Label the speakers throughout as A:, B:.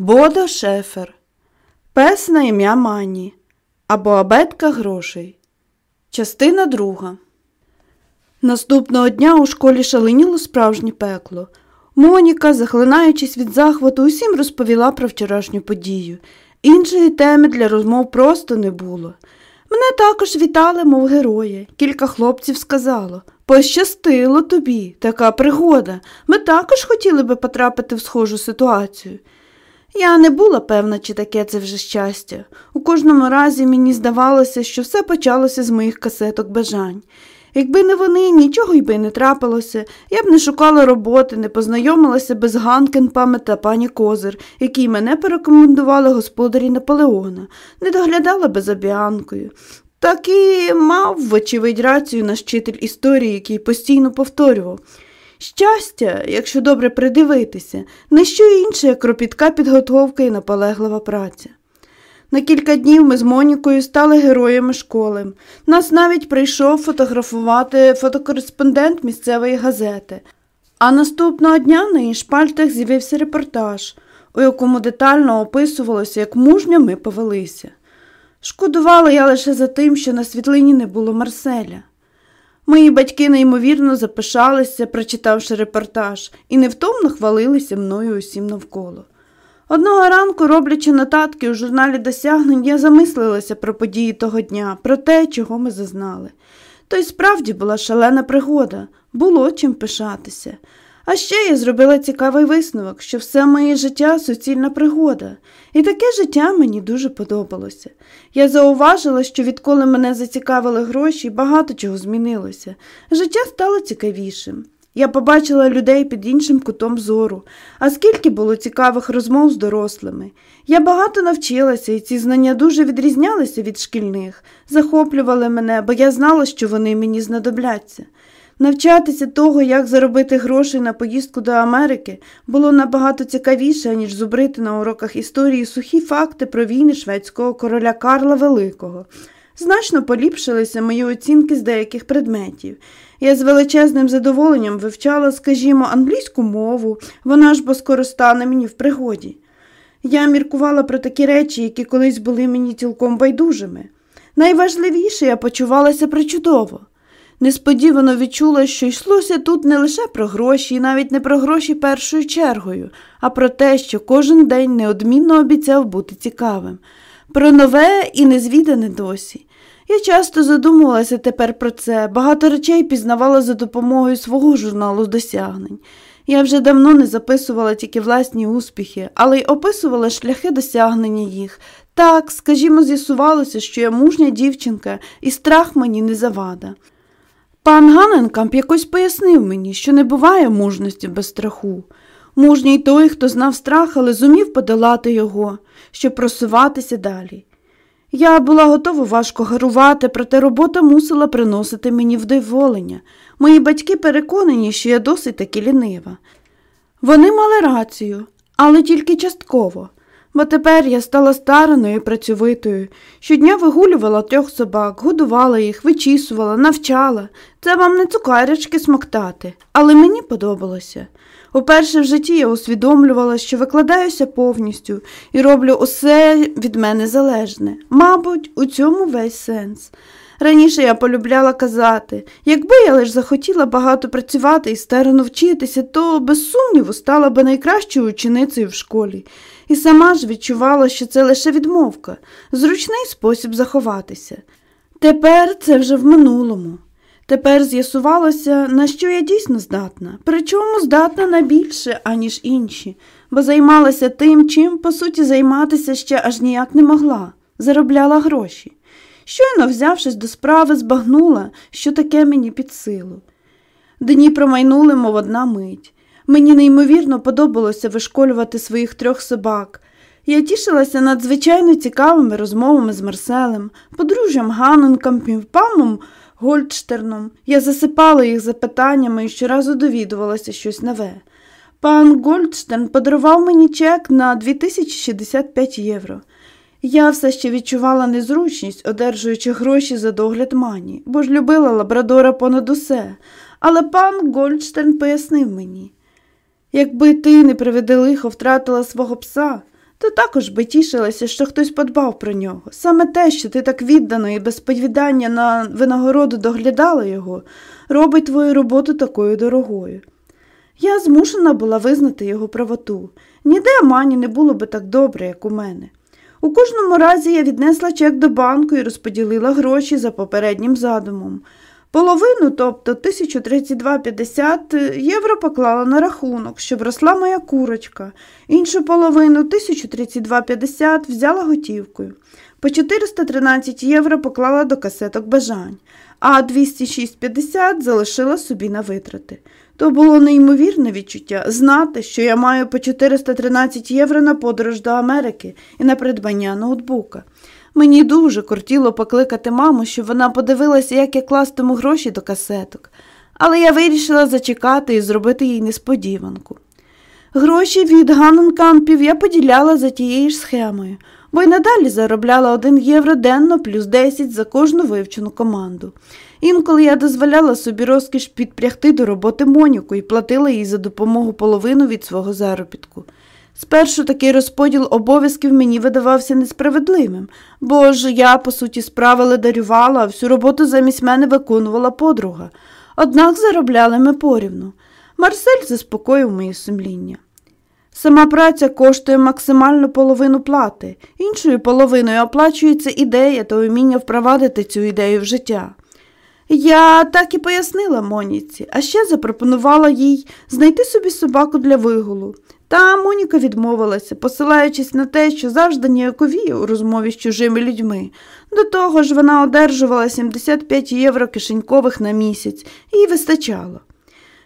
A: Бодо Шефер, Пес на ім'я Мані або Абетка грошей. Частина друга. Наступного дня у школі шаленіло справжнє пекло. Моніка, захлинаючись від захвату, усім розповіла про вчорашню подію. Іншої теми для розмов просто не було. Мене також вітали, мов героя. Кілька хлопців сказало Пощастило тобі, така пригода. Ми також хотіли би потрапити в схожу ситуацію. Я не була певна, чи таке це вже щастя. У кожному разі мені здавалося, що все почалося з моїх касеток бажань. Якби не вони, нічого й би не трапилося, я б не шукала роботи, не познайомилася без Ганкенпами та пані Козир, які мене порекомендували господарі Наполеона, не доглядала би за біанкою. Так і мав, вочевидь, рацію наш вчитель історії, який постійно повторював. Щастя, якщо добре придивитися, не що інше, як кропітка підготовка і наполеглива праця. На кілька днів ми з Монікою стали героями школи. Нас навіть прийшов фотографувати фотокореспондент місцевої газети. А наступного дня на її шпальтах з'явився репортаж, у якому детально описувалося, як мужньо ми повелися. Шкодувала я лише за тим, що на світлині не було Марселя. Мої батьки неймовірно запишалися, прочитавши репортаж, і невтомно хвалилися мною усім навколо. Одного ранку, роблячи нотатки у журналі досягнень, я замислилася про події того дня, про те, чого ми зазнали. То й справді була шалена пригода, було чим пишатися. А ще я зробила цікавий висновок, що все моє життя суцільна пригода, і таке життя мені дуже подобалося. Я зауважила, що відколи мене зацікавили гроші, багато чого змінилося. Життя стало цікавішим. Я побачила людей під іншим кутом зору, а скільки було цікавих розмов з дорослими. Я багато навчилася, і ці знання дуже відрізнялися від шкільних, захоплювали мене, бо я знала, що вони мені знадобляться. Навчатися того, як заробити гроші на поїздку до Америки, було набагато цікавіше, ніж зубрити на уроках історії сухі факти про війни шведського короля Карла Великого. Значно поліпшилися мої оцінки з деяких предметів. Я з величезним задоволенням вивчала, скажімо, англійську мову, вона ж бо скоро стане мені в пригоді. Я міркувала про такі речі, які колись були мені цілком байдужими. Найважливіше я почувалася причудово. Несподівано відчула, що йшлося тут не лише про гроші, і навіть не про гроші першою чергою, а про те, що кожен день неодмінно обіцяв бути цікавим, про нове і незвідане досі. Я часто задумувалася тепер про це, багато речей пізнавала за допомогою свого журналу досягнень. Я вже давно не записувала тільки власні успіхи, але й описувала шляхи досягнення їх. Так, скажімо, з'ясувалося, що я мужня дівчинка, і страх мені не завада. Пан Ганенкамп якось пояснив мені, що не буває мужності без страху. Мужній той, хто знав страх, але зумів подолати його, щоб просуватися далі. Я була готова важко гарувати, проте робота мусила приносити мені вдоволення. Мої батьки переконані, що я досить таки лінива. Вони мали рацію, але тільки частково, бо тепер я стала стараною і працьовитою. Щодня вигулювала трьох собак, годувала їх, вичісувала, навчала. Це вам не цукарячки смоктати, але мені подобалося. Уперше в житті я усвідомлювала, що викладаюся повністю і роблю усе від мене залежне. Мабуть, у цьому весь сенс. Раніше я полюбляла казати, якби я лише захотіла багато працювати і старано вчитися, то, без сумніву, стала би найкращою ученицею в школі, і сама ж відчувала, що це лише відмовка, зручний спосіб заховатися. Тепер це вже в минулому. Тепер з'ясувалося, на що я дійсно здатна, причому здатна на більше, аніж інші, бо займалася тим, чим, по суті, займатися ще аж ніяк не могла, заробляла гроші. Щойно, взявшись до справи, збагнула, що таке мені під силу. Дні промайнули, мов одна мить. Мені неймовірно подобалося вишколювати своїх трьох собак. Я тішилася надзвичайно цікавими розмовами з Марселем, подружжям Ганненком, півпамом Гольдштерном. Я засипала їх запитаннями і щоразу довідувалася щось нове. Пан Гольдштерн подарував мені чек на 2065 євро. Я все ще відчувала незручність, одержуючи гроші за догляд мані, бо ж любила лабрадора понад усе. Але пан Гольдштерн пояснив мені якби ти, не приведи лихо, втратила свого пса, то також би тішилася, що хтось подбав про нього. Саме те, що ти так віддано і без повідання на винагороду доглядала його, робить твою роботу такою дорогою. Я змушена була визнати його правоту. Ніде Амані не було би так добре, як у мене. У кожному разі я віднесла чек до банку і розподілила гроші за попереднім задумом. Половину, тобто 1032,50 євро поклала на рахунок, щоб росла моя курочка. Іншу половину 1032,50 взяла готівкою. По 413 євро поклала до касеток бажань, а 206,50 залишила собі на витрати. То було неймовірне відчуття знати, що я маю по 413 євро на подорож до Америки і на придбання ноутбука. Мені дуже кортіло покликати маму, щоб вона подивилася, як я кластиму гроші до касеток, але я вирішила зачекати і зробити їй несподіванку. Гроші від Ганненкампів я поділяла за тією ж схемою, бо й надалі заробляла 1 євро денно плюс 10 за кожну вивчену команду. Інколи я дозволяла собі розкіш підпрягти до роботи Моніку і платила їй за допомогу половину від свого заробітку. Спершу такий розподіл обов'язків мені видавався несправедливим, бо ж я, по суті, справи ледарювала, а всю роботу замість мене виконувала подруга. Однак заробляли ми порівну. Марсель заспокоїв моє сумління. Сама праця коштує максимальну половину плати, іншою половиною оплачується ідея та вміння впровадити цю ідею в життя. Я так і пояснила Моніці, а ще запропонувала їй знайти собі собаку для вигулу. Та Моніка відмовилася, посилаючись на те, що завжди ніяковіє у розмові з чужими людьми. До того ж, вона одержувала 75 євро кишенькових на місяць, і вистачало.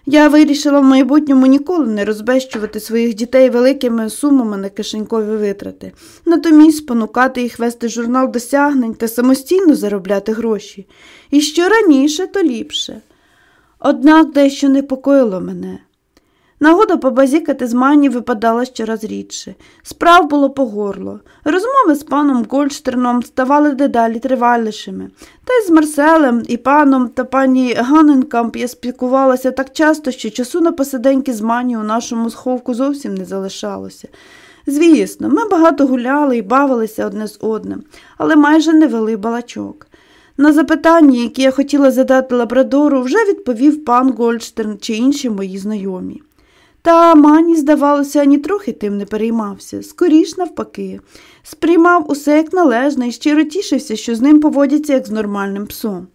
A: Я вирішила в майбутньому ніколи не розбещувати своїх дітей великими сумами на кишенькові витрати, натомість спонукати їх вести журнал досягнень та самостійно заробляти гроші. І що раніше, то ліпше. Однак дещо непокоїло мене. Нагода побазікати з мані випадала щораз рідше. Справ було по горло. Розмови з паном Гольштерном ставали дедалі тривалішими. Та й з Марселем і паном та пані Ганенкамп я спілкувалася так часто, що часу на посиденьки з мані у нашому сховку зовсім не залишалося. Звісно, ми багато гуляли і бавилися одне з одним, але майже не вели балачок. На запитання, які я хотіла задати лабрадору, вже відповів пан Гольштерн чи інші мої знайомі. Та Мані, здавалося, ані трохи тим не переймався, скоріш навпаки, сприймав усе як належне і щиро тішився, що з ним поводяться як з нормальним псом.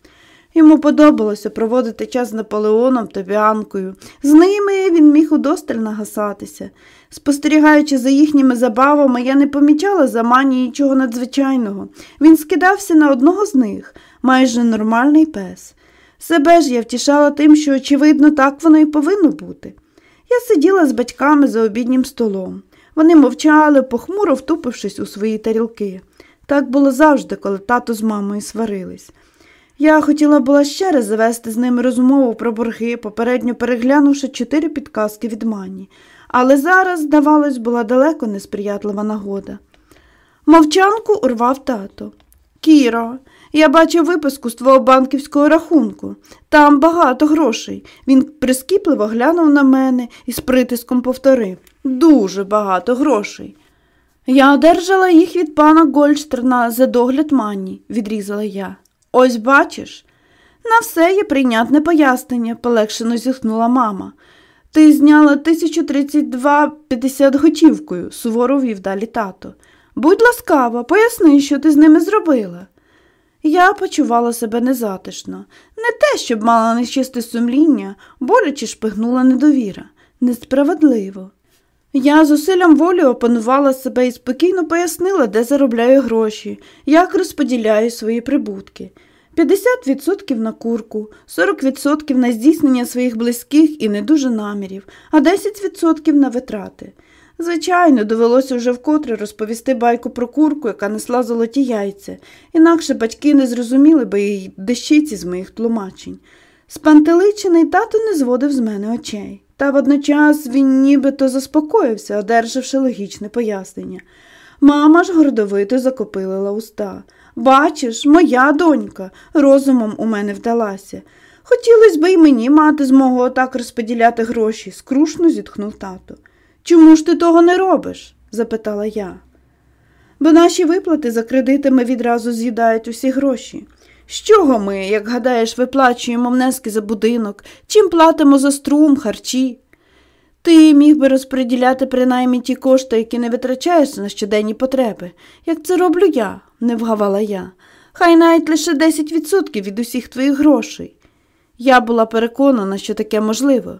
A: Йому подобалося проводити час з Наполеоном та Біанкою. З ними він міг удосталь нагасатися. Спостерігаючи за їхніми забавами, я не помічала за мані нічого надзвичайного. Він скидався на одного з них, майже нормальний пес. Себе ж я втішала тим, що, очевидно, так воно і повинно бути. Я сиділа з батьками за обіднім столом. Вони мовчали, похмуро втупившись у свої тарілки. Так було завжди, коли тато з мамою сварились. Я хотіла була ще раз завести з ними розмову про борги, попередньо переглянувши чотири підказки від мані, але зараз, здавалось, була далеко несприятлива нагода. Мовчанку урвав тато. Кіро, я бачив виписку з твого банківського рахунку. Там багато грошей. Він прискіпливо глянув на мене і з притиском повторив дуже багато грошей. Я одержала їх від пана Гольштерна за догляд мані, відрізала я. Ось бачиш. На все є прийнятне пояснення, полегшено зітхнула мама. Ти зняла 1032,50 готівкою, суворо вів далі тато. Будь ласкава, поясни, що ти з ними зробила. Я почувала себе незатишно, не те, щоб мала нечисте сумління, боляче шпигнула недовіра. Несправедливо. Я з усиллям волі опанувала себе і спокійно пояснила, де заробляю гроші, як розподіляю свої прибутки. 50% на курку, 40% на здійснення своїх близьких і не дуже намірів, а 10% на витрати. Звичайно, довелося вже вкотре розповісти байку про курку, яка несла золоті яйця, інакше батьки не зрозуміли би її дещиці з моїх тлумачень. Спантеличений тато не зводив з мене очей, та водночас він нібито заспокоївся, одержавши логічне пояснення. Мама ж гордовито закопилила уста. Бачиш, моя донька розумом у мене вдалася. Хотілося б і мені мати змогу отак розподіляти гроші, скрушно зітхнув тато. Чому ж ти того не робиш? запитала я. бо наші виплати за кредитами відразу з'їдають усі гроші. З чого ми, як гадаєш, виплачуємо внески за будинок, чим платимо за струм, харчі? Ти міг би розподіляти принаймні ті кошти, які не витрачаєшся на щоденні потреби, як це роблю я, не вгавала я. Хай навіть лише 10% від усіх твоїх грошей. Я була переконана, що таке можливо.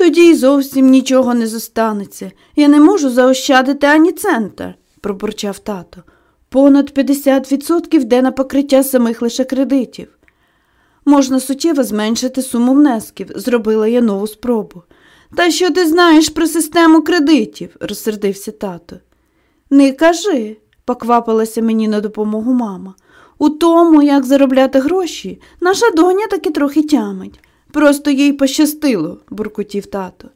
A: Тоді й зовсім нічого не зостанеться. Я не можу заощадити ані цента, пробурчав тато. Понад 50% йде на покриття самих лише кредитів. Можна суттєво зменшити суму внесків, зробила я нову спробу. Та що ти знаєш про систему кредитів? розсердився тато. Не кажи, поквапилася мені на допомогу мама. У тому, як заробляти гроші, наша доня таки трохи тямить. Просто їй пощастило, буркотів тато.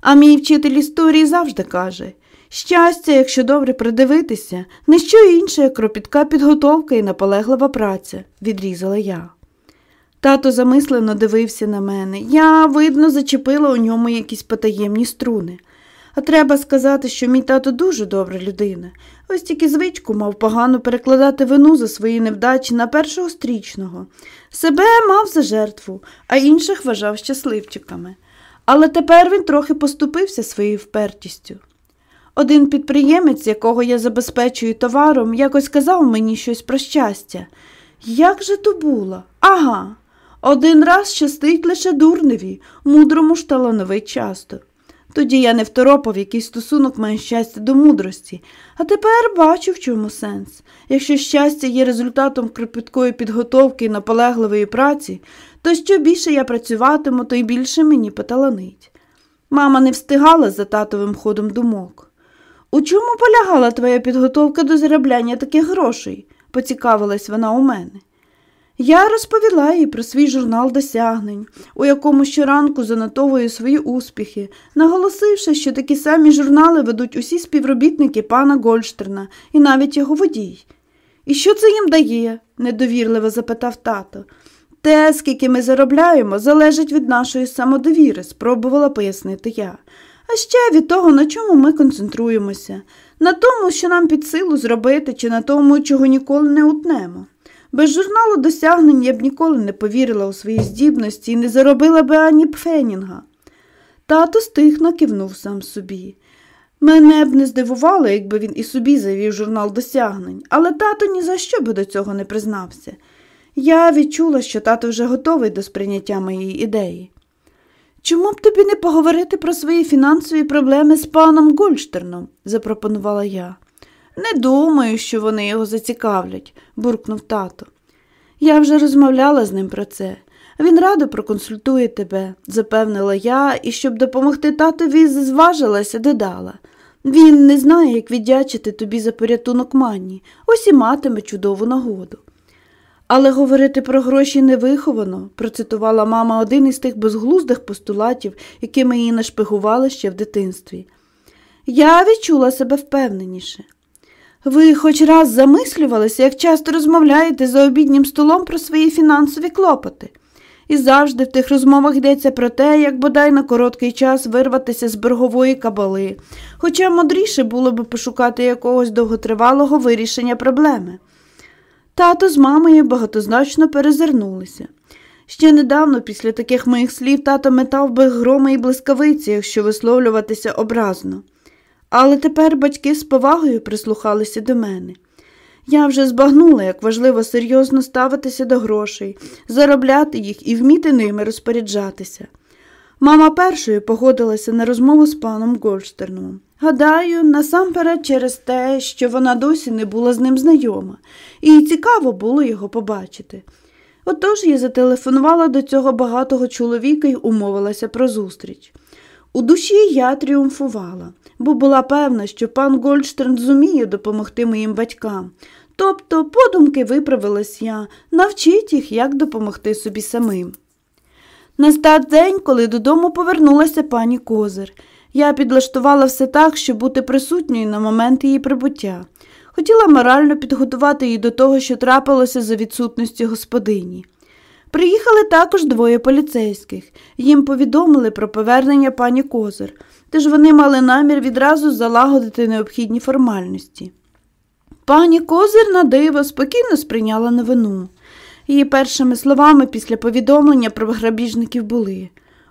A: А мій вчитель історії завжди каже щастя, якщо добре придивитися, не що інше, як кропітка підготовка і наполеглива праця, відрізала я. Тато замислено дивився на мене. Я, видно, зачепила у ньому якісь потаємні струни. А треба сказати, що мій тато дуже добра людина. Ось тільки звичку мав погано перекладати вину за свої невдачі на першого стрічного. Себе мав за жертву, а інших вважав щасливчиками. Але тепер він трохи поступився своєю впертістю. Один підприємець, якого я забезпечую товаром, якось сказав мені щось про щастя. Як же то було? Ага. Один раз щастить лише дурневі, мудрому ж талановить часто. Тоді я не второпав, який стосунок має щастя до мудрості, а тепер бачу, в чому сенс. Якщо щастя є результатом кропіткої підготовки і наполегливої праці, то що більше я працюватиму, то й більше мені поталанить. Мама не встигала за татовим ходом думок. У чому полягала твоя підготовка до заробляння таких грошей? поцікавилась вона у мене. Я розповіла їй про свій журнал досягнень, у якому щоранку занотовую свої успіхи, наголосивши, що такі самі журнали ведуть усі співробітники пана Гольштерна і навіть його водій. І що це їм дає? недовірливо запитав тато. Те, скільки ми заробляємо, залежить від нашої самодовіри, спробувала пояснити я. А ще від того, на чому ми концентруємося, на тому, що нам під силу зробити, чи на тому, чого ніколи не утнемо. Без журналу досягнень я б ніколи не повірила у свої здібності і не заробила би ані пфенінга. Тато стихно кивнув сам собі. Мене б не здивувало, якби він і собі завів журнал досягнень, але тато ні за що би до цього не признався. Я відчула, що тато вже готовий до сприйняття моєї ідеї. Чому б тобі не поговорити про свої фінансові проблеми з паном Гольштерном? запропонувала я. Не думаю, що вони його зацікавлять, буркнув тато. Я вже розмовляла з ним про це. Він радо проконсультує тебе, запевнила я, і щоб допомогти татові, зважилася, додала. Він не знає, як віддячити тобі за порятунок мані, ось і матиме чудову нагоду. Але говорити про гроші невиховано, процитувала мама один із тих безглуздих постулатів, якими її нашпигували ще в дитинстві. Я відчула себе впевненіше. Ви хоч раз замислювалися, як часто розмовляєте за обіднім столом про свої фінансові клопоти. І завжди в тих розмовах йдеться про те, як бодай на короткий час вирватися з бергової кабали, хоча мудріше було би пошукати якогось довготривалого вирішення проблеми. Тато з мамою багатозначно перезирнулися. Ще недавно, після таких моїх слів, тато метав би громи і блискавиці, якщо висловлюватися образно. Але тепер батьки з повагою прислухалися до мене. Я вже збагнула, як важливо серйозно ставитися до грошей, заробляти їх і вміти ними розпоряджатися. Мама першою погодилася на розмову з паном Гольштерном. Гадаю, насамперед через те, що вона досі не була з ним знайома, і цікаво було його побачити. Отож я зателефонувала до цього багатого чоловіка й умовилася про зустріч. У душі я тріумфувала, бо була певна, що пан Гольдштерн зуміє допомогти моїм батькам. Тобто, подумки виправилась я, навчить їх, як допомогти собі самим. Настав день, коли додому повернулася пані Козир. Я підлаштувала все так, щоб бути присутньою на момент її прибуття. Хотіла морально підготувати її до того, що трапилося за відсутності господині. Приїхали також двоє поліцейських. Їм повідомили про повернення пані Козир, тож вони мали намір відразу залагодити необхідні формальності. Пані Козир на диво спокійно сприйняла новину. Її першими словами після повідомлення про грабіжників були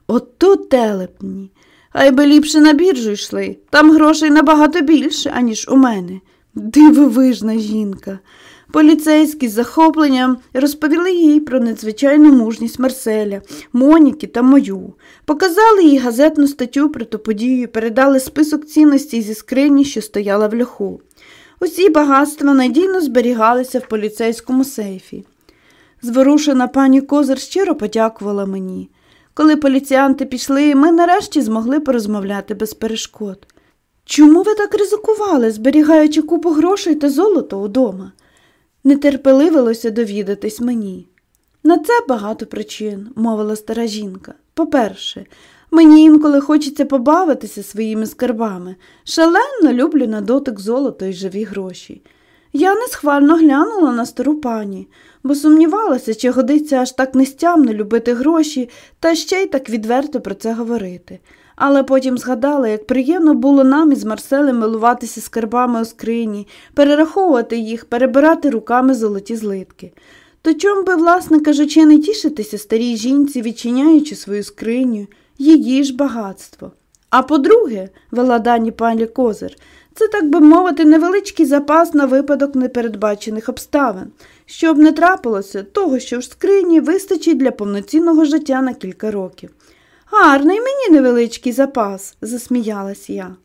A: Ото телепні. Хай би ліпше на біржу йшли. Там грошей набагато більше, аніж у мене. Дивовижна жінка. Поліцейські з захопленням розповіли їй про надзвичайну мужність Марселя, Моніки та мою. Показали їй газетну статтю про ту подію, передали список цінностей зі скрині, що стояла в льоху. Усі багатства надійно зберігалися в поліцейському сейфі. Зворушена пані Козир щиро подякувала мені. Коли поліціянти пішли, ми нарешті змогли порозмовляти без перешкод. Чому ви так ризикували, зберігаючи купу грошей та золото удома? Нетерпеливилося довідатись мені. На це багато причин, мовила стара жінка. По-перше, мені інколи хочеться побавитися своїми скарбами. Шалено люблю на дотик золото і живі гроші. Я несхвально глянула на стару пані, бо сумнівалася, чи годиться аж так нестямно любити гроші та ще й так відверто про це говорити. Але потім згадала, як приємно було нам із Марселем милуватися скарбами у скрині, перераховувати їх, перебирати руками золоті злитки. То чом би, власне кажучи, не тішитися старій жінці, відчиняючи свою скриню, її ж багатство. А по-друге, вела дані пані Козир, це, так би мовити, невеличкий запас на випадок непередбачених обставин. Щоб не трапилося, того, що в скрині вистачить для повноцінного життя на кілька років. Гарний мені невеличкий запас, засміялась я.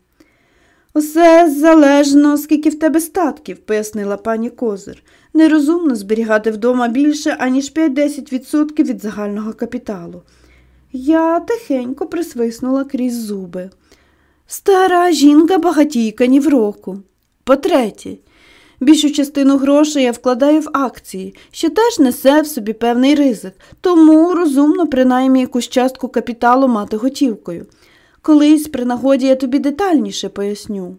A: Усе залежно, скільки в тебе статків, пояснила пані Козир. Нерозумно зберігати вдома більше, аніж 5-10% від загального капіталу. Я тихенько присвиснула крізь зуби. Стара жінка багатійка ні в року. По-третє, більшу частину грошей я вкладаю в акції, що теж несе в собі певний ризик, тому розумно принаймні якусь частку капіталу мати готівкою. Колись при нагоді я тобі детальніше поясню.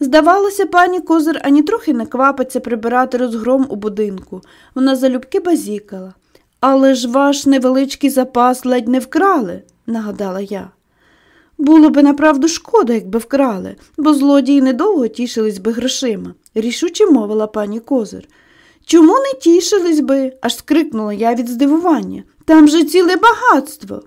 A: Здавалося, пані Козир ані трохи не квапиться прибирати розгром у будинку. Вона залюбки базікала. Але ж ваш невеличкий запас ледь не вкрали, нагадала я. Було би направду шкода, якби вкрали, бо злодії недовго тішились би грошима, рішуче мовила пані Козир. Чому не тішились би? аж скрикнула я від здивування. Там же ціле багатство.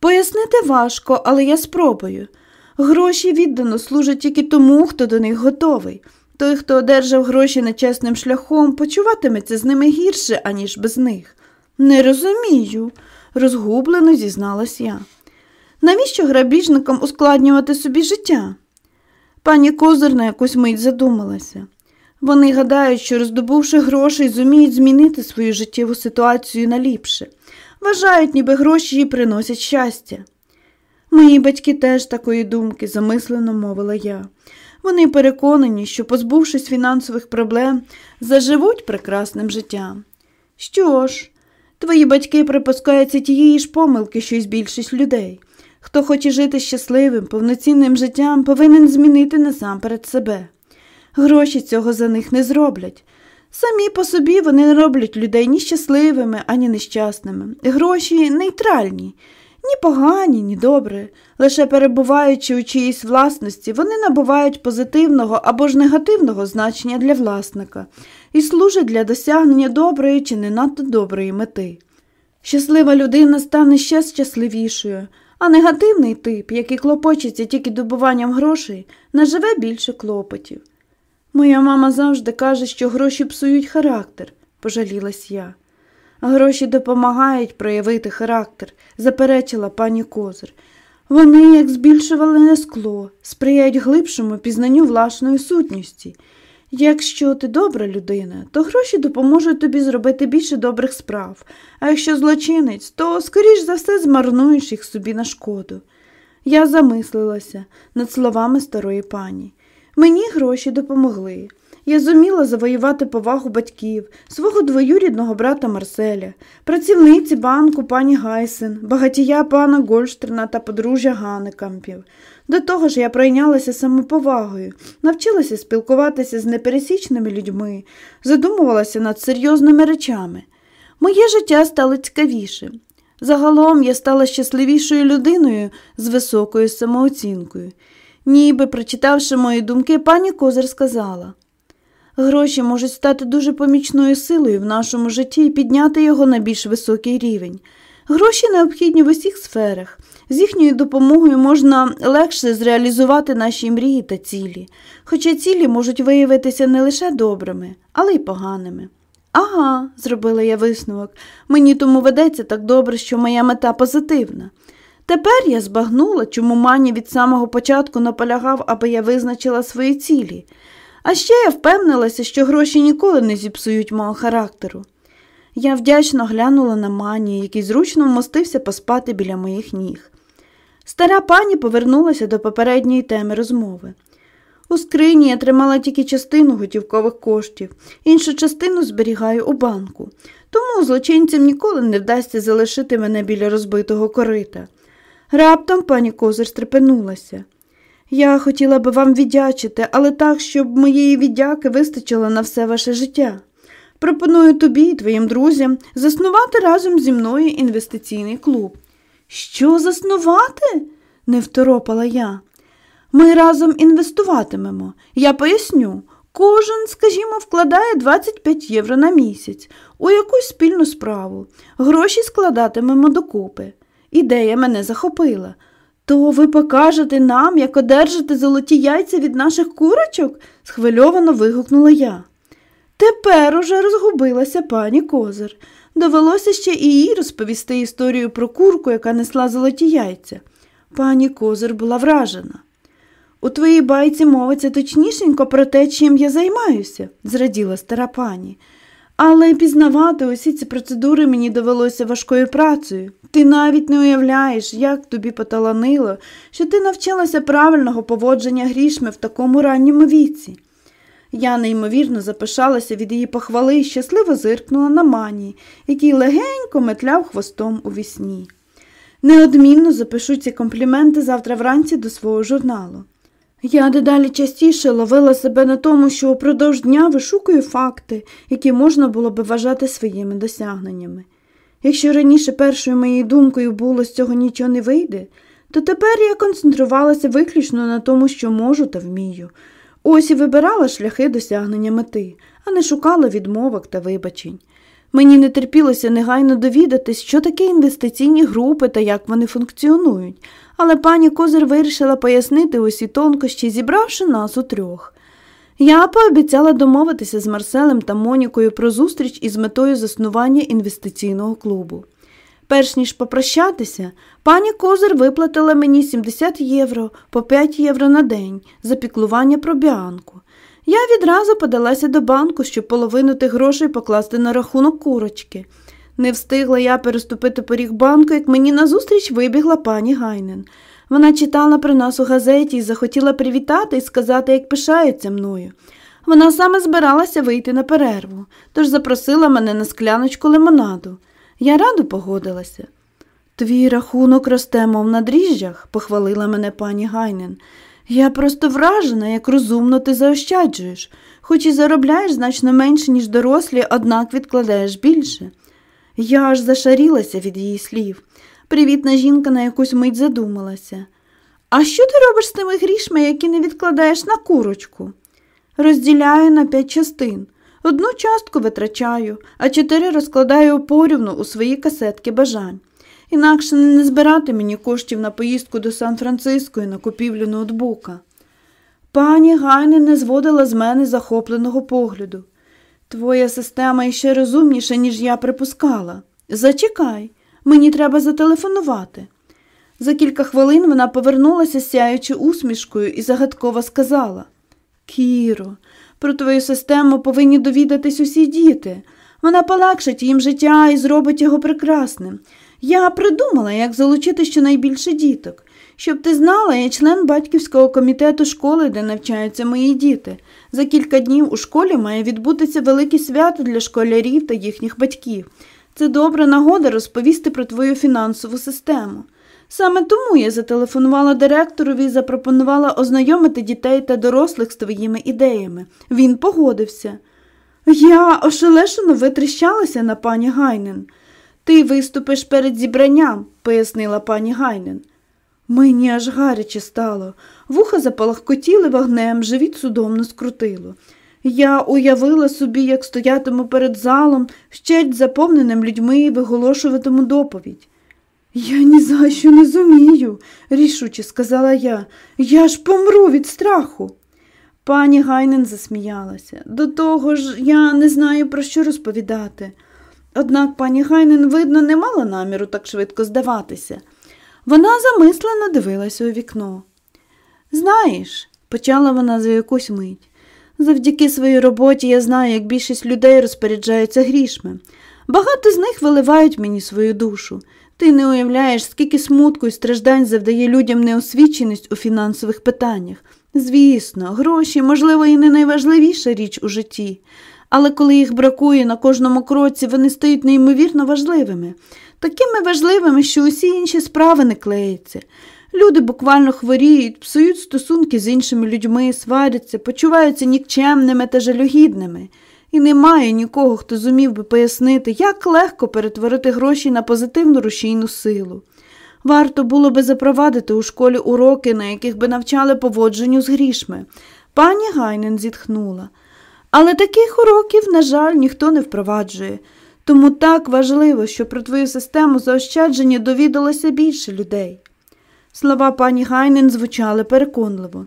A: Пояснити важко, але я спробую. Гроші віддано служать тільки тому, хто до них готовий. Той, хто одержав гроші нечесним шляхом, почуватиметься з ними гірше, аніж без них. Не розумію, розгублено зізналась я. Навіщо грабіжникам ускладнювати собі життя? Пані Козир на якусь мить задумалася. Вони гадають, що, роздобувши грошей, зуміють змінити свою життєву ситуацію на ліпше. Вважають, ніби гроші їй приносять щастя. Мої батьки теж такої думки, замислено мовила я. Вони переконані, що, позбувшись фінансових проблем, заживуть прекрасним життям. Що ж, твої батьки припускаються тієї ж помилки, що й більшість людей. Хто хоче жити щасливим, повноцінним життям, повинен змінити насамперед себе. Гроші цього за них не зроблять. Самі по собі вони не роблять людей ні щасливими, ані нещасними. Гроші нейтральні, ні погані, ні добрі. Лише перебуваючи у чиїсь власності, вони набувають позитивного або ж негативного значення для власника і служать для досягнення доброї чи не надто доброї мети. Щаслива людина стане ще щасливішою, а негативний тип, який клопочеться тільки добуванням грошей, наживе більше клопотів. Моя мама завжди каже, що гроші псують характер, пожалілась я. Гроші допомагають проявити характер, заперечила пані Козир. Вони, як збільшували скло, сприяють глибшому пізнанню власної сутності. Якщо ти добра людина, то гроші допоможуть тобі зробити більше добрих справ, а якщо злочинець, то, скоріш за все, змарнуєш їх собі на шкоду. Я замислилася над словами старої пані. Мені гроші допомогли. Я зуміла завоювати повагу батьків, свого двоюрідного брата Марселя, працівниці банку пані Гайсен, багатія пана Гольштерна та подружжя Ганекампів. До того ж я пройнялася самоповагою, навчилася спілкуватися з непересічними людьми, задумувалася над серйозними речами. Моє життя стало цікавішим. Загалом я стала щасливішою людиною з високою самооцінкою. Ніби, прочитавши мої думки, пані Козир сказала Гроші можуть стати дуже помічною силою в нашому житті і підняти його на більш високий рівень. Гроші необхідні в усіх сферах. З їхньою допомогою можна легше зреалізувати наші мрії та цілі, хоча цілі можуть виявитися не лише добрими, але й поганими. Ага, зробила я висновок, мені тому ведеться так добре, що моя мета позитивна. Тепер я збагнула, чому мані від самого початку наполягав, аби я визначила свої цілі. А ще я впевнилася, що гроші ніколи не зіпсують мого характеру. Я вдячно глянула на мані, який зручно вмостився поспати біля моїх ніг. Стара пані повернулася до попередньої теми розмови. У скрині я тримала тільки частину готівкових коштів, іншу частину зберігаю у банку, тому злочинцям ніколи не вдасться залишити мене біля розбитого корита. Раптом пані Козир стрепенулася. Я хотіла би вам віддячити, але так, щоб моєї віддяки вистачило на все ваше життя. Пропоную тобі і твоїм друзям заснувати разом зі мною інвестиційний клуб. Що заснувати? не второпала я. Ми разом інвестуватимемо. Я поясню. Кожен, скажімо, вкладає 25 євро на місяць у якусь спільну справу. Гроші складатимемо докупи. Ідея мене захопила. То ви покажете нам, як одержати золоті яйця від наших курочок? схвильовано вигукнула я. Тепер уже розгубилася пані Козир. Довелося ще і їй розповісти історію про курку, яка несла золоті яйця. Пані Козир була вражена. У твоїй байці мовиться точнішенько про те, чим я займаюся, зраділа стара пані. Але пізнавати усі ці процедури мені довелося важкою працею. Ти навіть не уявляєш, як тобі поталанило, що ти навчилася правильного поводження грішми в такому ранньому віці. Я неймовірно запишалася від її похвали і щасливо зиркнула на мані, який легенько метляв хвостом у вісні. Неодмінно запишу ці компліменти завтра вранці до свого журналу. Я дедалі частіше ловила себе на тому, що упродовж дня вишукую факти, які можна було би вважати своїми досягненнями. Якщо раніше першою моєю думкою було з цього нічого не вийде, то тепер я концентрувалася виключно на тому, що можу та вмію. Ось і вибирала шляхи досягнення мети, а не шукала відмовок та вибачень. Мені не терпілося негайно довідатись, що таке інвестиційні групи та як вони функціонують, але пані Козир вирішила пояснити усі тонкощі, зібравши нас у трьох. Я пообіцяла домовитися з Марселем та Монікою про зустріч із метою заснування інвестиційного клубу. Перш ніж попрощатися, пані Козир виплатила мені 70 євро по 5 євро на день за піклування про біанку. Я відразу подалася до банку, щоб половину тих грошей покласти на рахунок курочки. Не встигла я переступити поріг банку, як мені назустріч вибігла пані Гайнен. Вона читала про нас у газеті і захотіла привітати і сказати, як пишаються мною. Вона саме збиралася вийти на перерву, тож запросила мене на скляночку лимонаду. Я радо погодилася. Твій рахунок росте, мов на дріжджах, похвалила мене пані Гайнен. Я просто вражена, як розумно ти заощаджуєш, хоч і заробляєш значно менше, ніж дорослі, однак відкладаєш більше. Я аж зашарілася від її слів. Привітна жінка на якусь мить задумалася. А що ти робиш з тими грішми, які не відкладаєш на курочку? Розділяю на п'ять частин. Одну частку витрачаю, а чотири розкладаю порівну у свої касетки бажань. Інакше не збирати мені коштів на поїздку до Сан-Франциско і на купівлю ноутбука. Пані Гайне не зводила з мене захопленого погляду. Твоя система іще розумніша, ніж я припускала. Зачекай, мені треба зателефонувати. За кілька хвилин вона повернулася, сяючи усмішкою, і загадково сказала Кіро, про твою систему повинні довідатись усі діти. Вона полегшить їм життя і зробить його прекрасним. Я придумала, як залучити щонайбільше діток. Щоб ти знала, я член батьківського комітету школи, де навчаються мої діти. За кілька днів у школі має відбутися велике свято для школярів та їхніх батьків. Це добра нагода розповісти про твою фінансову систему. Саме тому я зателефонувала директорові і запропонувала ознайомити дітей та дорослих з твоїми ідеями. Він погодився. Я ошелешено витріщалася на пані Гайнен. Ти виступиш перед зібранням, пояснила пані Гайнен. Мені аж гаряче стало, вуха запалахкотіли вогнем, живіт судомно скрутило. Я уявила собі, як стоятиму перед залом, щеть заповненим людьми і виголошуватиму доповідь. Я ні за що не зумію, рішуче сказала я. Я ж помру від страху. Пані Гайнен засміялася. До того ж, я не знаю, про що розповідати. Однак пані Гайнен, видно, не мала наміру так швидко здаватися. Вона замислено дивилася у вікно. Знаєш, почала вона за якусь мить. Завдяки своїй роботі я знаю, як більшість людей розпоряджаються грішми. Багато з них виливають мені свою душу. Ти не уявляєш, скільки смутку і страждань завдає людям неосвіченість у фінансових питаннях. Звісно, гроші, можливо, і не найважливіша річ у житті, але коли їх бракує на кожному кроці, вони стають неймовірно важливими, такими важливими, що усі інші справи не клеються. Люди буквально хворіють, псують стосунки з іншими людьми, сваряться, почуваються нікчемними та жалюгідними. І немає нікого, хто зумів би пояснити, як легко перетворити гроші на позитивну рушійну силу. Варто було би запровадити у школі уроки, на яких би навчали поводженню з грішми. Пані Гайнен зітхнула. Але таких уроків, на жаль, ніхто не впроваджує. Тому так важливо, що про твою систему заощадження довідалося більше людей. Слова пані Гайнен звучали переконливо.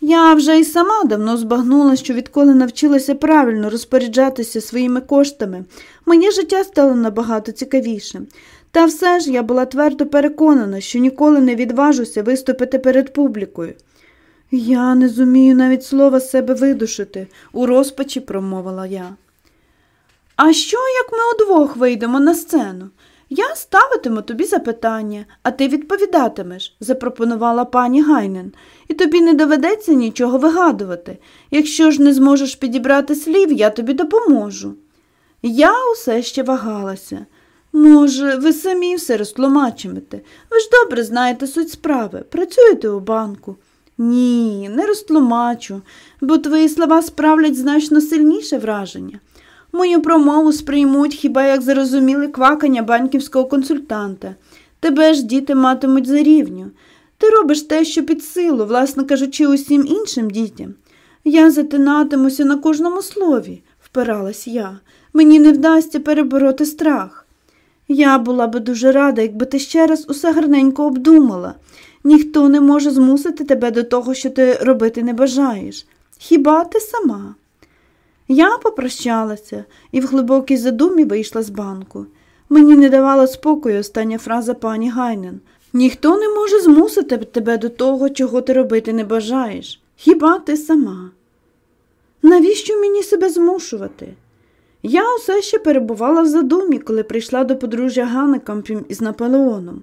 A: Я вже й сама давно збагнула, що відколи навчилася правильно розпоряджатися своїми коштами, моє життя стало набагато цікавішим. Та все ж я була твердо переконана, що ніколи не відважуся виступити перед публікою. Я не зумію навіть слова себе видушити, у розпачі промовила я. А що, як ми удвох вийдемо на сцену? Я ставитиму тобі запитання, а ти відповідатимеш, запропонувала пані Гайнен, і тобі не доведеться нічого вигадувати. Якщо ж не зможеш підібрати слів, я тобі допоможу. Я усе ще вагалася. Може, ви самі все розтлумачимете. Ви ж добре знаєте суть справи, працюєте у банку. Ні, не розтлумачу, бо твої слова справлять значно сильніше враження. Мою промову сприймуть хіба як зрозуміли квакання банківського консультанта. Тебе ж діти матимуть за рівню. Ти робиш те, що під силу, власне кажучи, усім іншим дітям. Я затинатимуся на кожному слові, впиралась я. Мені не вдасться перебороти страх. Я була би дуже рада, якби ти ще раз усе гарненько обдумала. Ніхто не може змусити тебе до того, що ти робити не бажаєш. Хіба ти сама? Я попрощалася і в глибокій задумі вийшла з банку. Мені не давала спокою остання фраза пані Гайнен. Ніхто не може змусити тебе до того, чого ти робити не бажаєш. Хіба ти сама? Навіщо мені себе змушувати? Я усе ще перебувала в задумі, коли прийшла до подружжя Ганекампім із Наполеоном.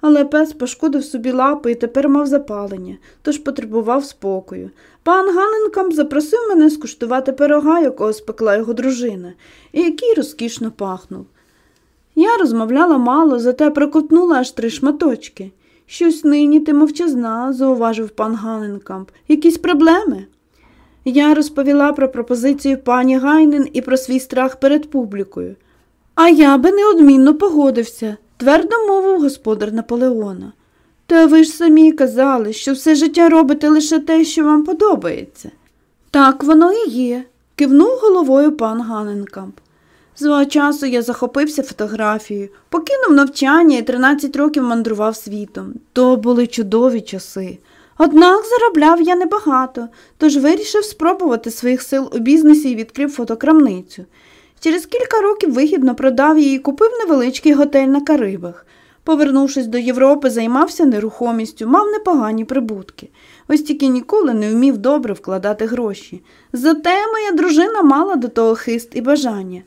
A: Але пес пошкодив собі лапи і тепер мав запалення, тож потребував спокою. Пан Ганенкамп запросив мене скуштувати пирога, якого спекла його дружина, і який розкішно пахнув. Я розмовляла мало, зате проковтнула аж три шматочки. Щось нині ти мовчазна, зауважив пан Ганенкамп. Якісь проблеми? Я розповіла про пропозицію пані Гайнен і про свій страх перед публікою. А я би неодмінно погодився, твердо мовив господар Наполеона. Та ви ж самі казали, що все життя робите лише те, що вам подобається. Так воно і є, кивнув головою пан Ганенкамп. Свого часу я захопився фотографією, покинув навчання і 13 років мандрував світом. То були чудові часи. Однак заробляв я небагато, тож вирішив спробувати своїх сил у бізнесі і відкрив фотокрамницю. Через кілька років вигідно продав її і купив невеличкий готель на Карибах. Повернувшись до Європи, займався нерухомістю, мав непогані прибутки. Ось тільки ніколи не вмів добре вкладати гроші. Зате моя дружина мала до того хист і бажання.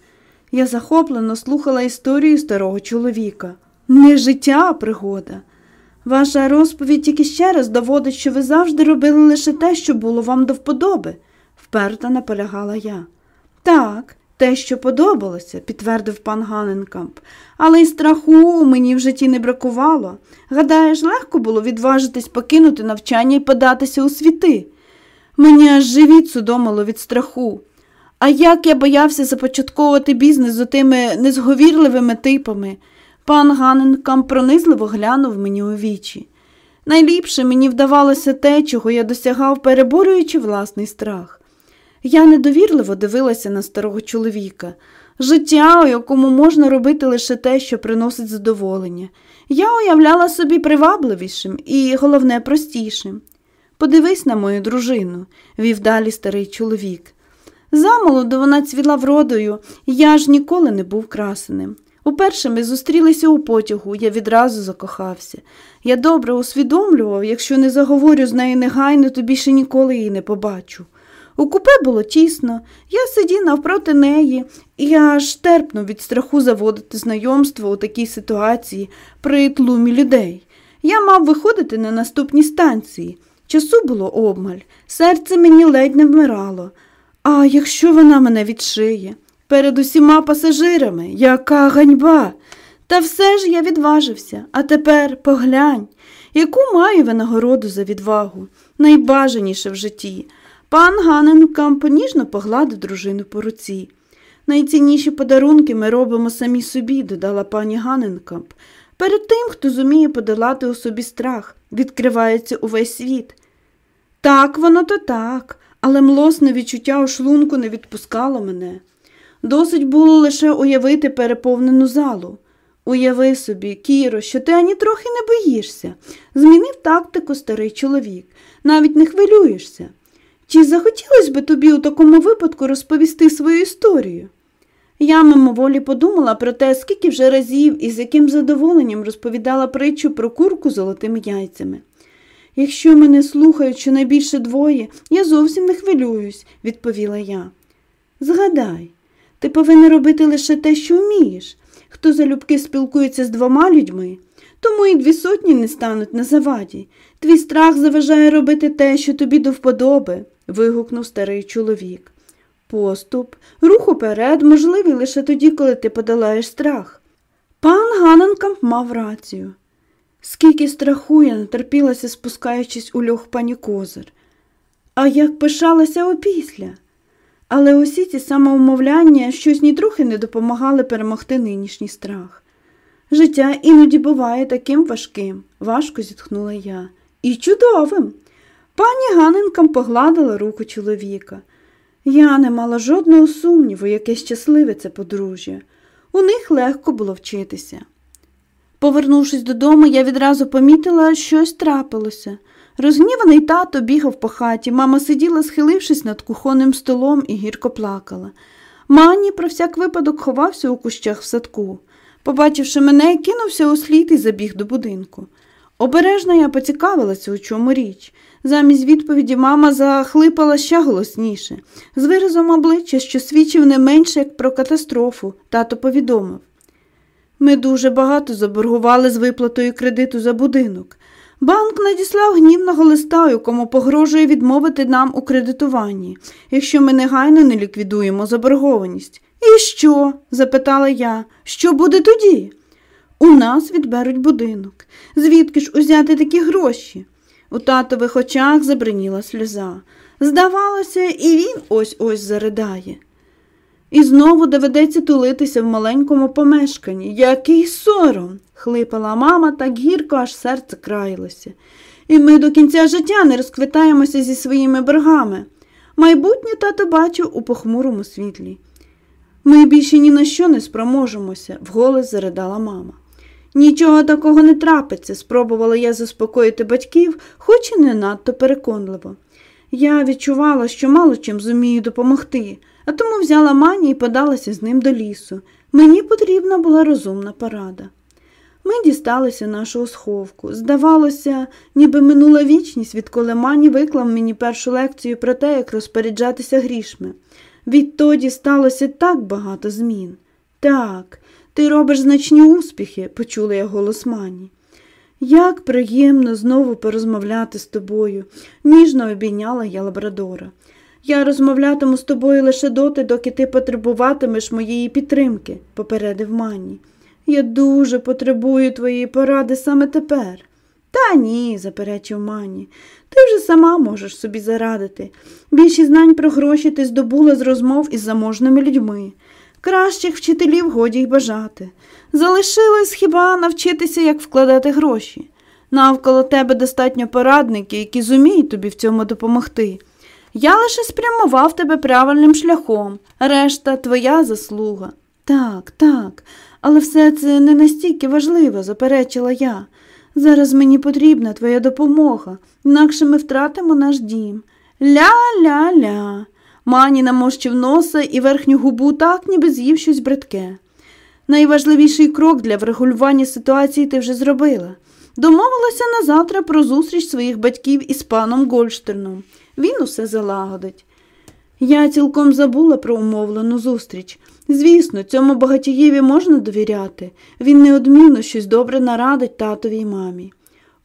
A: Я захоплено слухала історію старого чоловіка. Не життя, а пригода. Ваша розповідь тільки ще раз доводить, що ви завжди робили лише те, що було вам до вподоби, вперто наполягала я. Так, те, що подобалося, підтвердив пан Ганенкамп, але й страху мені в житті не бракувало. Гадаєш, легко було відважитись покинути навчання і податися у світи. Мені аж живіт судомило від страху. А як я боявся започатковувати бізнес з отими незговірливими типами. Пан Ганенкам пронизливо глянув мені у вічі. Найліпше мені вдавалося те, чого я досягав, переборюючи власний страх. Я недовірливо дивилася на старого чоловіка, життя, у якому можна робити лише те, що приносить задоволення. Я уявляла собі привабливішим і, головне, простішим. Подивись на мою дружину, вів далі старий чоловік. Замолоду вона цвіла вродою, я ж ніколи не був красеним. Уперше ми зустрілися у потягу, я відразу закохався. Я добре усвідомлював, якщо не заговорю з нею негайно, то більше ніколи її не побачу. У купе було тісно, я сидів навпроти неї, і я аж терпнув від страху заводити знайомство у такій ситуації при тлумі людей. Я мав виходити на наступній станції. Часу було обмаль, серце мені ледь не вмирало. А якщо вона мене відшиє? Перед усіма пасажирами, яка ганьба. Та все ж я відважився, а тепер поглянь, яку маю винагороду за відвагу, найбажаніше в житті. Пан Ганенкамп ніжно погладив дружину по руці. Найцінніші подарунки ми робимо самі собі, додала пані Ганенкамп. Перед тим, хто зуміє подолати у собі страх, відкривається увесь світ. Так, воно то так, але млосне відчуття у шлунку не відпускало мене. Досить було лише уявити переповнену залу. Уяви собі, Кіро, що ти ані трохи не боїшся. Змінив тактику старий чоловік, навіть не хвилюєшся. Чи захотілося би тобі у такому випадку розповісти свою історію? Я мимоволі подумала про те, скільки вже разів і з яким задоволенням розповідала притчу про курку з золотими яйцями. Якщо мене слухають щонайбільше двоє, я зовсім не хвилююсь, відповіла я. Згадай, ти повинен робити лише те, що вмієш. Хто залюбки спілкується з двома людьми, тому і дві сотні не стануть на заваді. Твій страх заважає робити те, що тобі до вподоби, вигукнув старий чоловік. Поступ, рух уперед можливий лише тоді, коли ти подолаєш страх. Пан Ганенкамп мав рацію. Скільки страху я натерпілася, спускаючись у льох пані Козир. А як пишалася опісля. Але усі ці самоумовляння щось нітрохи не допомагали перемогти нинішній страх. Життя іноді буває таким важким, важко зітхнула я, і чудовим. Пані Ганенкам погладила руку чоловіка. Я не мала жодного сумніву, яке щасливе це подружжя. У них легко було вчитися. Повернувшись додому, я відразу помітила, щось трапилося. Розгніваний тато бігав по хаті, мама сиділа, схилившись над кухонним столом і гірко плакала. Мані про всяк випадок ховався у кущах в садку. Побачивши мене, кинувся у слід і забіг до будинку. Обережно я поцікавилася, у чому річ. Замість відповіді мама захлипала ще голосніше, з виразом обличчя, що свідчив не менше, як про катастрофу, тато повідомив. Ми дуже багато заборгували з виплатою кредиту за будинок. Банк надіслав гнівного листа, якому погрожує відмовити нам у кредитуванні, якщо ми негайно не ліквідуємо заборгованість. І що? запитала я. Що буде тоді? У нас відберуть будинок. Звідки ж узяти такі гроші? У татових очах забриніла сльоза. Здавалося, і він ось ось заридає. І знову доведеться тулитися в маленькому помешканні. Який сором, хлипала мама так гірко, аж серце країлося. І ми до кінця життя не розквитаємося зі своїми боргами. Майбутнє тато бачив у похмурому світлі. Ми більше ні на що не спроможемося, вголос заридала мама. Нічого такого не трапиться, спробувала я заспокоїти батьків, хоч і не надто переконливо. Я відчувала, що мало чим зумію допомогти, а тому взяла мані і подалася з ним до лісу. Мені потрібна була розумна порада. Ми дісталися нашого сховку. Здавалося, ніби минула вічність, відколи мані виклав мені першу лекцію про те, як розпоряджатися грішми. Відтоді сталося так багато змін. Так, ти робиш значні успіхи, почула я голос мані. Як приємно знову порозмовляти з тобою, ніжно обійняла я лабрадора. Я розмовлятиму з тобою лише доти, доки ти потребуватимеш моєї підтримки, попередив Мані. Я дуже потребую твоєї поради саме тепер. Та ні, заперечив Мані. Ти вже сама можеш собі зарадити. Більшість знань про гроші ти здобула з розмов із заможними людьми. Кращих вчителів годі й бажати. Залишилось хіба навчитися, як вкладати гроші. Навколо тебе достатньо порадників, які зуміють тобі в цьому допомогти. Я лише спрямував тебе правильним шляхом, решта твоя заслуга. Так, так, але все це не настільки важливо, заперечила я. Зараз мені потрібна твоя допомога, інакше ми втратимо наш дім. Ля-ля-ля. Мані намощив носа і верхню губу так, ніби з'їв щось бридке. Найважливіший крок для врегулювання ситуації ти вже зробила. Домовилася на завтра про зустріч своїх батьків із паном Гольштерном. Він усе залагодить. Я цілком забула про умовлену зустріч. Звісно, цьому багатієві можна довіряти. Він неодмінно щось добре нарадить татові й мамі.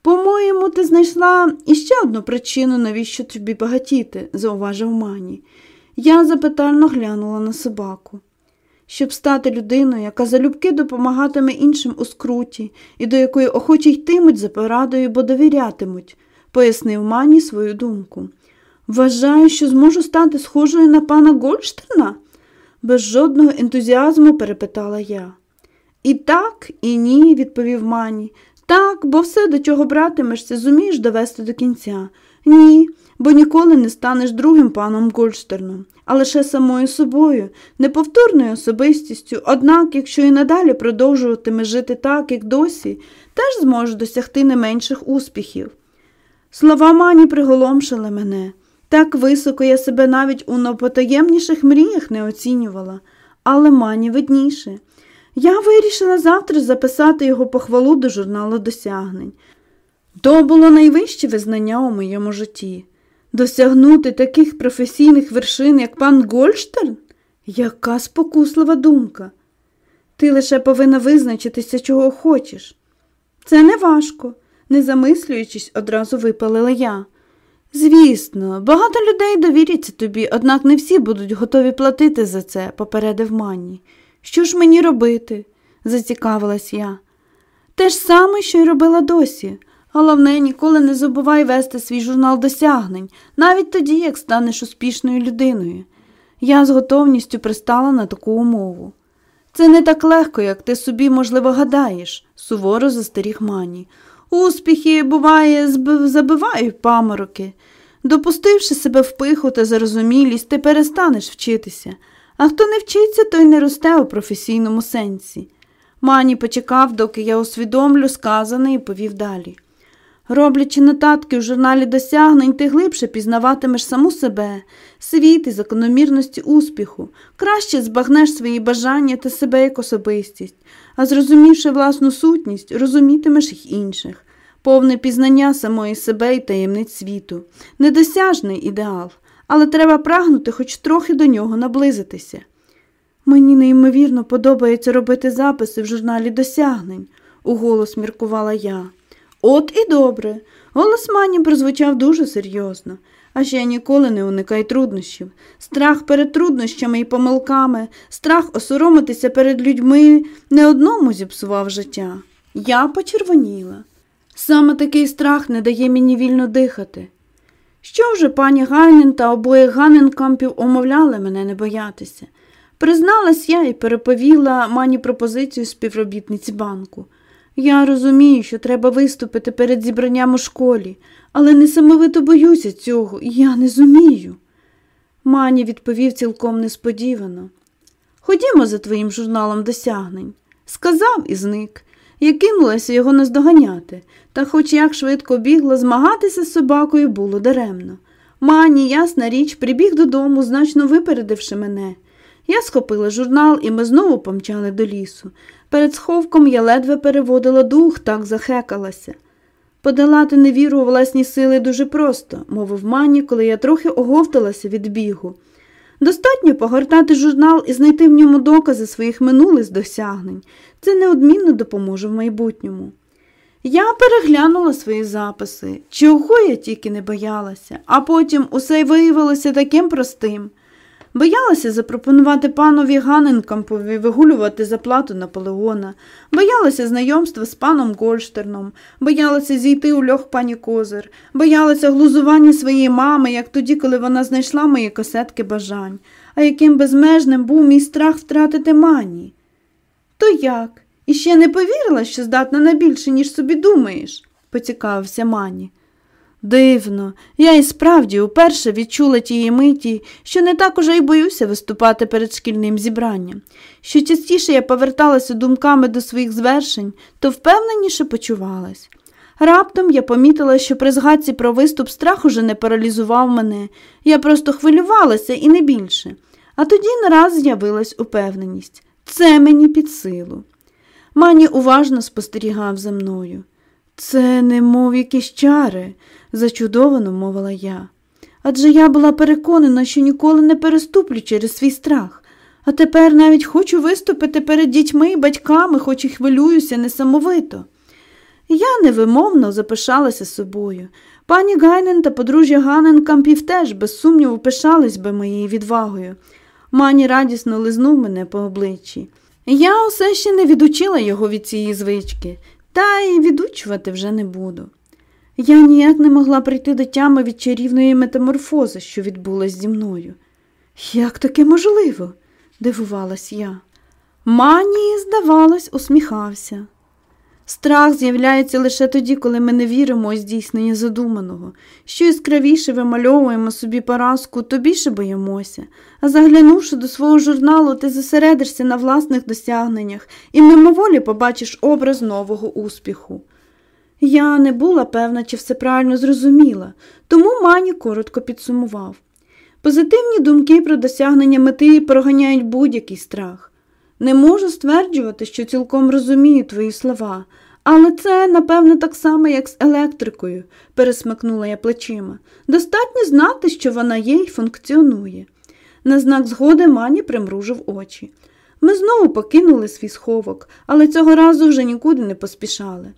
A: По-моєму, ти знайшла іще одну причину, навіщо тобі багатіти, зауважив мані. Я запитально глянула на собаку. Щоб стати людиною, яка залюбки допомагатиме іншим у скруті і до якої охоче йтимуть за порадою, бо довірятимуть, пояснив мані свою думку. Вважаю, що зможу стати схожою на пана Гольштерна? без жодного ентузіазму перепитала я. І так, і ні, відповів мані. Так, бо все, до чого братимешся, зумієш довести до кінця. Ні, бо ніколи не станеш другим паном Гольштерном, а лише самою собою, неповторною особистістю, однак, якщо і надалі продовжуватимеш жити так, як досі, теж зможеш досягти не менших успіхів. Слова мані приголомшили мене. Так високо я себе навіть у найпотаємніших мріях не оцінювала, але мані видніше. Я вирішила завтра записати його похвалу до журналу досягнень. То було найвище визнання у моєму житті. Досягнути таких професійних вершин, як пан Гольштерн? Яка спокуслива думка. Ти лише повинна визначитися, чого хочеш. Це не важко, не замислюючись, одразу випалила я. Звісно, багато людей довіряться тобі, однак не всі будуть готові платити за це, попередив Манні. Що ж мені робити? зацікавилась я. Те ж саме, що й робила досі. Головне, ніколи не забувай вести свій журнал досягнень, навіть тоді, як станеш успішною людиною. Я з готовністю пристала на таку умову. Це не так легко, як ти собі, можливо, гадаєш, суворо застеріг мані. Успіхи, буває, забивають памороки. Допустивши себе в пиху та зарозумілість, ти перестанеш вчитися, а хто не вчиться, той не росте у професійному сенсі. Мані почекав, доки я усвідомлю сказане і повів далі. Роблячи нотатки у журналі досягнень, ти глибше пізнаватимеш саму себе, світ і закономірності успіху, краще збагнеш свої бажання та себе як особистість, а зрозумівши власну сутність, розумітимеш їх інших, повне пізнання самої себе і таємниць світу, недосяжний ідеал, але треба прагнути хоч трохи до нього наблизитися. Мені неймовірно подобається робити записи в журналі досягнень, уголос міркувала я. От і добре. Голос Мані прозвучав дуже серйозно, а ще ніколи не уникай труднощів. Страх перед труднощами і помилками, страх осоромитися перед людьми не одному зіпсував життя. Я почервоніла. Саме такий страх не дає мені вільно дихати. Що вже пані Гайнен та обоє Ганненкампів умовляли мене не боятися. Призналась я і переповіла мані пропозицію співробітниці банку. Я розумію, що треба виступити перед зібранням у школі, але несамовито боюся цього, і я не зумію. Мані відповів цілком несподівано. Ходімо за твоїм журналом досягнень. Сказав і зник. Я кинулася його наздоганяти, та хоч як швидко бігла, змагатися з собакою було даремно. Мані, ясна річ, прибіг додому, значно випередивши мене. Я схопила журнал, і ми знову помчали до лісу. Перед сховком я ледве переводила дух, так захекалася. Подолати невіру у власні сили дуже просто, мовив мані, коли я трохи оговталася від бігу. Достатньо погортати журнал і знайти в ньому докази своїх минулих досягнень. Це неодмінно допоможе в майбутньому. Я переглянула свої записи, чого я тільки не боялася, а потім усе й виявилося таким простим. Боялася запропонувати панові Ганенкампові вигулювати заплату Наполеона, боялася знайомства з паном Гольштерном, боялася зійти у льох пані Козир, боялася глузування своєї мами, як тоді, коли вона знайшла мої касетки бажань, а яким безмежним був мій страх втратити мані. То як? І ще не повірила, що здатна на більше, ніж собі думаєш, поцікавився мані. Дивно, я і справді уперше відчула тієї миті, що не так уже й боюся виступати перед шкільним зібранням. Що частіше я поверталася думками до своїх звершень, то впевненіше почувалась. Раптом я помітила, що при згадці про виступ страх уже не паралізував мене, я просто хвилювалася і не більше. А тоді нараз з'явилась упевненість це мені під силу. Мані уважно спостерігав за мною. Це не мов якісь чари, зачудовано мовила я. Адже я була переконана, що ніколи не переступлю через свій страх, а тепер навіть хочу виступити перед дітьми і батьками, хоч і хвилююся несамовито. Я невимовно запишалася собою. Пані Гайнен та подружжя Ганенкампів теж, без сумніву, пишались би моєю відвагою. Мані радісно лизнув мене по обличчі. Я усе ще не відучила його від цієї звички, та й відучувати вже не буду. Я ніяк не могла прийти до тями від чарівної метаморфози, що відбулась зі мною. Як таке можливо? дивувалась я. Мані, здавалось, усміхався. Страх з'являється лише тоді, коли ми не віримо у здійснення задуманого. Що яскравіше вимальовуємо собі поразку, то більше боїмося. А заглянувши до свого журналу, ти зосередишся на власних досягненнях і мимоволі побачиш образ нового успіху. Я не була певна, чи все правильно зрозуміла, тому Мані коротко підсумував. Позитивні думки про досягнення мети проганяють будь-який страх. Не можу стверджувати, що цілком розумію твої слова, але це, напевне, так само, як з електрикою, пересмикнула я плечима. Достатньо знати, що вона є і функціонує. На знак згоди мані примружив очі. Ми знову покинули свій сховок, але цього разу вже нікуди не поспішали.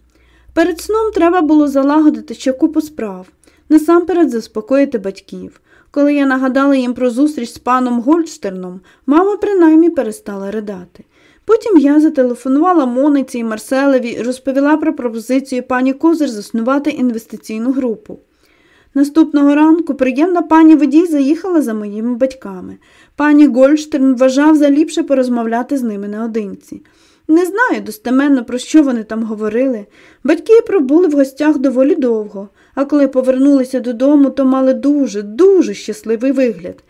A: Перед сном треба було залагодити ще купу справ, насамперед заспокоїти батьків. Коли я нагадала їм про зустріч з паном Гольдштерном, мама принаймні перестала ридати. Потім я зателефонувала Мониці і Марселеві і розповіла про пропозицію пані Козир заснувати інвестиційну групу. Наступного ранку приємна пані водій заїхала за моїми батьками. Пані Гольштерн вважав за ліпше порозмовляти з ними наодинці. Не знаю достеменно, про що вони там говорили. Батьки пробули в гостях доволі довго, а коли повернулися додому, то мали дуже, дуже щасливий вигляд.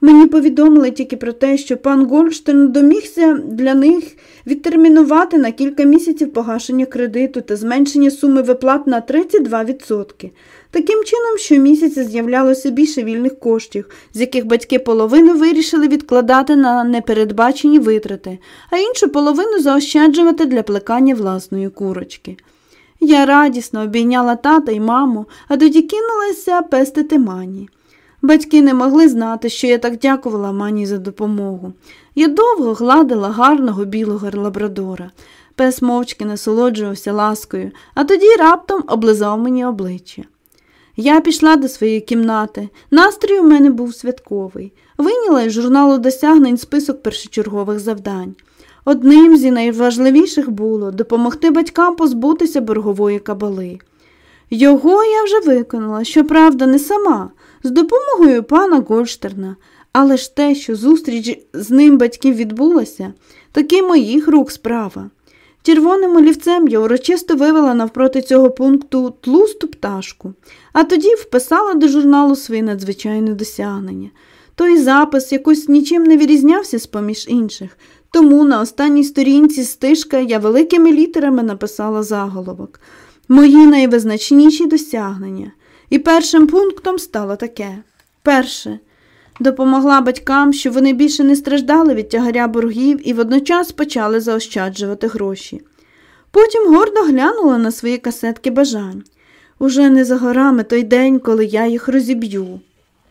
A: Мені повідомили тільки про те, що пан Гольштейн домігся для них відтермінувати на кілька місяців погашення кредиту та зменшення суми виплат на 32%. Таким чином, щомісяця з'являлося більше вільних коштів, з яких батьки половину вирішили відкладати на непередбачені витрати, а іншу половину заощаджувати для плекання власної курочки. Я радісно обійняла тата й маму, а тоді кинулася пестити мані. Батьки не могли знати, що я так дякувала мані за допомогу. Я довго гладила гарного білого лабрадора. Пес мовчки насолоджувався ласкою, а тоді раптом облизав мені обличчя. Я пішла до своєї кімнати. Настрій у мене був святковий. Виняла із журналу досягнень список першочергових завдань. Одним зі найважливіших було допомогти батькам позбутися боргової кабали. Його я вже виконала, щоправда, не сама, з допомогою пана Гольштерна, але ж те, що зустріч з ним батьків відбулася, таки моїх рук справа. Червоним олівцем я урочисто вивела навпроти цього пункту тлусту пташку, а тоді вписала до журналу свої надзвичайні досягнення. Той запис якось нічим не вирізнявся з поміж інших, тому на останній сторінці стишка я великими літерами написала заголовок Мої найвизначніші досягнення. І першим пунктом стало таке. Перше. Допомогла батькам, щоб вони більше не страждали від тягаря боргів і водночас почали заощаджувати гроші. Потім гордо глянула на свої касетки бажань. Уже не за горами той день, коли я їх розіб'ю.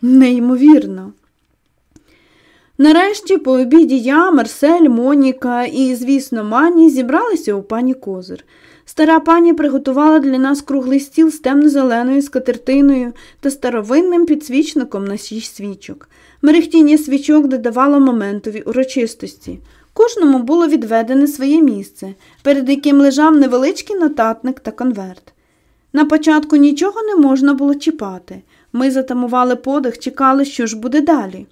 A: Неймовірно. Нарешті по обіді я, Марсель, Моніка і, звісно, Мані зібралися у пані Козир. Стара пані приготувала для нас круглий стіл з темно-зеленою скатертиною та старовинним підсвічником на шість свічок. Мерехтіння свічок додавало моментові урочистості. Кожному було відведене своє місце, перед яким лежав невеличкий нотатник та конверт. На початку нічого не можна було чіпати. Ми затамували подих, чекали, що ж буде далі.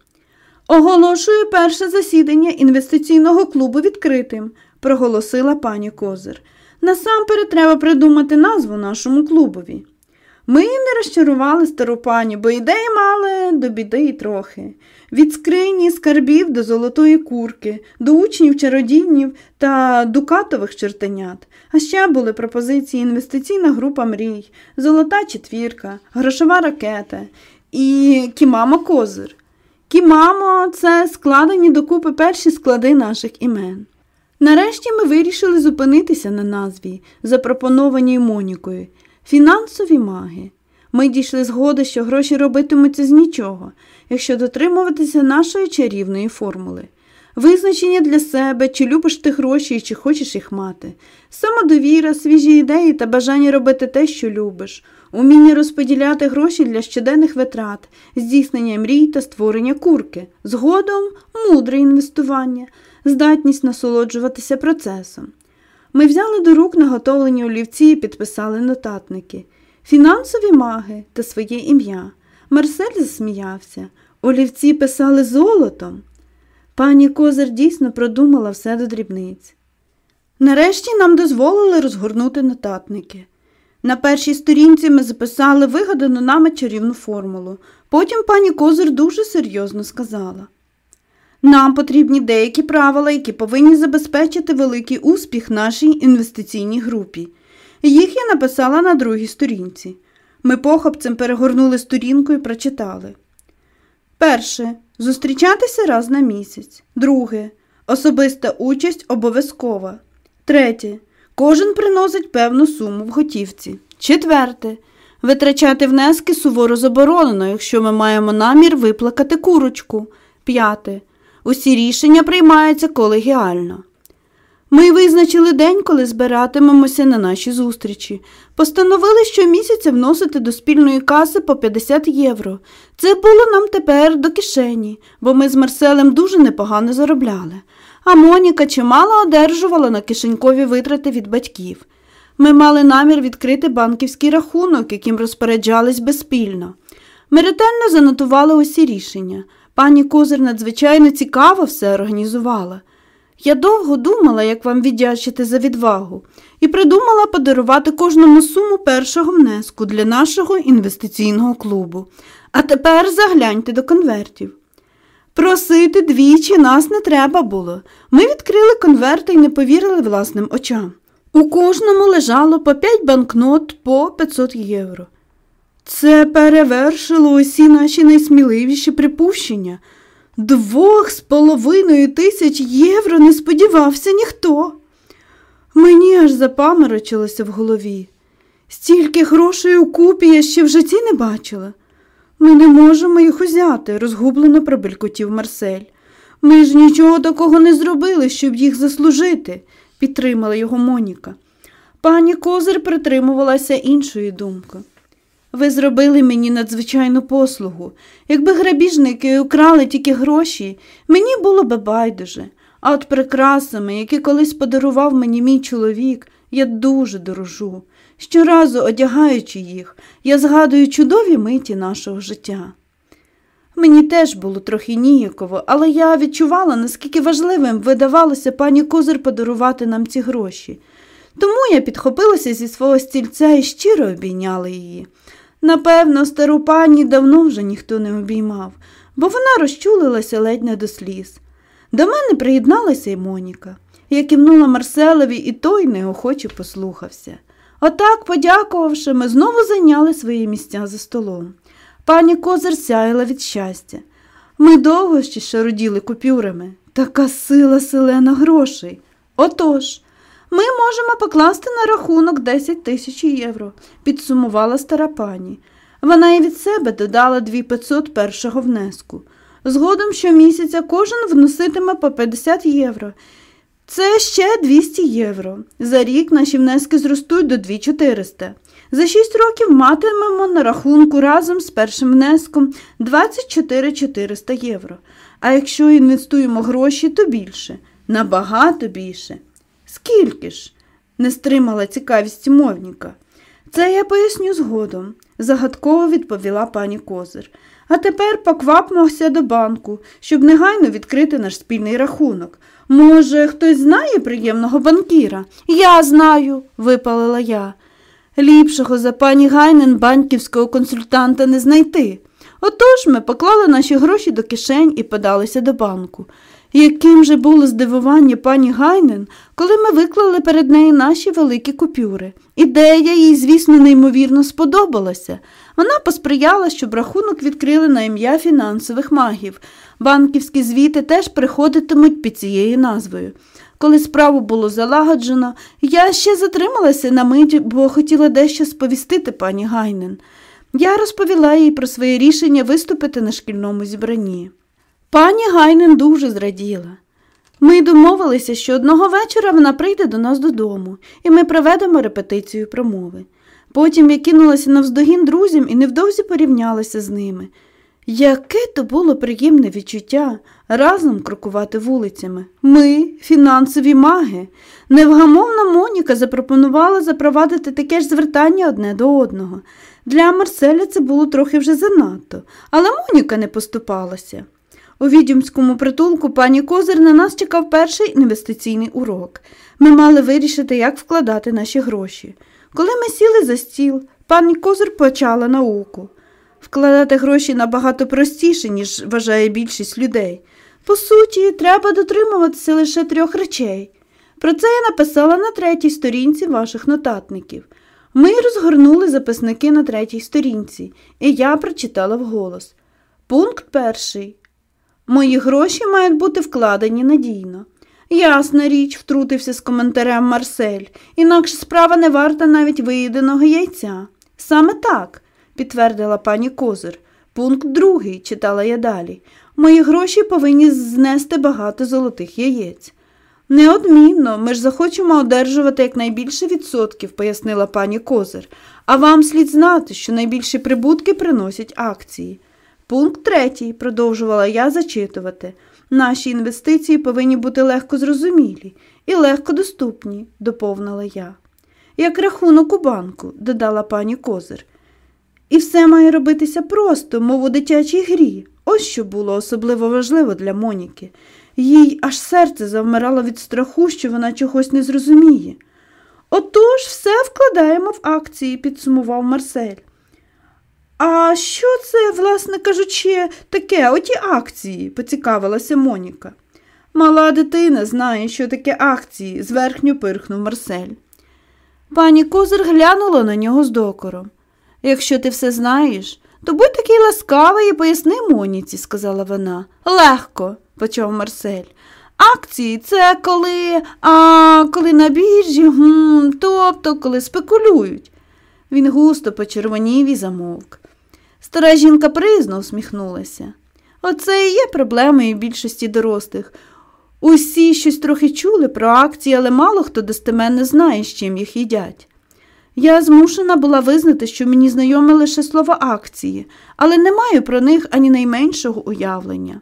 A: Оголошую перше засідання інвестиційного клубу відкритим, проголосила пані Козир. Насамперед треба придумати назву нашому клубові. Ми не розчарували стару пані, бо ідеї мали до біди й трохи. Від скрині скарбів до золотої курки, до учнів чародійнів та дукатових чертенят. А ще були пропозиції інвестиційна група мрій, золота четвірка, грошова ракета і кімамо козир. Кімамо це складені докупи перші склади наших імен. Нарешті ми вирішили зупинитися на назві, запропонованій Монікою фінансові маги. Ми дійшли згоди, що гроші робитимуться з нічого, якщо дотримуватися нашої чарівної формули. Визначення для себе, чи любиш ти гроші чи хочеш їх мати, самодовіра, свіжі ідеї та бажання робити те, що любиш, уміння розподіляти гроші для щоденних витрат, здійснення мрій та створення курки, згодом мудре інвестування, здатність насолоджуватися процесом. Ми взяли до рук наготовлені олівці і підписали нотатники, фінансові маги та своє ім'я. Марсель засміявся. Олівці писали золотом. Пані Козир дійсно продумала все до дрібниць. Нарешті нам дозволили розгорнути нотатники. На першій сторінці ми записали вигадану нами чарівну формулу. Потім пані Козир дуже серйозно сказала. Нам потрібні деякі правила, які повинні забезпечити великий успіх нашій інвестиційній групі. Їх я написала на другій сторінці. Ми похопцем перегорнули сторінку і прочитали. Перше. Зустрічатися раз на місяць. Друге. Особиста участь обов'язкова. Третє. Кожен приносить певну суму в готівці. Четверте. Витрачати внески суворо заборонено, якщо ми маємо намір виплакати курочку. П'яте. Усі рішення приймаються колегіально. Ми визначили день, коли збиратимемося на наші зустрічі. Постановили щомісяця вносити до спільної каси по 50 євро. Це було нам тепер до кишені, бо ми з Марселем дуже непогано заробляли. А Моніка чимало одержувала на кишенькові витрати від батьків. Ми мали намір відкрити банківський рахунок, яким розпоряджались безспільно. Ми ретельно занотували усі рішення. Пані Козир надзвичайно цікаво все організувала. Я довго думала, як вам віддячити за відвагу, і придумала подарувати кожному суму першого внеску для нашого інвестиційного клубу. А тепер загляньте до конвертів. Просити двічі нас не треба було. Ми відкрили конверти і не повірили власним очам. У кожному лежало по 5 банкнот по 500 євро. Це перевершило усі наші найсміливіші припущення. Двох з половиною тисяч євро не сподівався ніхто. Мені аж запаморочилося в голові. Стільки грошей у купі я ще в житті не бачила. Ми не можемо їх узяти, розгублено пробелькотів Марсель. Ми ж нічого такого не зробили, щоб їх заслужити, підтримала його Моніка. Пані Козир притримувалася іншої думки. Ви зробили мені надзвичайну послугу. Якби грабіжники украли тільки гроші, мені було би байдуже. А от прикрасами, які колись подарував мені мій чоловік, я дуже дорожу. Щоразу одягаючи їх, я згадую чудові миті нашого життя. Мені теж було трохи ніяково, але я відчувала, наскільки важливим видавалося пані Козир подарувати нам ці гроші. Тому я підхопилася зі свого стільця і щиро обійняла її. Напевно, стару пані давно вже ніхто не обіймав, бо вона розчулилася ледь не до сліз. До мене приєдналася й Моніка. Я кивнула Марселеві, і той неохоче послухався. Отак, подякувавши, ми знову зайняли свої місця за столом. Пані Козир сяяла від щастя. Ми довго ще шароділи купюрами. Така сила селена грошей. Отож, ми можемо покласти на рахунок 10 тисяч євро, підсумувала стара пані. Вона і від себе додала 2500 першого внеску. Згодом щомісяця кожен вноситиме по 50 євро. Це ще 200 євро. За рік наші внески зростуть до 2400. За 6 років матимемо на рахунку разом з першим внеском 24 400 євро. А якщо інвестуємо гроші, то більше, набагато більше. Скільки ж? не стримала цікавість мовніка. Це я поясню згодом, загадково відповіла пані Козир. А тепер поквапмося до банку, щоб негайно відкрити наш спільний рахунок. Може, хтось знає приємного банкіра? Я знаю, випалила я. Ліпшого за пані Гайнен банківського консультанта не знайти. Отож ми поклали наші гроші до кишень і подалися до банку. Яким же було здивування пані Гайнен, коли ми виклали перед нею наші великі купюри. Ідея їй, звісно, неймовірно сподобалася. Вона посприяла, щоб рахунок відкрили на ім'я фінансових магів. Банківські звіти теж приходитимуть під цією назвою. Коли справу було залагоджено, я ще затрималася на мить, бо хотіла дещо сповістити пані Гайнен. Я розповіла їй про своє рішення виступити на шкільному зібранні. Пані Гайнен дуже зраділа. Ми домовилися, що одного вечора вона прийде до нас додому, і ми проведемо репетицію промови. Потім я кинулася навздогін друзям і невдовзі порівнялася з ними. Яке то було приємне відчуття разом крокувати вулицями. Ми, фінансові маги. Невгамовна Моніка запропонувала запровадити таке ж звертання одне до одного. Для Марселя це було трохи вже занадто, але Моніка не поступалася. У відьомському притулку пані Козир на нас чекав перший інвестиційний урок. Ми мали вирішити, як вкладати наші гроші. Коли ми сіли за стіл, пані Козир почала науку. Вкладати гроші набагато простіше, ніж вважає більшість людей. По суті, треба дотримуватися лише трьох речей. Про це я написала на третій сторінці ваших нотатників. Ми розгорнули записники на третій сторінці, і я прочитала вголос. Пункт перший. Мої гроші мають бути вкладені надійно. Ясна річ, втрутився з коментарем Марсель, інакше справа не варта навіть виїденого яйця. Саме так, підтвердила пані Козир. Пункт другий, читала я далі. Мої гроші повинні знести багато золотих яєць. Неодмінно, ми ж захочемо одержувати якнайбільше відсотків, пояснила пані Козир, а вам слід знати, що найбільші прибутки приносять акції. Пункт третій, продовжувала я зачитувати. Наші інвестиції повинні бути легко зрозумілі і легко доступні, доповнила я. Як рахунок у банку, додала пані Козир. І все має робитися просто, мов у дитячій грі. Ось що було особливо важливо для Моніки. Їй аж серце завмирало від страху, що вона чогось не зрозуміє. Отож все вкладаємо в акції, підсумував Марсель. А що це, власне кажучи, таке, оті акції? поцікавилася Моніка. Мала дитина знає, що таке акції, зверхньо пирхнув Марсель. Пані Козир глянула на нього з докором. Якщо ти все знаєш, то будь такий ласкавий і поясни Моніці, сказала вона. Легко, почав Марсель. Акції це коли, а коли на біржі, гм, тобто коли спекулюють. Він густо почервонів і замовк. Стара жінка приязно усміхнулася. Оце і є проблемою більшості дорослих. Усі щось трохи чули про акції, але мало хто достеменно знає, з чим їх їдять. Я змушена була визнати, що мені знайоме лише слово акції, але не маю про них ані найменшого уявлення.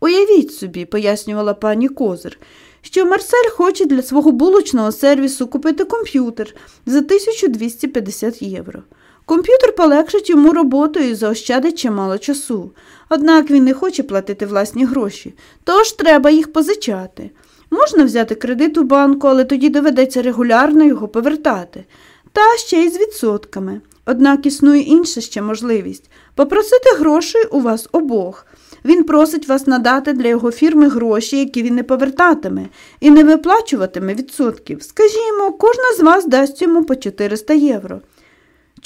A: Уявіть собі, пояснювала пані Козир, що Марсель хоче для свого булочного сервісу купити комп'ютер за 1250 євро. Комп'ютер полегшить йому роботу і заощадить чимало часу. Однак він не хоче платити власні гроші, тож треба їх позичати. Можна взяти кредит у банку, але тоді доведеться регулярно його повертати. Та ще й з відсотками. Однак існує інша ще можливість попросити грошей у вас обох. Він просить вас надати для його фірми гроші, які він не повертатиме, і не виплачуватиме відсотків. Скажімо, кожна з вас дасть йому по 400 євро.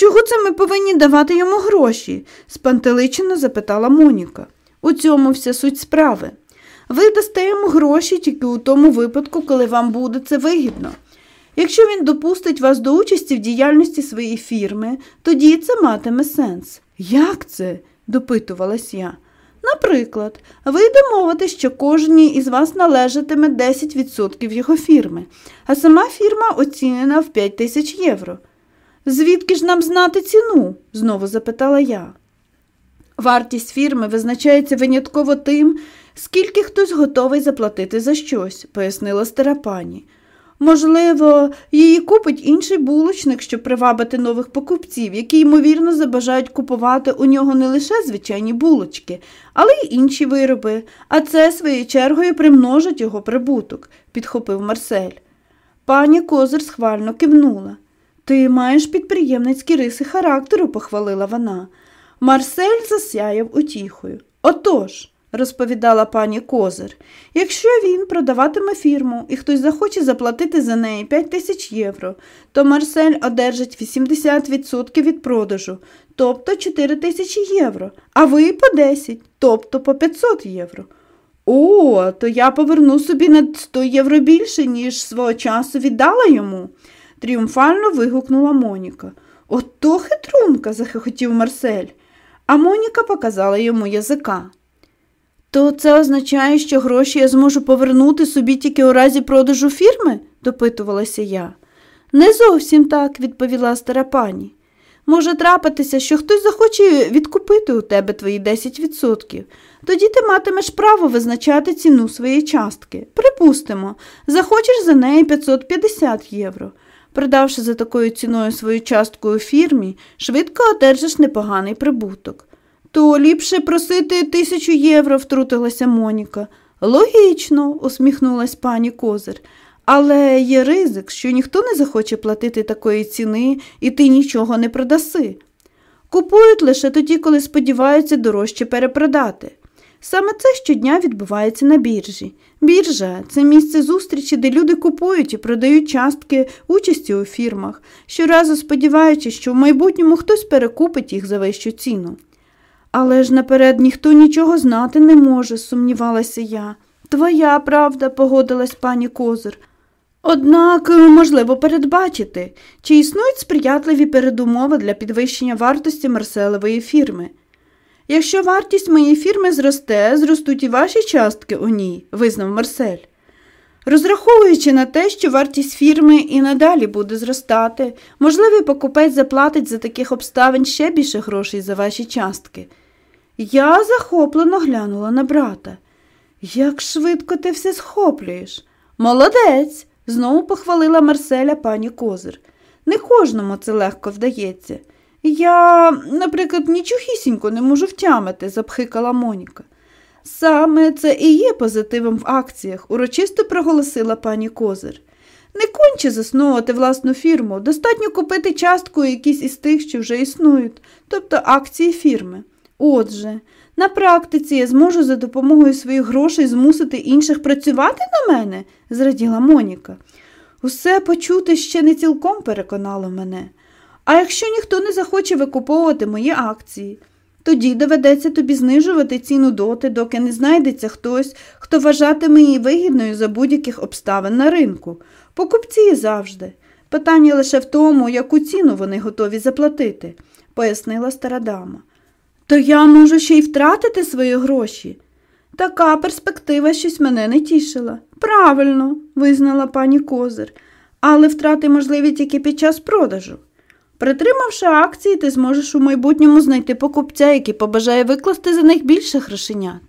A: Чого це ми повинні давати йому гроші? спантеличено запитала Моніка. У цьому вся суть справи. Ви дасте йому гроші тільки у тому випадку, коли вам буде це вигідно. Якщо він допустить вас до участі в діяльності своєї фірми, тоді це матиме сенс. Як це? допитувалась я. Наприклад, ви домовитесь, що кожній із вас належатиме 10% його фірми, а сама фірма оцінена в 5 тисяч євро. Звідки ж нам знати ціну? знову запитала я. Вартість фірми визначається винятково тим, скільки хтось готовий заплатити за щось, пояснила стара пані. Можливо, її купить інший булочник, щоб привабити нових покупців, які, ймовірно, забажають купувати у нього не лише звичайні булочки, але й інші вироби, а це своєю чергою примножить його прибуток, підхопив Марсель. Пані Козир схвально кивнула. Ти маєш підприємницькі риси характеру, похвалила вона. Марсель засяяв утіхою. Отож, розповідала пані Козир, якщо він продаватиме фірму і хтось захоче заплатити за неї 5 тисяч євро, то Марсель одержить 80% від продажу, тобто 4 тисячі євро, а ви по 10, тобто по 500 євро. О, то я поверну собі на 100 євро більше, ніж свого часу віддала йому, тріумфально вигукнула Моніка. Ото хитрунка, захихотів Марсель, а Моніка показала йому язика. То це означає, що гроші я зможу повернути собі тільки у разі продажу фірми? допитувалася я. Не зовсім так, відповіла стара пані. Може трапитися, що хтось захоче відкупити у тебе твої 10%. Тоді ти матимеш право визначати ціну своєї частки. Припустимо, захочеш за неї 550 євро. Продавши за такою ціною свою частку у фірмі, швидко одержиш непоганий прибуток. То ліпше просити тисячу євро, втрутилася Моніка. Логічно, усміхнулась пані Козир. Але є ризик, що ніхто не захоче платити такої ціни і ти нічого не продаси. Купують лише тоді, коли сподіваються дорожче перепродати. Саме це щодня відбувається на біржі. Біржа це місце зустрічі, де люди купують і продають частки участі у фірмах, щоразу сподіваючись, що в майбутньому хтось перекупить їх за вищу ціну. Але ж наперед ніхто нічого знати не може, сумнівалася я. Твоя правда, погодилась пані Козир. Однак можливо передбачити, чи існують сприятливі передумови для підвищення вартості Марселевої фірми. Якщо вартість моєї фірми зросте, зростуть і ваші частки у ній, визнав Марсель. Розраховуючи на те, що вартість фірми і надалі буде зростати, можливий покупець заплатить за таких обставин ще більше грошей за ваші частки. Я захоплено глянула на брата. Як швидко ти все схоплюєш? Молодець, знову похвалила Марселя пані Козир. Не кожному це легко вдається. Я, наприклад, нічогісінько не можу втямити, запхикала Моніка. Саме це і є позитивом в акціях, урочисто проголосила пані Козир. Не конче засновувати власну фірму, достатньо купити частку якісь із тих, що вже існують, тобто акції фірми. Отже, на практиці я зможу за допомогою своїх грошей змусити інших працювати на мене, зраділа Моніка. Усе почути ще не цілком переконало мене. А якщо ніхто не захоче викуповувати мої акції, тоді доведеться тобі знижувати ціну доти, доки не знайдеться хтось, хто вважатиме її вигідною за будь-яких обставин на ринку. Покупці завжди. Питання лише в тому, яку ціну вони готові заплатити, пояснила стара дама. То я можу ще й втратити свої гроші. Така перспектива щось мене не тішила. Правильно, визнала пані Козир, але втрати можливі тільки під час продажу. Притримавши акції, ти зможеш у майбутньому знайти покупця, який побажає викласти за них більше грошенят.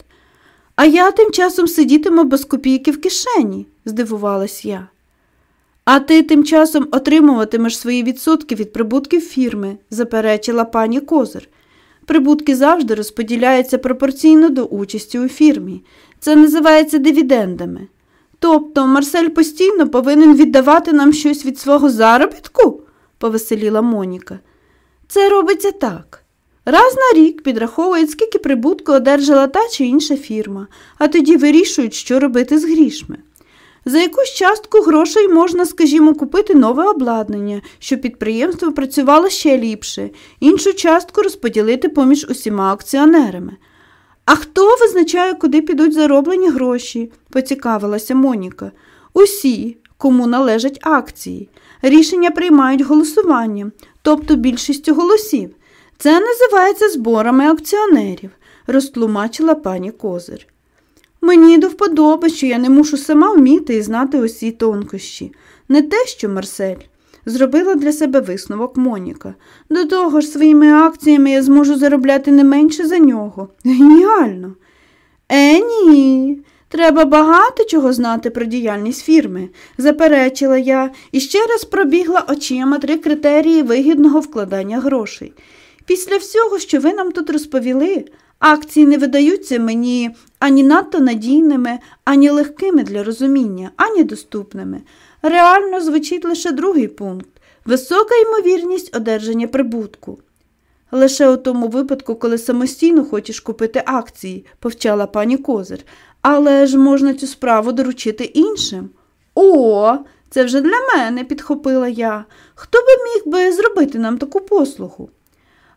A: А я тим часом сидітиму без копійки в кишені, здивувалась я. А ти тим часом отримуватимеш свої відсотки від прибутків фірми, заперечила пані Козир. Прибутки завжди розподіляються пропорційно до участі у фірмі. Це називається дивідендами. Тобто Марсель постійно повинен віддавати нам щось від свого заробітку? Повеселіла Моніка. Це робиться так. Раз на рік підраховують, скільки прибутку одержала та чи інша фірма, а тоді вирішують, що робити з грішми. За якусь частку грошей можна, скажімо, купити нове обладнання, щоб підприємство працювало ще ліпше, іншу частку розподілити поміж усіма акціонерами. А хто визначає, куди підуть зароблені гроші? поцікавилася Моніка. Усі, кому належать акції. Рішення приймають голосуванням, тобто більшістю голосів. Це називається зборами акціонерів, розтлумачила пані Козир. Мені до вподоби, що я не мушу сама вміти і знати усі тонкощі. Не те, що Марсель. Зробила для себе висновок Моніка. До того ж, своїми акціями я зможу заробляти не менше за нього. Геніально. Е, ні. Треба багато чого знати про діяльність фірми, заперечила я і ще раз пробігла очима три критерії вигідного вкладання грошей. Після всього, що ви нам тут розповіли, акції не видаються мені ані надто надійними, ані легкими для розуміння, ані доступними. Реально звучить лише другий пункт. висока ймовірність одержання прибутку. Лише у тому випадку, коли самостійно хочеш купити акції, повчала пані Козир, але ж можна цю справу доручити іншим. О, це вже для мене, підхопила я. Хто би міг би зробити нам таку послугу?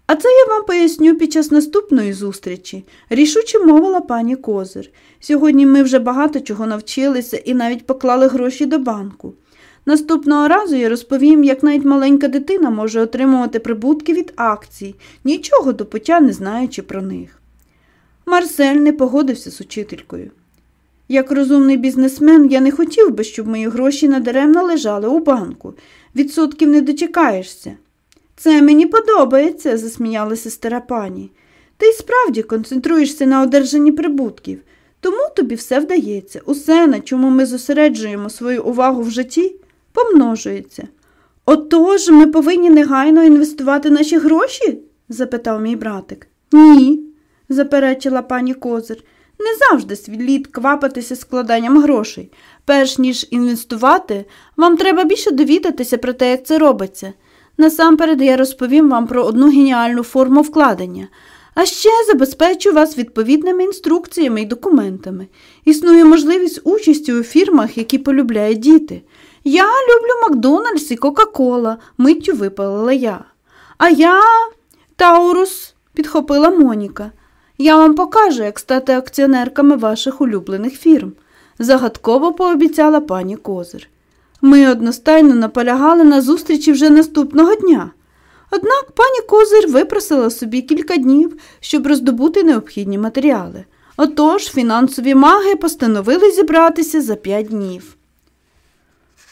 A: А це я вам поясню під час наступної зустрічі, рішуче мовила пані Козир. Сьогодні ми вже багато чого навчилися і навіть поклали гроші до банку. Наступного разу я розповім, як навіть маленька дитина може отримувати прибутки від акцій, нічого до пуття не знаючи про них. Марсель не погодився з учителькою. Як розумний бізнесмен, я не хотів би, щоб мої гроші надаремно лежали у банку. Відсотків не дочекаєшся. Це мені подобається, засміялася стара пані. Ти й справді концентруєшся на одержанні прибутків, тому тобі все вдається. Усе, на чому ми зосереджуємо свою увагу в житті, помножується. Отож ми повинні негайно інвестувати наші гроші? запитав мій братик. Ні, заперечила пані Козир. Не завжди слід квапитися складанням грошей. Перш ніж інвестувати, вам треба більше довідатися про те, як це робиться. Насамперед я розповім вам про одну геніальну форму вкладення, а ще забезпечу вас відповідними інструкціями і документами. Існує можливість участі у фірмах, які полюбляють діти. Я люблю Макдональдс і Кока-Кола, миттю випалила я. А я Таурус, підхопила Моніка. Я вам покажу, як стати акціонерками ваших улюблених фірм, загадково пообіцяла пані Козир. Ми одностайно наполягали на зустрічі вже наступного дня. Однак пані Козир випросила собі кілька днів, щоб роздобути необхідні матеріали. Отож фінансові маги постановили зібратися за п'ять днів.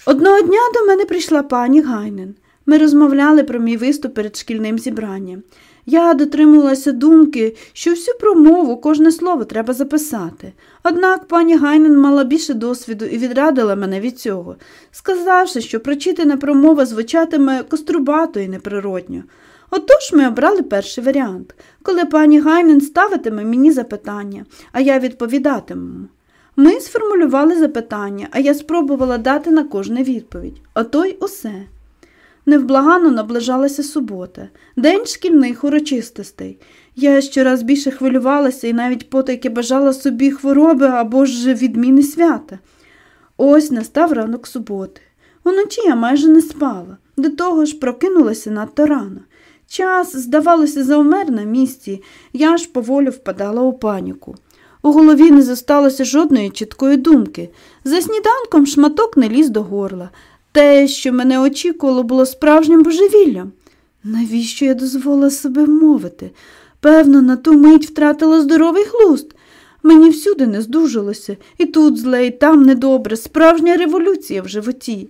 A: Одного дня до мене прийшла пані Гайнен. Ми розмовляли про мій виступ перед шкільним зібранням. Я дотримувалася думки, що всю промову, кожне слово треба записати. Однак пані Гайнен мала більше досвіду і відрадила мене від цього, сказавши, що прочитана промова звучатиме кострубато і неприродньо. Отож ми обрали перший варіант, коли пані Гайнен ставитиме мені запитання, а я відповідатиму. Ми сформулювали запитання, а я спробувала дати на кожне відповідь. Ото й усе. Невблаганно наближалася субота, день шкільних урочистостей. Я щораз більше хвилювалася і навіть потайки бажала собі хвороби або ж відміни свята. Ось настав ранок суботи. Уночі я майже не спала, до того ж прокинулася надто рано. Час, здавалося, завмер на місці, я ж поволі впадала у паніку. У голові не зосталося жодної чіткої думки. За сніданком шматок не ліз до горла. Те, що мене очікувало, було справжнім божевіллям. Навіщо я дозволила себе мовити? Певно, на ту мить втратила здоровий глузд. Мені всюди не здужилося, і тут зле, і там недобре, справжня революція в животі.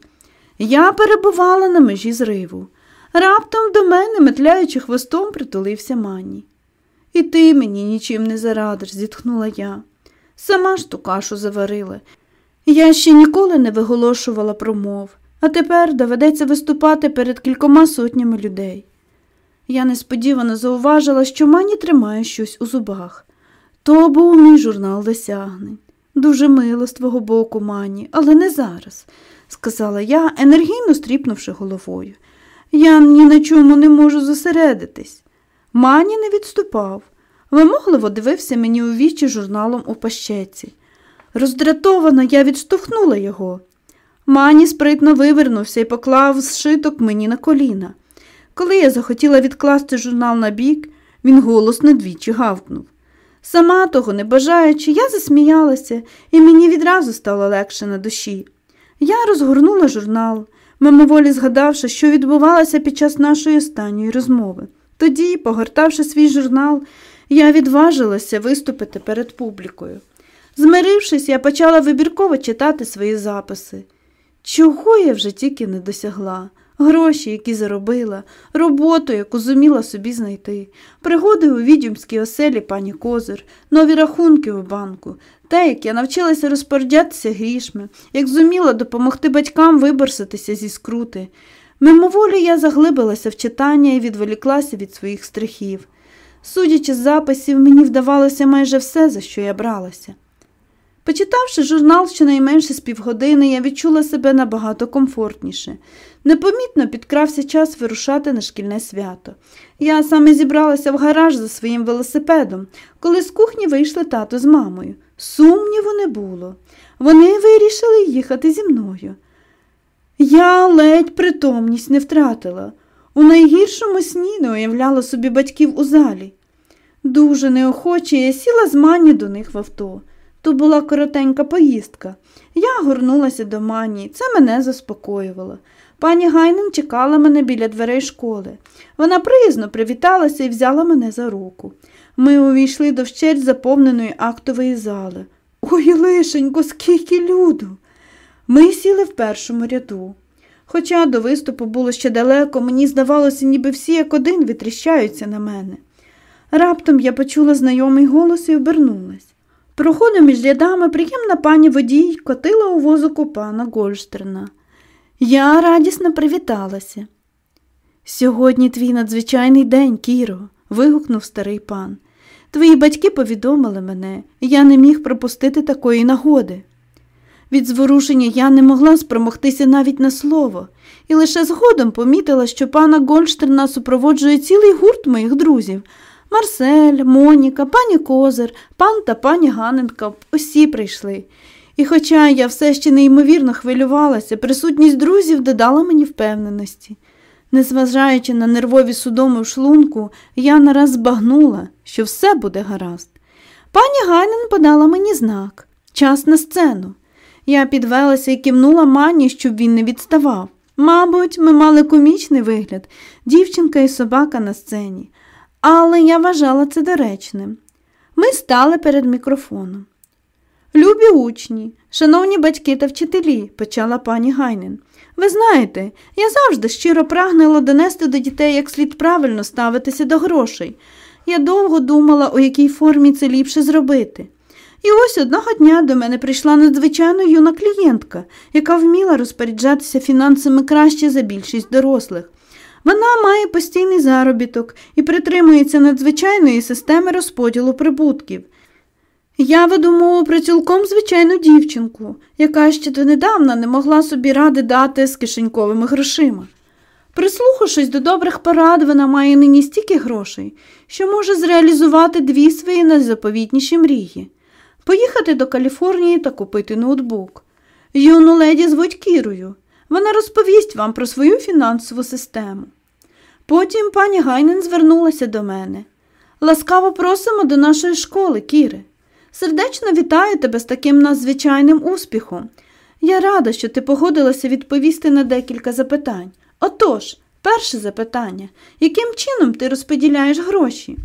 A: Я перебувала на межі зриву. Раптом до мене, метляючи хвостом, притулився мані. І ти мені нічим не зарадиш, зітхнула я. Сама ж ту кашу заварила. Я ще ніколи не виголошувала промов, а тепер доведеться виступати перед кількома сотнями людей. Я несподівано зауважила, що мані тримає щось у зубах. То був мій журнал досягнень. Дуже мило з твого боку, мані, але не зараз, сказала я, енергійно стріпнувши головою. Я ні на чому не можу зосередитись. Мані не відступав. Вимогливо дивився мені у вічі журналом у пащеці. Роздратовано я відштовхнула його. Мані спритно вивернувся і поклав зшиток мені на коліна. Коли я захотіла відкласти журнал на бік, він голосно двічі гавкнув. Сама того не бажаючи, я засміялася, і мені відразу стало легше на душі. Я розгорнула журнал, мимоволі згадавши, що відбувалося під час нашої останньої розмови. Тоді, погортавши свій журнал, я відважилася виступити перед публікою. Змирившись, я почала вибірково читати свої записи. Чого я вже тільки не досягла, гроші, які заробила, роботу, яку зуміла собі знайти, пригоди у відьомській оселі пані Козир, нові рахунки у банку, те, як я навчилася розпоряджатися грішми, як зуміла допомогти батькам виборситися зі скрути. Мимоволі я заглибилася в читання і відволіклася від своїх страхів. Судячи з записів, мені вдавалося майже все, за що я бралася. Почитавши журнал щонайменше з півгодини, я відчула себе набагато комфортніше. Непомітно підкрався час вирушати на шкільне свято. Я саме зібралася в гараж за своїм велосипедом, коли з кухні вийшли тато з мамою. Сумніву не було. Вони вирішили їхати зі мною. Я ледь притомність не втратила. У найгіршому сні не уявляла собі батьків у залі. Дуже неохоче я сіла з мані до них в авто. То була коротенька поїздка. Я горнулася до мані, це мене заспокоювало. Пані Гайнен чекала мене біля дверей школи. Вона приязно привіталася і взяла мене за руку. Ми увійшли до вщерть заповненої актової зали. Ой, лишенько, скільки люду. Ми сіли в першому ряду. Хоча до виступу було ще далеко, мені здавалося, ніби всі як один витріщаються на мене. Раптом я почула знайомий голос і обернулась. Проходом між рядами приємна пані водій котила у возику пана Гольштерна. Я радісно привіталася. Сьогодні твій надзвичайний день, Кіро, вигукнув старий пан. Твої батьки повідомили мене, і я не міг пропустити такої нагоди. Від зворушення я не могла спромогтися навіть на слово, і лише згодом помітила, що пана Гольштерна супроводжує цілий гурт моїх друзів. Марсель, Моніка, пані Козир, пан та пані Ганенка усі прийшли. І хоча я все ще неймовірно хвилювалася, присутність друзів додала мені впевненості. Незважаючи на нервові судоми в шлунку, я нараз збагнула, що все буде гаразд. Пані Гайнен подала мені знак час на сцену. Я підвелася і кивнула Мані, щоб він не відставав. Мабуть, ми мали комічний вигляд, дівчинка і собака на сцені, але я вважала це доречним. Ми стали перед мікрофоном. Любі учні, шановні батьки та вчителі, почала пані Гайнен. Ви знаєте, я завжди щиро прагнула донести до дітей, як слід правильно ставитися до грошей. Я довго думала, у якій формі це ліпше зробити. І ось одного дня до мене прийшла надзвичайно юна клієнтка, яка вміла розпоряджатися фінансами краще за більшість дорослих. Вона має постійний заробіток і притримується надзвичайної системи розподілу прибутків. Я веду мову про цілком звичайну дівчинку, яка ще донедавна не могла собі ради дати з кишеньковими грошима. Прислухавшись до добрих порад, вона має нині стільки грошей, що може зреалізувати дві свої найзаповітніші мрії поїхати до Каліфорнії та купити ноутбук. Юну леді звуть Кірою. Вона розповість вам про свою фінансову систему. Потім пані Гайнен звернулася до мене. Ласкаво просимо до нашої школи, Кіре. Сердечно вітаю тебе з таким надзвичайним успіхом. Я рада, що ти погодилася відповісти на декілька запитань. Отож, перше запитання яким чином ти розподіляєш гроші?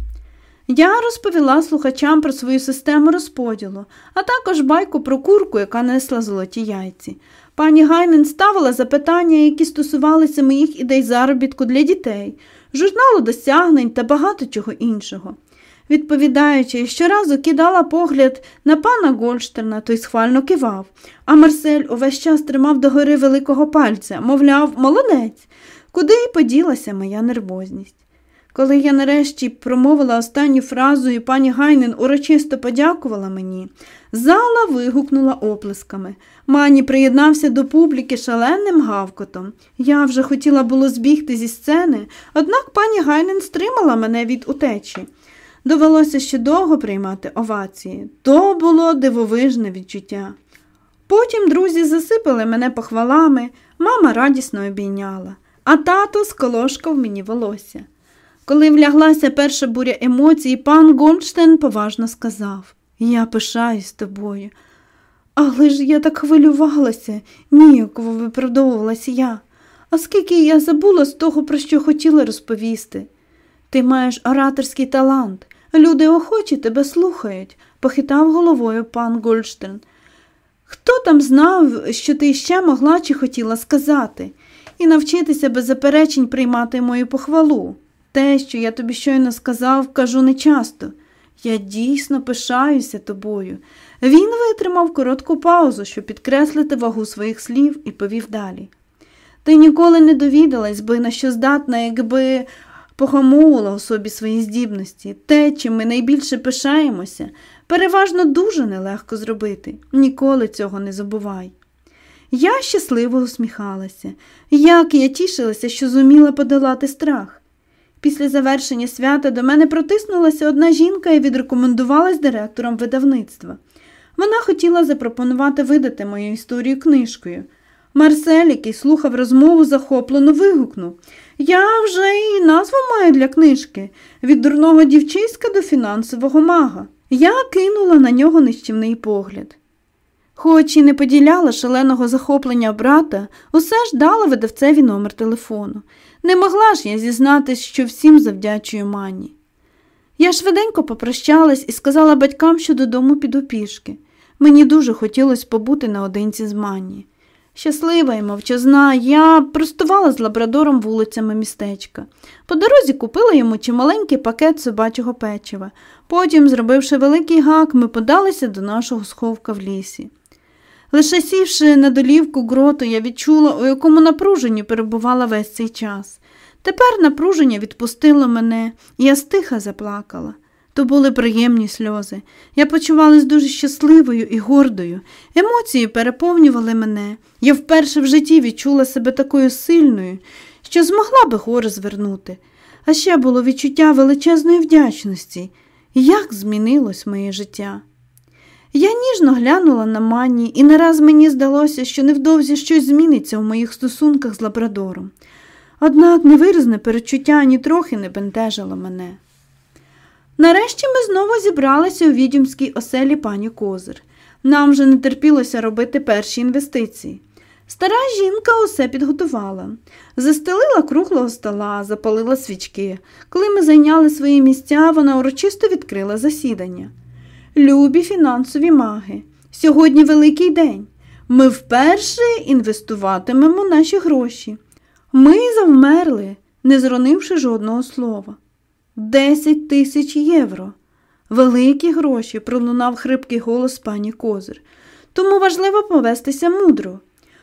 A: Я розповіла слухачам про свою систему розподілу, а також байку про курку, яка несла золоті яйці. Пані Гайнен ставила запитання, які стосувалися моїх ідей заробітку для дітей, журналу досягнень та багато чого іншого. Відповідаючи, щоразу кидала погляд на пана Гольштерна, той схвально кивав, а Марсель увесь час тримав догори великого пальця, мовляв, молодець, куди й поділася моя нервозність. Коли я нарешті промовила останню фразу і пані Гайнен урочисто подякувала мені, зала вибухнула оплесками. Мані приєднався до публіки шаленим гавкотом. Я вже хотіла було збігти зі сцени, однак пані Гайнен стримала мене від утечі. Довелося ще довго приймати овації. То було дивовижне відчуття. Потім друзі засипали мене похвалами, мама радісно обійняла, а тато сколошкав мені волосся. Коли вляглася перша буря емоцій, пан Гольштейн поважно сказав Я пишаюсь тобою. Але ж я так хвилювалася, ніяково виправдовувалася я. А скільки я забула з того, про що хотіла розповісти. Ти маєш ораторський талант, люди охочі тебе слухають, похитав головою пан Гольштейн. Хто там знав, що ти ще могла чи хотіла сказати, і навчитися без заперечень приймати мою похвалу? Те, що я тобі щойно сказав, кажу нечасто. Я дійсно пишаюся тобою. Він витримав коротку паузу, щоб підкреслити вагу своїх слів, і повів далі. Ти ніколи не довідалась би, на що здатна, якби похамовувала у собі свої здібності. Те, чим ми найбільше пишаємося, переважно дуже нелегко зробити. Ніколи цього не забувай. Я щасливо усміхалася, як я тішилася, що зуміла подолати страх. Після завершення свята до мене протиснулася одна жінка і відрекомендувалась директором видавництва. Вона хотіла запропонувати видати мою історію книжкою. Марсель, який слухав розмову, захоплено вигукнув Я вже і назву маю для книжки від дурного дівчиська до фінансового мага. Я кинула на нього нищівний погляд. Хоч і не поділяла шаленого захоплення брата, усе ж дала видавцеві номер телефону. Не могла ж я зізнатись, що всім завдячую мані. Я швиденько попрощалась і сказала батькам, що додому піду пішки. Мені дуже хотілося побути наодинці з мані. Щаслива і мовчазна, я простувала з лабрадором вулицями містечка. По дорозі купила йому чималенький пакет собачого печива. Потім, зробивши великий гак, ми подалися до нашого сховка в лісі. Лише сівши на долівку гроту, я відчула, у якому напруженні перебувала весь цей час. Тепер напруження відпустило мене, і я стиха заплакала. То були приємні сльози. Я почувалась дуже щасливою і гордою. Емоції переповнювали мене. Я вперше в житті відчула себе такою сильною, що змогла би горе звернути. А ще було відчуття величезної вдячності. Як змінилось моє життя. Я ніжно глянула на мані, і не раз мені здалося, що невдовзі щось зміниться у моїх стосунках з лабрадором. Однак невиразне перечуття нітрохи не бентежило мене. Нарешті ми знову зібралися у відьомській оселі пані Козир. Нам вже не терпілося робити перші інвестиції. Стара жінка усе підготувала, застелила круглого стола, запалила свічки. Коли ми зайняли свої місця, вона урочисто відкрила засідання. Любі фінансові маги, сьогодні великий день. Ми вперше інвестуватимемо наші гроші. Ми завмерли, не зронивши жодного слова. Десять тисяч євро. Великі гроші, пролунав хрипкий голос пані Козир. Тому важливо повестися мудро.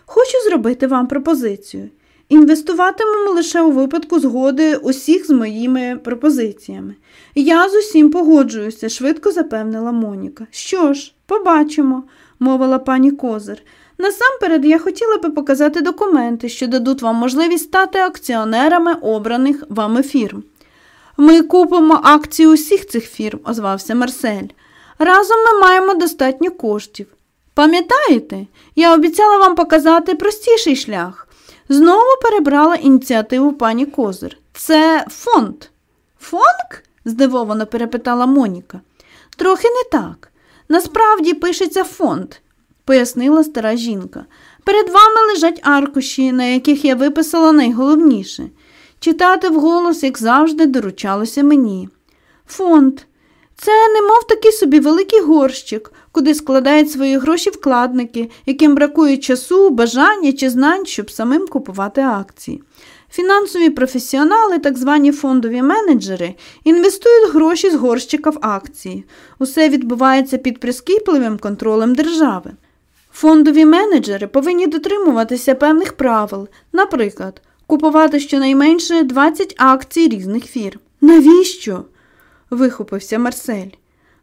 A: Хочу зробити вам пропозицію. Інвестуватимемо лише у випадку згоди усіх з моїми пропозиціями. Я з усім погоджуюся, швидко запевнила Моніка. Що ж, побачимо, мовила пані Козир. Насамперед я хотіла би показати документи, що дадуть вам можливість стати акціонерами обраних вами фірм. Ми купимо акції усіх цих фірм, озвався Марсель. Разом ми маємо достатньо коштів. Пам'ятаєте, я обіцяла вам показати простіший шлях. Знову перебрала ініціативу пані Козир. Це фонд. Фонд? здивовано перепитала Моніка. Трохи не так. Насправді пишеться фонд, пояснила стара жінка. Перед вами лежать аркуші, на яких я виписала найголовніше. Читати вголос, як завжди, доручалося мені. Фонд. Це немов такий собі великий горщик, куди складають свої гроші вкладники, яким бракує часу, бажання чи знань, щоб самим купувати акції. Фінансові професіонали, так звані фондові менеджери, інвестують гроші з горщика в акції. Усе відбувається під прискіпливим контролем держави. Фондові менеджери повинні дотримуватися певних правил, наприклад, купувати щонайменше 20 акцій різних фірм. Навіщо? вихопився Марсель.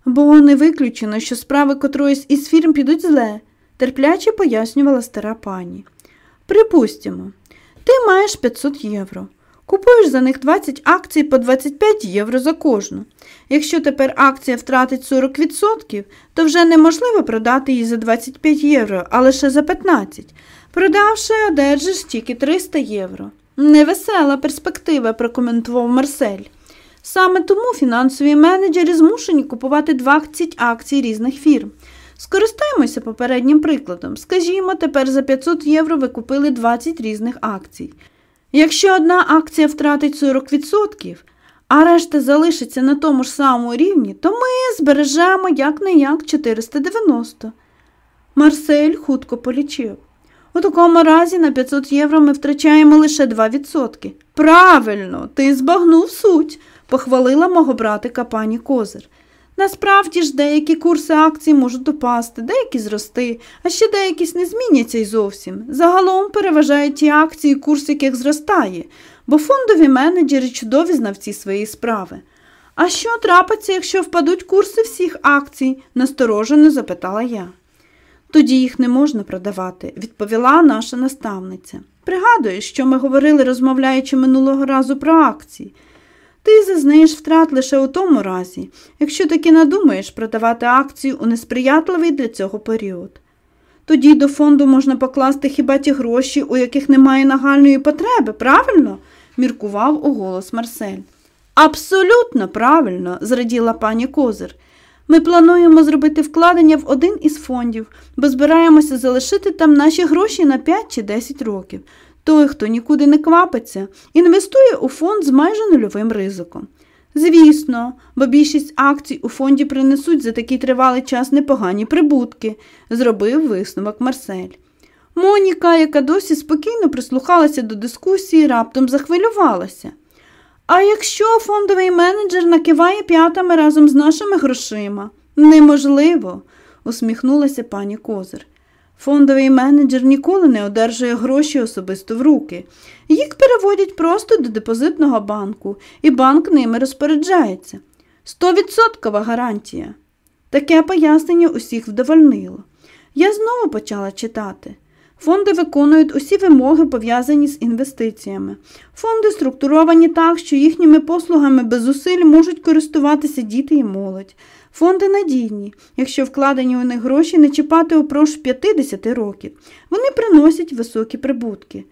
A: Бо не виключено, що справи котроїсь із фірм підуть зле, терпляче пояснювала стара пані. Припустимо, ти маєш 500 євро. Купуєш за них 20 акцій по 25 євро за кожну. Якщо тепер акція втратить 40%, то вже неможливо продати її за 25 євро, а лише за 15. Продавши, одержиш тільки 300 євро. Невесела перспектива, прокоментував Марсель. Саме тому фінансові менеджери змушені купувати 20 акцій різних фірм. Скористаємося попереднім прикладом. Скажімо, тепер за 500 євро ви купили 20 різних акцій. Якщо одна акція втратить 40%, а решта залишиться на тому ж самому рівні, то ми збережемо як не як 490. Марсель хутко полічив. У такому разі на 500 євро ми втрачаємо лише 2%. Правильно, ти збагнув суть похвалила мого братика пані Козир. Насправді ж деякі курси акцій можуть допасти, деякі зрости, а ще деякі не зміняться й зовсім. Загалом переважають ті акції, курс яких зростає. бо фондові менеджери чудові знавці своєї справи. А що трапиться, якщо впадуть курси всіх акцій? насторожено запитала я. Тоді їх не можна продавати, відповіла наша наставниця. Пригадуєш, що ми говорили, розмовляючи минулого разу про акції. Ти зазнаєш втрат лише у тому разі, якщо таки надумаєш продавати акцію у несприятливий для цього період. Тоді до фонду можна покласти хіба ті гроші, у яких немає нагальної потреби, правильно? міркував у голос Марсель. Абсолютно правильно, зраділа пані Козир. Ми плануємо зробити вкладення в один із фондів, бо збираємося залишити там наші гроші на 5 чи 10 років. Той, хто нікуди не квапиться, інвестує у фонд з майже нульовим ризиком. Звісно, бо більшість акцій у фонді принесуть за такий тривалий час непогані прибутки, зробив висновок Марсель. Моніка, яка досі спокійно прислухалася до дискусії, раптом захвилювалася. А якщо фондовий менеджер накиває п'ятами разом з нашими грошима? Неможливо, усміхнулася пані Козир. Фондовий менеджер ніколи не одержує гроші особисто в руки. Їх переводять просто до депозитного банку, і банк ними розпоряджається. Стовідсоткова гарантія. Таке пояснення усіх вдовольнило. Я знову почала читати. Фонди виконують усі вимоги, пов'язані з інвестиціями. Фонди структуровані так, що їхніми послугами без зусиль можуть користуватися діти і молодь. Фонди надійні, якщо вкладені у них гроші не чіпати упродовж 50 років. Вони приносять високі прибутки.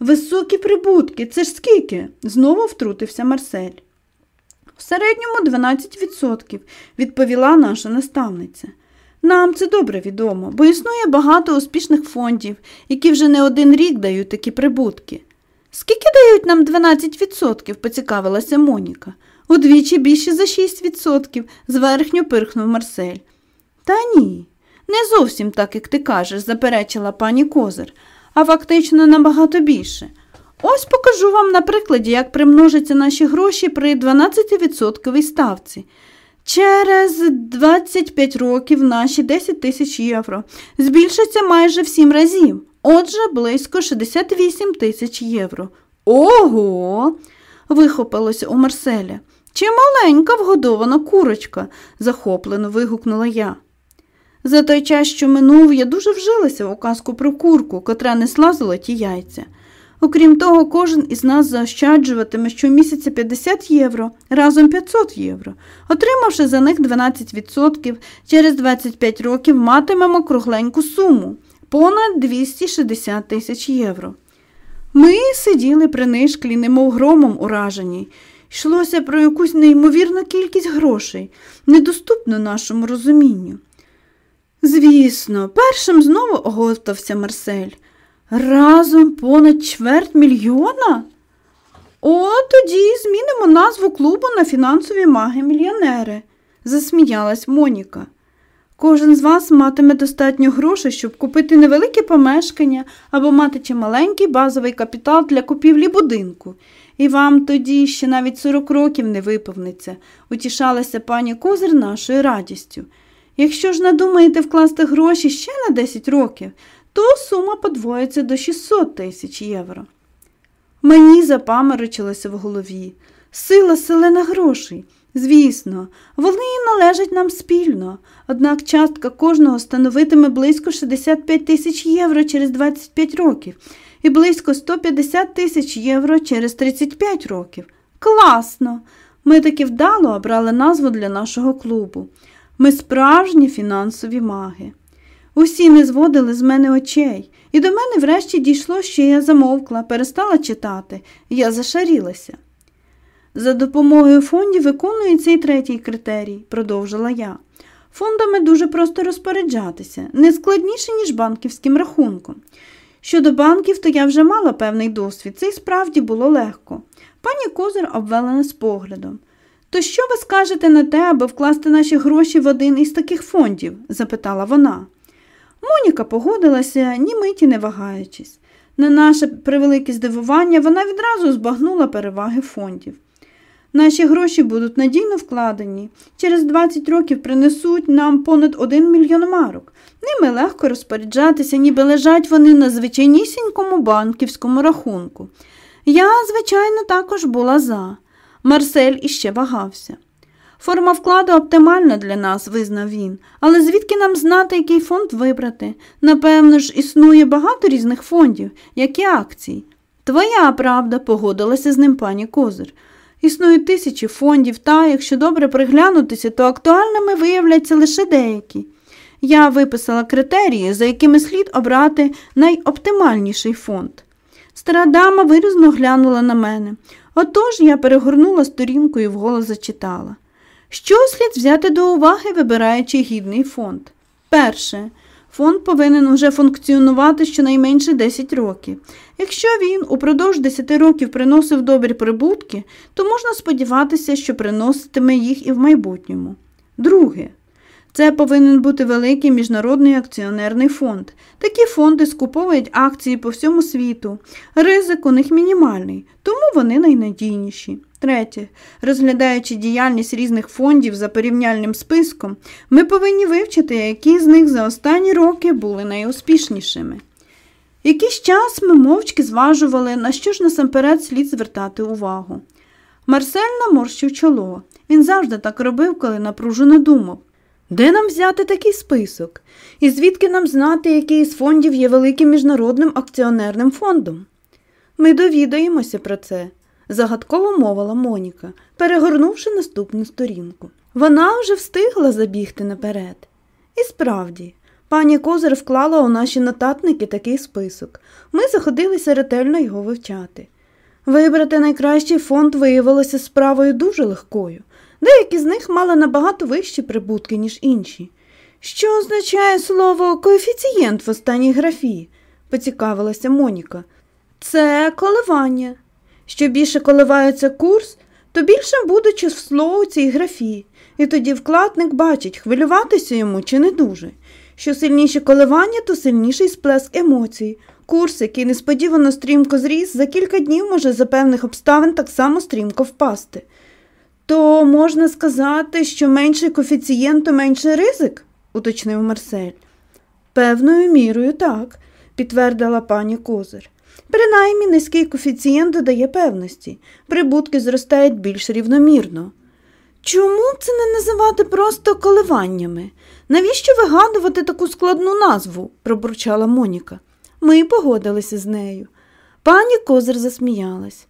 A: Високі прибутки, це ж скільки? знову втрутився Марсель. В середньому 12%, відповіла наша наставниця. Нам це добре відомо, бо існує багато успішних фондів, які вже не один рік дають такі прибутки. Скільки дають нам 12%? поцікавилася Моніка. Удвічі більше за 6%, зверхньо пирхнув Марсель. Та ні, не зовсім так, як ти кажеш, заперечила пані Козир, а фактично набагато більше. Ось покажу вам на прикладі, як примножаться наші гроші при 12% ставці. Через 25 років наші 10 тисяч євро збільшаться майже в 7 разів, отже, близько 68 тисяч євро. Ого! вихопилося у Марселя. Чи маленька вгодована курочка, захоплено вигукнула я. За той час, що минув, я дуже вжилася у казку про курку, котра несла золоті яйця. Окрім того, кожен із нас заощаджуватиме щомісяця 50 євро, разом 500 євро. Отримавши за них 12%, через 25 років матимемо кругленьку суму понад 260 тисяч євро. Ми сиділи принишклі, немов громом уражені. Йшлося про якусь неймовірну кількість грошей, недоступну нашому розумінню. Звісно, першим знову оговтався Марсель. Разом понад чверть мільйона? О, тоді змінимо назву клубу на фінансові маги-мільйонери, засміялась Моніка. Кожен з вас матиме достатньо грошей, щоб купити невелике помешкання або мати чималенький базовий капітал для купівлі будинку. І вам тоді ще навіть 40 років не виповниться, утішалася пані Козир нашою радістю. Якщо ж надумаєте вкласти гроші ще на 10 років, то сума подвоїться до 600 тисяч євро. Мені запаморочилося в голові. Сила селена грошей. Звісно, вони належать нам спільно, однак частка кожного становитиме близько 65 тисяч євро через 25 років і близько 150 тисяч євро через 35 років. Класно! Ми таки вдало обрали назву для нашого клубу. Ми справжні фінансові маги. Усі не зводили з мене очей, і до мене врешті дійшло, що я замовкла, перестала читати, я зашарілася. За допомогою фондів виконується і третій критерій, продовжила я. Фондами дуже просто розпоряджатися, не складніше, ніж банківським рахунком. Щодо банків, то я вже мала певний досвід, це й справді було легко. Пані Козир обвела нас поглядом. То що ви скажете на те, аби вкласти наші гроші в один із таких фондів? запитала вона. Моніка погодилася, ні миті не вагаючись. На наше превелике здивування вона відразу збагнула переваги фондів. Наші гроші будуть надійно вкладені. Через 20 років принесуть нам понад 1 мільйон марок. Ними легко розпоряджатися, ніби лежать вони на звичайнісінькому банківському рахунку. Я, звичайно, також була за. Марсель іще вагався. Форма вкладу оптимальна для нас, визнав він, але звідки нам знати, який фонд вибрати? Напевно ж, існує багато різних фондів, як і акцій. Твоя правда, погодилася з ним пані Козир. Існують тисячі фондів, та, якщо добре приглянутися, то актуальними виявляться лише деякі. Я виписала критерії, за якими слід обрати найоптимальніший фонд. Стара дама виразно глянула на мене. Отож я перегорнула сторінку і вголос зачитала. Що слід взяти до уваги, вибираючи гідний фонд? Перше. Фонд повинен уже функціонувати щонайменше 10 років. Якщо він упродовж 10 років приносив добрі прибутки, то можна сподіватися, що приноситиме їх і в майбутньому. Друге. Це повинен бути великий міжнародний акціонерний фонд. Такі фонди скуповують акції по всьому світу. Ризик у них мінімальний, тому вони найнадійніші. Третє. Розглядаючи діяльність різних фондів за порівняльним списком, ми повинні вивчити, які з них за останні роки були найуспішнішими. Якийсь час ми мовчки зважували, на що ж насамперед слід звертати увагу. Марсель наморщив чоло. Він завжди так робив, коли напружено думав. Де нам взяти такий список? І звідки нам знати, який з фондів є великим міжнародним акціонерним фондом? Ми довідаємося про це, загадково мовила Моніка, перегорнувши наступну сторінку. Вона вже встигла забігти наперед. І справді, пані Козир вклала у наші нотатники такий список. Ми заходилися ретельно його вивчати. Вибрати найкращий фонд виявилося справою дуже легкою. Деякі з них мали набагато вищі прибутки, ніж інші. Що означає слово коефіцієнт в останній графі? поцікавилася Моніка. Це коливання. Що більше коливається курс, то більше буде число у цій графі, і тоді вкладник бачить, хвилюватися йому чи не дуже. Що сильніші коливання, то сильніший сплеск емоцій. Курс, який несподівано стрімко зріс, за кілька днів може за певних обставин так само стрімко впасти. То можна сказати, що менший коефіцієнт, то менший ризик, уточнив Марсель. Певною мірою так, підтвердила пані Козир. Принаймні низький коефіцієнт додає певності, прибутки зростають більш рівномірно. Чому це не називати просто коливаннями? Навіщо вигадувати таку складну назву? пробурчала Моніка. Ми погодилися з нею. Пані Козир засміялась.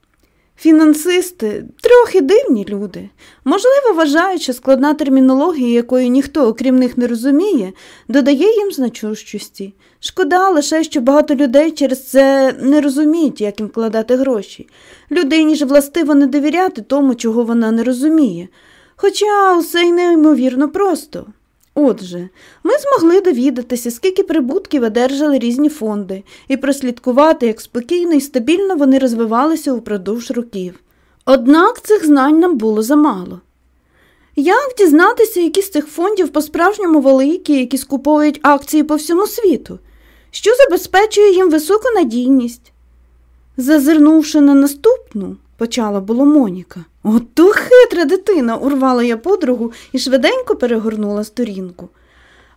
A: Фінансисти трохи дивні люди. Можливо, вважають, що складна термінологія, якої ніхто, окрім них, не розуміє, додає їм значущості. Шкода лише, що багато людей через це не розуміють, як їм вкладати гроші. Людині ж властиво не довіряти тому, чого вона не розуміє. Хоча усе й неймовірно просто. Отже, ми змогли довідатися, скільки прибутків одержали різні фонди, і прослідкувати, як спокійно і стабільно вони розвивалися упродовж років. Однак цих знань нам було замало. Як дізнатися, які з цих фондів по-справжньому великі, які скуповують акції по всьому світу, що забезпечує їм високу надійність? Зазирнувши на наступну, почала було Моніка. Ото хитра дитина, урвала я подругу і швиденько перегорнула сторінку.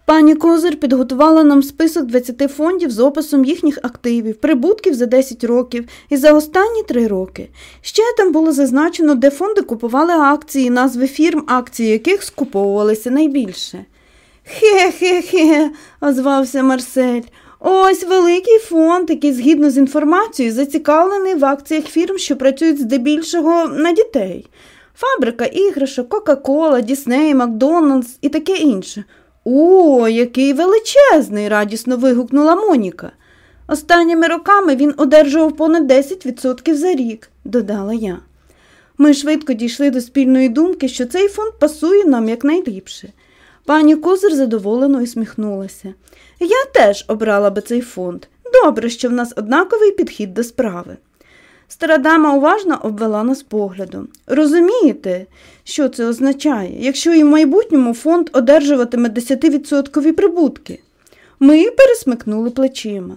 A: Пані Козир підготувала нам список 20 фондів з описом їхніх активів, прибутків за 10 років і за останні 3 роки. Ще там було зазначено, де фонди купували акції, назви фірм, акції яких скуповувалися найбільше. Хе-хе-хе, озвався Марсель. Ось великий фонд, який, згідно з інформацією, зацікавлений в акціях фірм, що працюють здебільшого на дітей. Фабрика іграшок, Кока-Кола, Дісней, Макдональдс і таке інше. О, який величезний! радісно вигукнула Моніка. Останніми роками він одержував понад 10% за рік, додала я. Ми швидко дійшли до спільної думки, що цей фонд пасує нам якнайліпше. Пані Козир задоволено усміхнулася. Я теж обрала би цей фонд. Добре, що в нас однаковий підхід до справи. Стара дама уважно обвела нас поглядом. Розумієте, що це означає, якщо і в майбутньому фонд одержуватиме 10% прибутки? Ми пересмикнули плечима.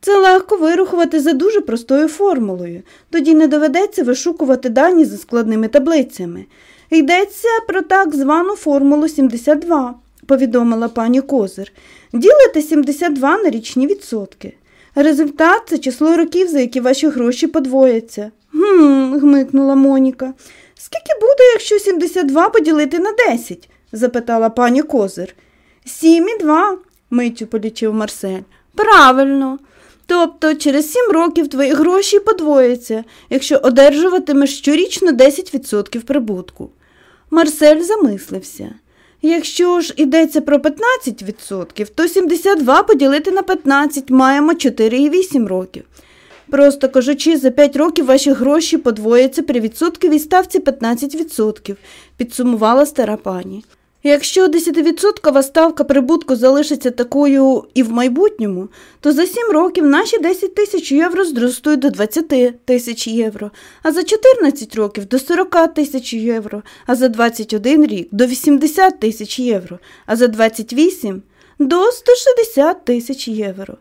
A: Це легко вирахувати за дуже простою формулою, тоді не доведеться вишукувати дані за складними таблицями. Йдеться про так звану формулу 72, повідомила пані Козир. Ділите 72 на річні відсотки. Результат це число років, за які ваші гроші подвояться. Гм, гмикнула Моніка. Скільки буде, якщо 72 поділити на 10? запитала пані Козир. Сім і два, миттю полічив Марсель. Правильно. Тобто через сім років твої гроші подвояться, якщо одержуватимеш щорічно 10% прибутку. Марсель замислився. Якщо ж йдеться про 15%, то 72 поділити на 15 маємо 4,8 років. Просто кажучи, за 5 років ваші гроші подвояться при відсотковій ставці 15%, підсумувала стара пані. Якщо 10% ставка прибутку залишиться такою і в майбутньому, то за 7 років наші 10 тисяч євро зростуть до 20 тисяч євро, а за 14 років до 40 тисяч євро, а за 21 рік до 80 тисяч євро, а за 28 до 160 тисяч євро.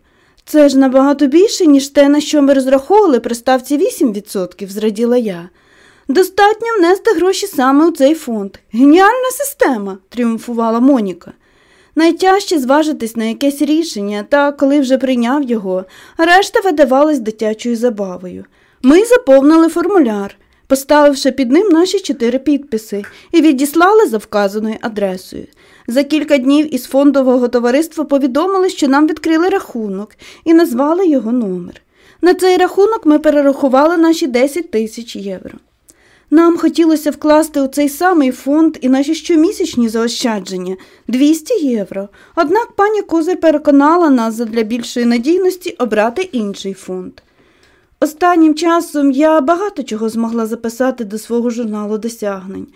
A: Це ж набагато більше, ніж те, на що ми розраховували при ставці 8%, зраділа я. Достатньо внести гроші саме у цей фонд. Геніальна система, тріумфувала Моніка. Найтяжче зважитись на якесь рішення, та коли вже прийняв його, решта видавалась дитячою забавою. Ми заповнили формуляр, поставивши під ним наші чотири підписи, і відіслали за вказаною адресою. За кілька днів із фондового товариства повідомили, що нам відкрили рахунок і назвали його номер. На цей рахунок ми перерахували наші 10 тисяч євро. Нам хотілося вкласти у цей самий фонд і наші щомісячні заощадження 200 євро. Однак пані Козир переконала нас задля більшої надійності обрати інший фонд. Останнім часом я багато чого змогла записати до свого журналу досягнень.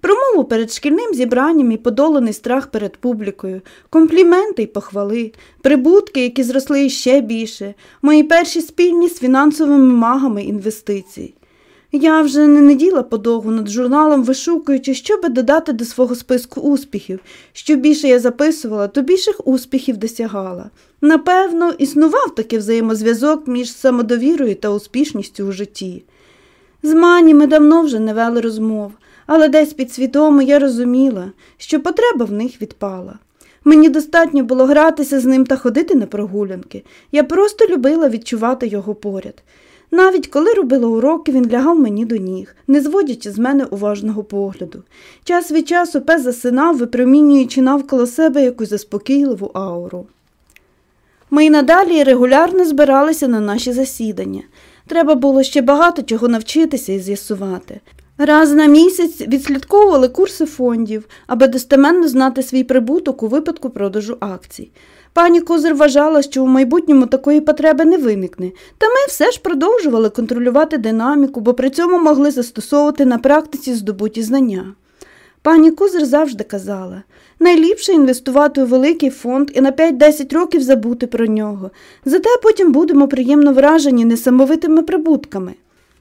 A: Промову перед шкільним зібранням і подоланий страх перед публікою, компліменти й похвали, прибутки, які зросли іще більше, мої перші спільні з фінансовими магами інвестицій. Я вже не неділа подовгу над журналом, вишукуючи, що би додати до свого списку успіхів. Що більше я записувала, то більших успіхів досягала. Напевно, існував такий взаємозв'язок між самодовірою та успішністю у житті. З мані ми давно вже не вели розмов, але десь підсвідомо я розуміла, що потреба в них відпала. Мені достатньо було гратися з ним та ходити на прогулянки. Я просто любила відчувати його поряд. Навіть коли робила уроки, він лягав мені до ніг, не зводячи з мене уважного погляду. Час від часу пес засинав, випромінюючи навколо себе якусь заспокійливу ауру. Ми й надалі регулярно збиралися на наші засідання. Треба було ще багато чого навчитися і з'ясувати. Раз на місяць відслідковували курси фондів, аби достеменно знати свій прибуток у випадку продажу акцій. Пані Козир вважала, що у майбутньому такої потреби не виникне, та ми все ж продовжували контролювати динаміку, бо при цьому могли застосовувати на практиці здобуті знання. Пані Козир завжди казала найліпше інвестувати у великий фонд і на 5-10 років забути про нього, зате потім будемо приємно вражені несамовитими прибутками.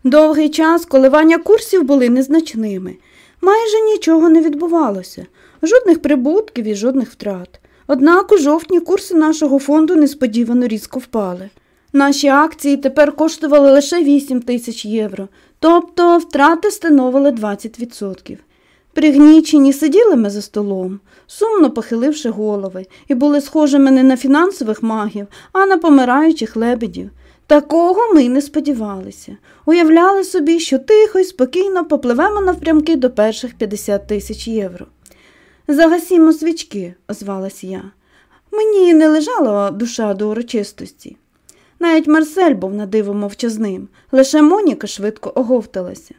A: Довгий час коливання курсів були незначними. Майже нічого не відбувалося, жодних прибутків і жодних втрат. Однак у жовтні курси нашого фонду несподівано різко впали. Наші акції тепер коштували лише 8 тисяч євро, тобто втрати становили 20%. Пригнічені сиділи ми за столом, сумно похиливши голови, і були схожими не на фінансових магів, а на помираючих лебедів. Такого ми не сподівалися. Уявляли собі, що тихо й спокійно попливемо навпрямки до перших 50 тисяч євро. Загасімо свічки, озвалась я. Мені не лежала душа до урочистості. Навіть Марсель був на диво мовчазним, лише Моніка швидко оговталася.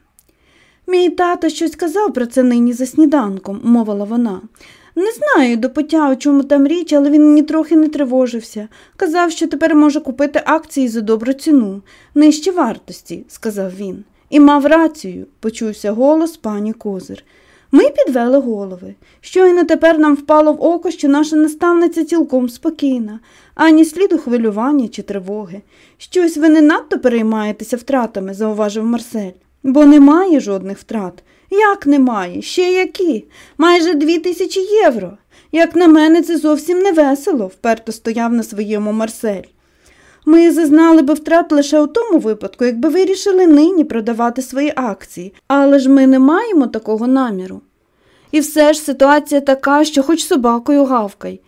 A: Мій тато щось казав про це нині за сніданком, мовила вона. Не знаю до пуття, у чому там річ, але він ні трохи не тривожився. Казав, що тепер може купити акції за добру ціну, нижче вартості, сказав він. І мав рацію, почувся голос пані Козир. Ми підвели голови. Щойно тепер нам впало в око, що наша наставниця цілком спокійна, ані сліду хвилювання чи тривоги. Щось ви не надто переймаєтеся втратами, зауважив Марсель. Бо немає жодних втрат. Як немає? Ще які? Майже дві тисячі євро. Як на мене, це зовсім не весело, вперто стояв на своєму Марсель. Ми зазнали би втрат лише у тому випадку, якби вирішили нині продавати свої акції, але ж ми не маємо такого наміру. І все ж ситуація така, що хоч собакою гавкай.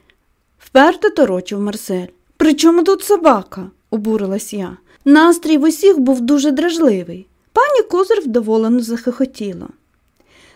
A: Вперто торочив Марсель. При чому тут собака? обурилась я. Настрій в усіх був дуже дражливий. Пані Козир вдоволено захихотіла.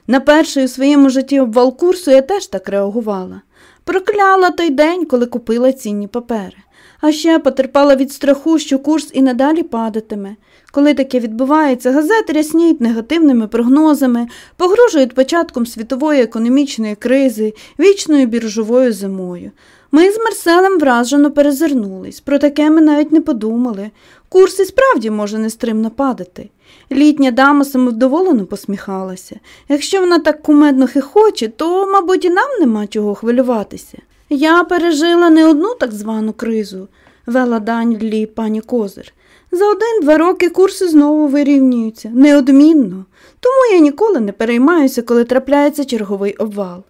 A: На перший у своєму житті обвал курсу я теж так реагувала. Прокляла той день, коли купила цінні папери, а ще потерпала від страху, що курс і надалі падатиме. Коли таке відбувається, газети рясніють негативними прогнозами, погрожують початком світової економічної кризи, вічною біржовою зимою. Ми з Марселем вражено перезирнулись, про таке ми навіть не подумали. Курс і справді може нестримно падати. Літня дама самовдоволено посміхалася. Якщо вона так кумедно хихоче, то, мабуть, і нам нема чого хвилюватися. Я пережила не одну так звану кризу, вела дань лі пані Козир. За один-два роки курси знову вирівнюються, неодмінно, тому я ніколи не переймаюся, коли трапляється черговий обвал.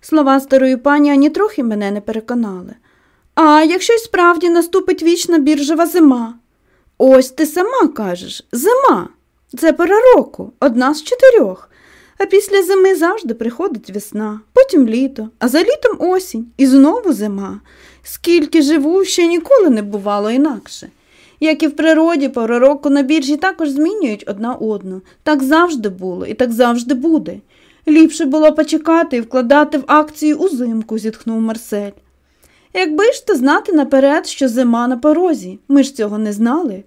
A: Слова старої пані ані трохи мене не переконали. А якщо й справді наступить вічна біржева зима? Ось ти сама кажеш зима. Це пора року, одна з чотирьох. А після зими завжди приходить весна, потім літо, а за літом осінь і знову зима. Скільки живу, ще ніколи не бувало інакше. Як і в природі, пора року на біржі також змінюють одна одну. Так завжди було і так завжди буде. Ліпше було почекати і вкладати в акції узимку, зітхнув Марсель. Якби ж то знати наперед, що зима на порозі, ми ж цього не знали.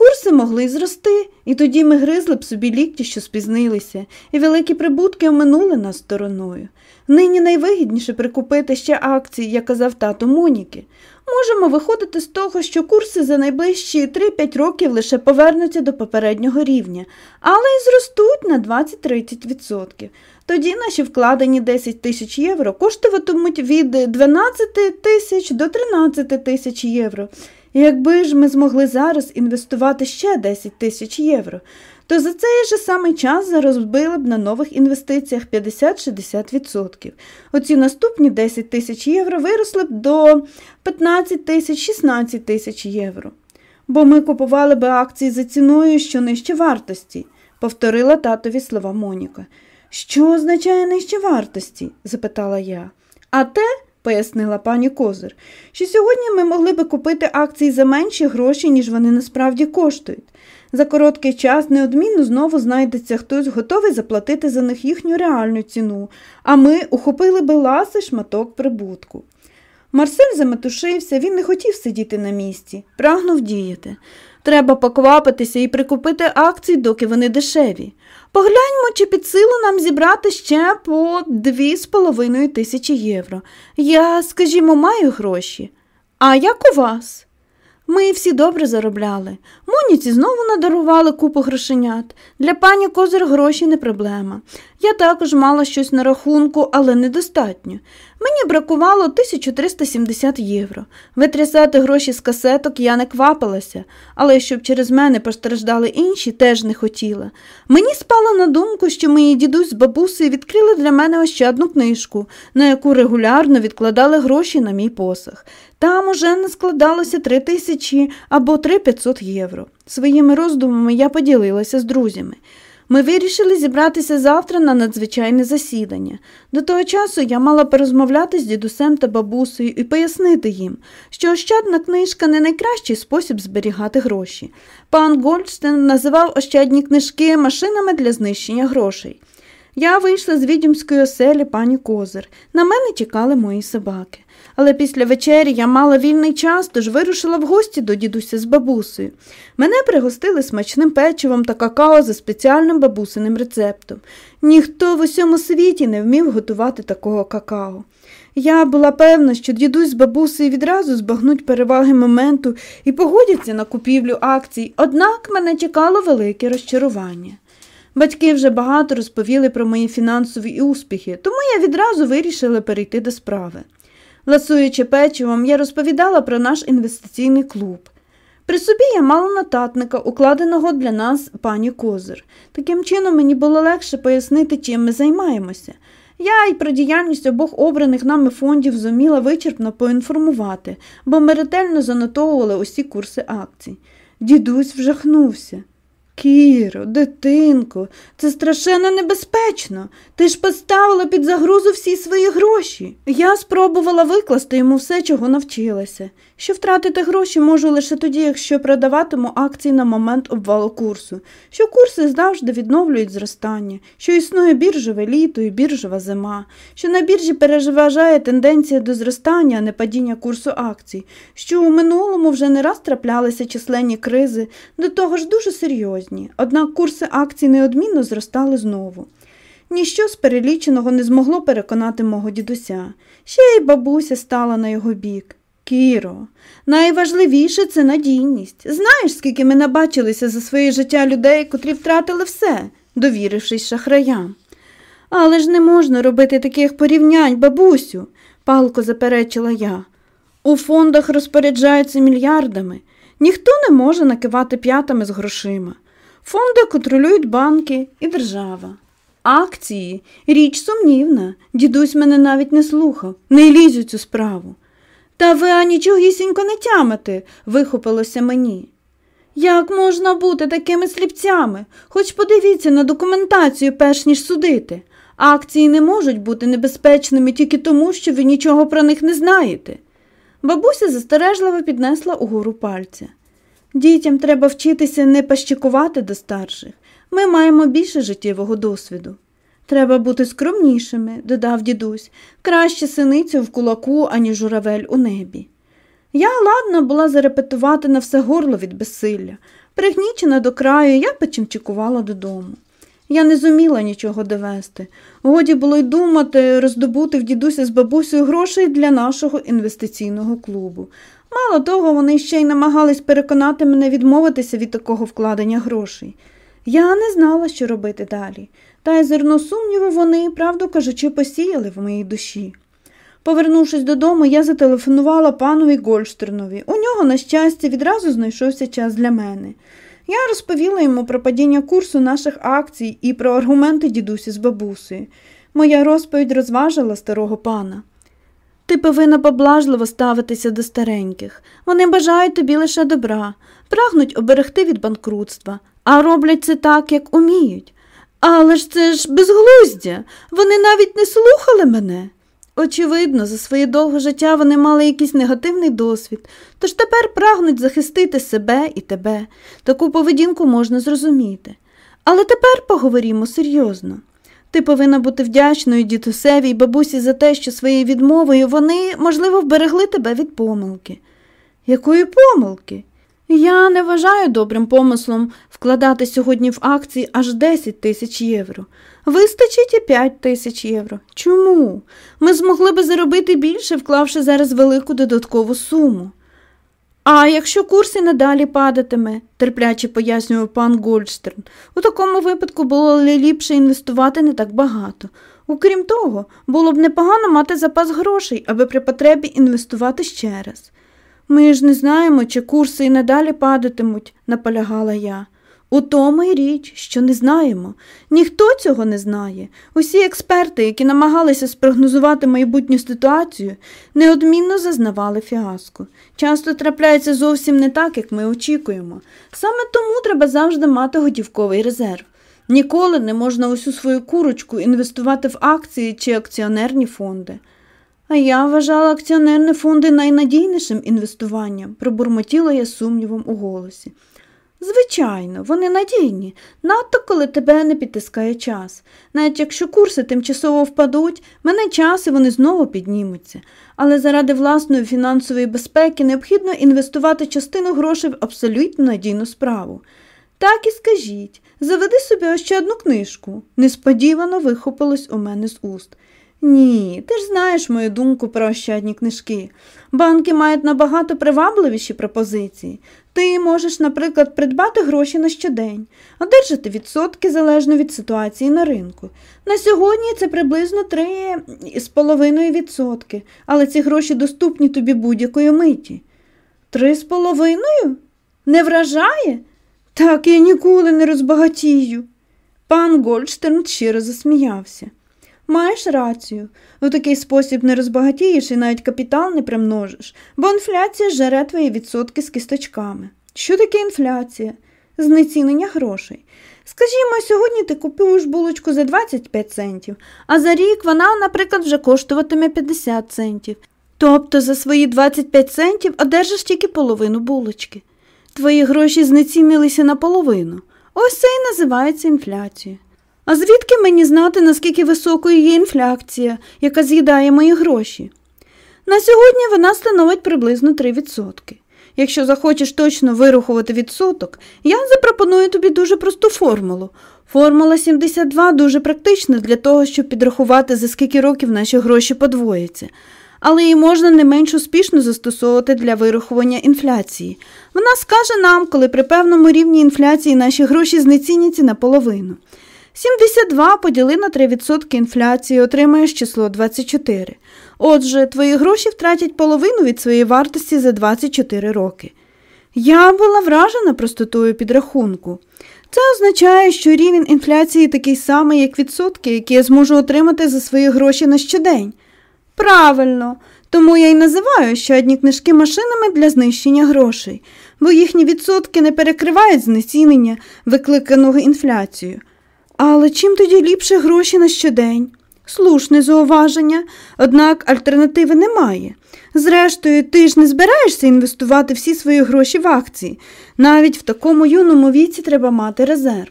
A: Курси могли зрости, і тоді ми гризли б собі лікті, що спізнилися, і великі прибутки оминули нас стороною. Нині найвигідніше прикупити ще акції, як казав тато Моніки. Можемо виходити з того, що курси за найближчі 3-5 років лише повернуться до попереднього рівня, але й зростуть на 20-30%. Тоді наші вкладені 10 тисяч євро коштуватимуть від 12 тисяч до 13 тисяч євро. Якби ж ми змогли зараз інвестувати ще 10 тисяч євро, то за цей же самий час заробили б на нових інвестиціях 50-60%. Оці наступні 10 тисяч євро виросли б до 15 тисяч 16 тисяч євро. Бо ми купували б акції за ціною, що нижче вартості, повторила татові слова Моніка. Що означає нижче вартості? запитала я. А те, пояснила пані Козир, що сьогодні ми могли би купити акції за менші гроші, ніж вони насправді коштують. За короткий час неодмінно знову знайдеться хтось готовий заплатити за них їхню реальну ціну, а ми ухопили би ласий шматок прибутку. Марсель заметушився, він не хотів сидіти на місці, прагнув діяти. Треба поквапитися і прикупити акції, доки вони дешеві. Погляньмо, чи під силу нам зібрати ще по дві з половиною тисячі євро. Я, скажімо, маю гроші. А як у вас? Ми всі добре заробляли. Моніці знову надарували купу грошенят. Для пані Козир гроші не проблема. Я також мала щось на рахунку, але недостатньо. Мені бракувало 1370 євро. Витрясати гроші з касеток я не квапилася, але щоб через мене постраждали інші, теж не хотіла. Мені спало на думку, що мої дідусь з бабусею відкрили для мене ощадну книжку, на яку регулярно відкладали гроші на мій посах. Там уже не складалося три тисячі або три п'ятсот євро. Своїми роздумами я поділилася з друзями. Ми вирішили зібратися завтра на надзвичайне засідання. До того часу я мала порозмовляти з дідусем та бабусею і пояснити їм, що ощадна книжка не найкращий спосіб зберігати гроші. Пан Гольдстен називав ощадні книжки машинами для знищення грошей. Я вийшла з відьомської оселі пані Козир. На мене чекали мої собаки. Але після вечері я мала вільний час, тож вирушила в гості до дідуся з бабусею. Мене пригостили смачним печивом та какао за спеціальним бабусиним рецептом. Ніхто в усьому світі не вмів готувати такого какао. Я була певна, що дідусь з бабусею відразу збагнуть переваги моменту і погодяться на купівлю акцій, однак мене чекало велике розчарування. Батьки вже багато розповіли про мої фінансові успіхи, тому я відразу вирішила перейти до справи. Ласуючи печивом, я розповідала про наш інвестиційний клуб. При собі я мала нотатника, укладеного для нас пані Козир. Таким чином мені було легше пояснити, чим ми займаємося. Я й про діяльність обох обраних нами фондів зуміла вичерпно поінформувати, бо ми ретельно занотовували усі курси акцій. Дідусь вжахнувся. Кіро, дитинко, це страшенно небезпечно. Ти ж поставила під загрозу всі свої гроші. Я спробувала викласти йому все, чого навчилася. Що втратити гроші можу лише тоді, якщо продаватиму акції на момент обвалу курсу, що курси завжди відновлюють зростання, що існує біржове літо і біржова зима, що на біржі переважає тенденція до зростання, а не падіння курсу акцій, що у минулому вже не раз траплялися численні кризи, до того ж дуже серйозні, однак курси акцій неодмінно зростали знову. Ніщо з переліченого не змогло переконати мого дідуся, ще й бабуся стала на його бік. Кіро, найважливіше це надійність. Знаєш, скільки ми набачилися за своє життя людей, котрі втратили все, довірившись шахраям. Але ж не можна робити таких порівнянь, бабусю, палко заперечила я. У фондах розпоряджаються мільярдами. Ніхто не може накивати п'ятами з грошима. Фонди контролюють банки і держава. Акції річ сумнівна. Дідусь мене навіть не слухав, не лізь у цю справу. Та ви анічогісінько не тямите, вихопилося мені. Як можна бути такими сліпцями? Хоч подивіться на документацію, перш ніж судити. Акції не можуть бути небезпечними тільки тому, що ви нічого про них не знаєте. Бабуся застережливо піднесла угору пальця. Дітям треба вчитися не пащикувати до старших. Ми маємо більше життєвого досвіду. Треба бути скромнішими, додав дідусь, краще синицю в кулаку, ані журавель у небі. Я ладна була зарепетувати на все горло від безсилля. Пригнічена до краю, я почимчикувала додому. Я не зуміла нічого довести. Годі було й думати, роздобути в дідуся з бабусею грошей для нашого інвестиційного клубу. Мало того, вони ще й намагались переконати мене відмовитися від такого вкладення грошей. Я не знала, що робити далі, та й зерно сумніву вони, правду кажучи, посіяли в моїй душі. Повернувшись додому, я зателефонувала панові Гольштернові. У нього, на щастя, відразу знайшовся час для мене. Я розповіла йому про падіння курсу наших акцій і про аргументи дідусі з бабусею. Моя розповідь розважила старого пана. Ти повинна поблажливо ставитися до стареньких. Вони бажають тобі лише добра, прагнуть оберегти від банкрутства, а роблять це так, як уміють. Але ж це ж безглуздя. Вони навіть не слухали мене. Очевидно, за своє довге життя вони мали якийсь негативний досвід, тож тепер прагнуть захистити себе і тебе. Таку поведінку можна зрозуміти. Але тепер поговоримо серйозно. Ти повинна бути вдячною дідусеві й бабусі за те, що своєю відмовою вони, можливо, вберегли тебе від помилки. Якої помилки? Я не вважаю добрим помислом вкладати сьогодні в акції аж 10 тисяч євро. Вистачить і 5 тисяч євро. Чому? Ми змогли би заробити більше, вклавши зараз велику додаткову суму. А якщо курс і надалі падатиме, терпляче пояснював пан Гольдстерн, у такому випадку було ліпше інвестувати не так багато. Окрім того, було б непогано мати запас грошей, аби при потребі інвестувати ще раз. Ми ж не знаємо, чи курси і надалі падатимуть, наполягала я. У тому й річ, що не знаємо. Ніхто цього не знає. Усі експерти, які намагалися спрогнозувати майбутню ситуацію, неодмінно зазнавали фіаско. Часто трапляється зовсім не так, як ми очікуємо. Саме тому треба завжди мати готівковий резерв. Ніколи не можна усю свою курочку інвестувати в акції чи акціонерні фонди. А я вважала акціонерні фонди найнадійнішим інвестуванням, пробурмотіла я сумнівом у голосі. Звичайно, вони надійні, надто коли тебе не підтискає час. Навіть якщо курси тимчасово впадуть, мене час і вони знову піднімуться. Але заради власної фінансової безпеки необхідно інвестувати частину грошей в абсолютно надійну справу. Так і скажіть, заведи собі ще одну книжку. Несподівано вихопилось у мене з уст. Ні, ти ж знаєш мою думку про ощадні книжки. Банки мають набагато привабливіші пропозиції. Ти можеш, наприклад, придбати гроші на щодень, одержати відсотки залежно від ситуації на ринку. На сьогодні це приблизно 3,5%, але ці гроші доступні тобі будь-якої миті. Три з половиною? Не вражає? Так я ніколи не розбагатію. Пан Гольдштерн щиро засміявся. Маєш рацію. У такий спосіб не розбагатієш і навіть капітал не примножиш, бо інфляція жере твої відсотки з кісточками. Що таке інфляція? знецінення грошей. Скажімо, сьогодні ти купуєш булочку за 25 центів, а за рік вона, наприклад, вже коштуватиме 50 центів. Тобто за свої 25 центів одержиш тільки половину булочки. Твої гроші знецінилися наполовину. Ось це і називається інфляцією. А звідки мені знати, наскільки високою є інфляція, яка з'їдає мої гроші? На сьогодні вона становить приблизно 3%. Якщо захочеш точно вирахувати відсоток, я запропоную тобі дуже просту формулу. Формула 72 дуже практична для того, щоб підрахувати, за скільки років наші гроші подвояться. Але її можна не менш успішно застосовувати для вирахування інфляції. Вона скаже нам, коли при певному рівні інфляції наші гроші знеціняться наполовину. 72 поділи на 3% інфляції, отримаєш число 24. Отже, твої гроші втратять половину від своєї вартості за 24 роки. Я була вражена простотою підрахунку. Це означає, що рівень інфляції такий самий, як відсотки, які я зможу отримати за свої гроші на щодень. Правильно, тому я й називаю щодні книжки машинами для знищення грошей, бо їхні відсотки не перекривають знецінення, викликаного інфляцією. Але чим тоді ліпше гроші на щодень? Слушне зауваження, однак альтернативи немає. Зрештою, ти ж не збираєшся інвестувати всі свої гроші в акції. Навіть в такому юному віці треба мати резерв.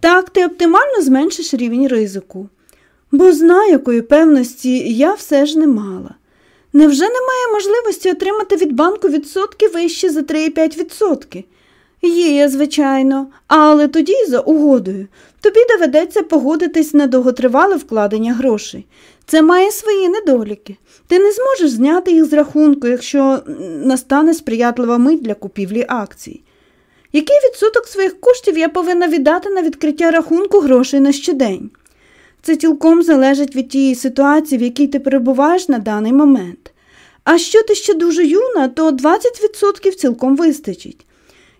A: Так ти оптимально зменшиш рівень ризику. Бо знаю, якої певності я все ж не мала. Невже немає можливості отримати від банку відсотки вище за 3,5%? Є, звичайно, але тоді за угодою. Тобі доведеться погодитись на довготривале вкладення грошей. Це має свої недоліки. Ти не зможеш зняти їх з рахунку, якщо настане сприятлива мить для купівлі акцій. Який відсоток своїх коштів я повинна віддати на відкриття рахунку грошей на щодень? Це цілком залежить від тієї ситуації, в якій ти перебуваєш на даний момент. А що ти ще дуже юна, то 20% цілком вистачить.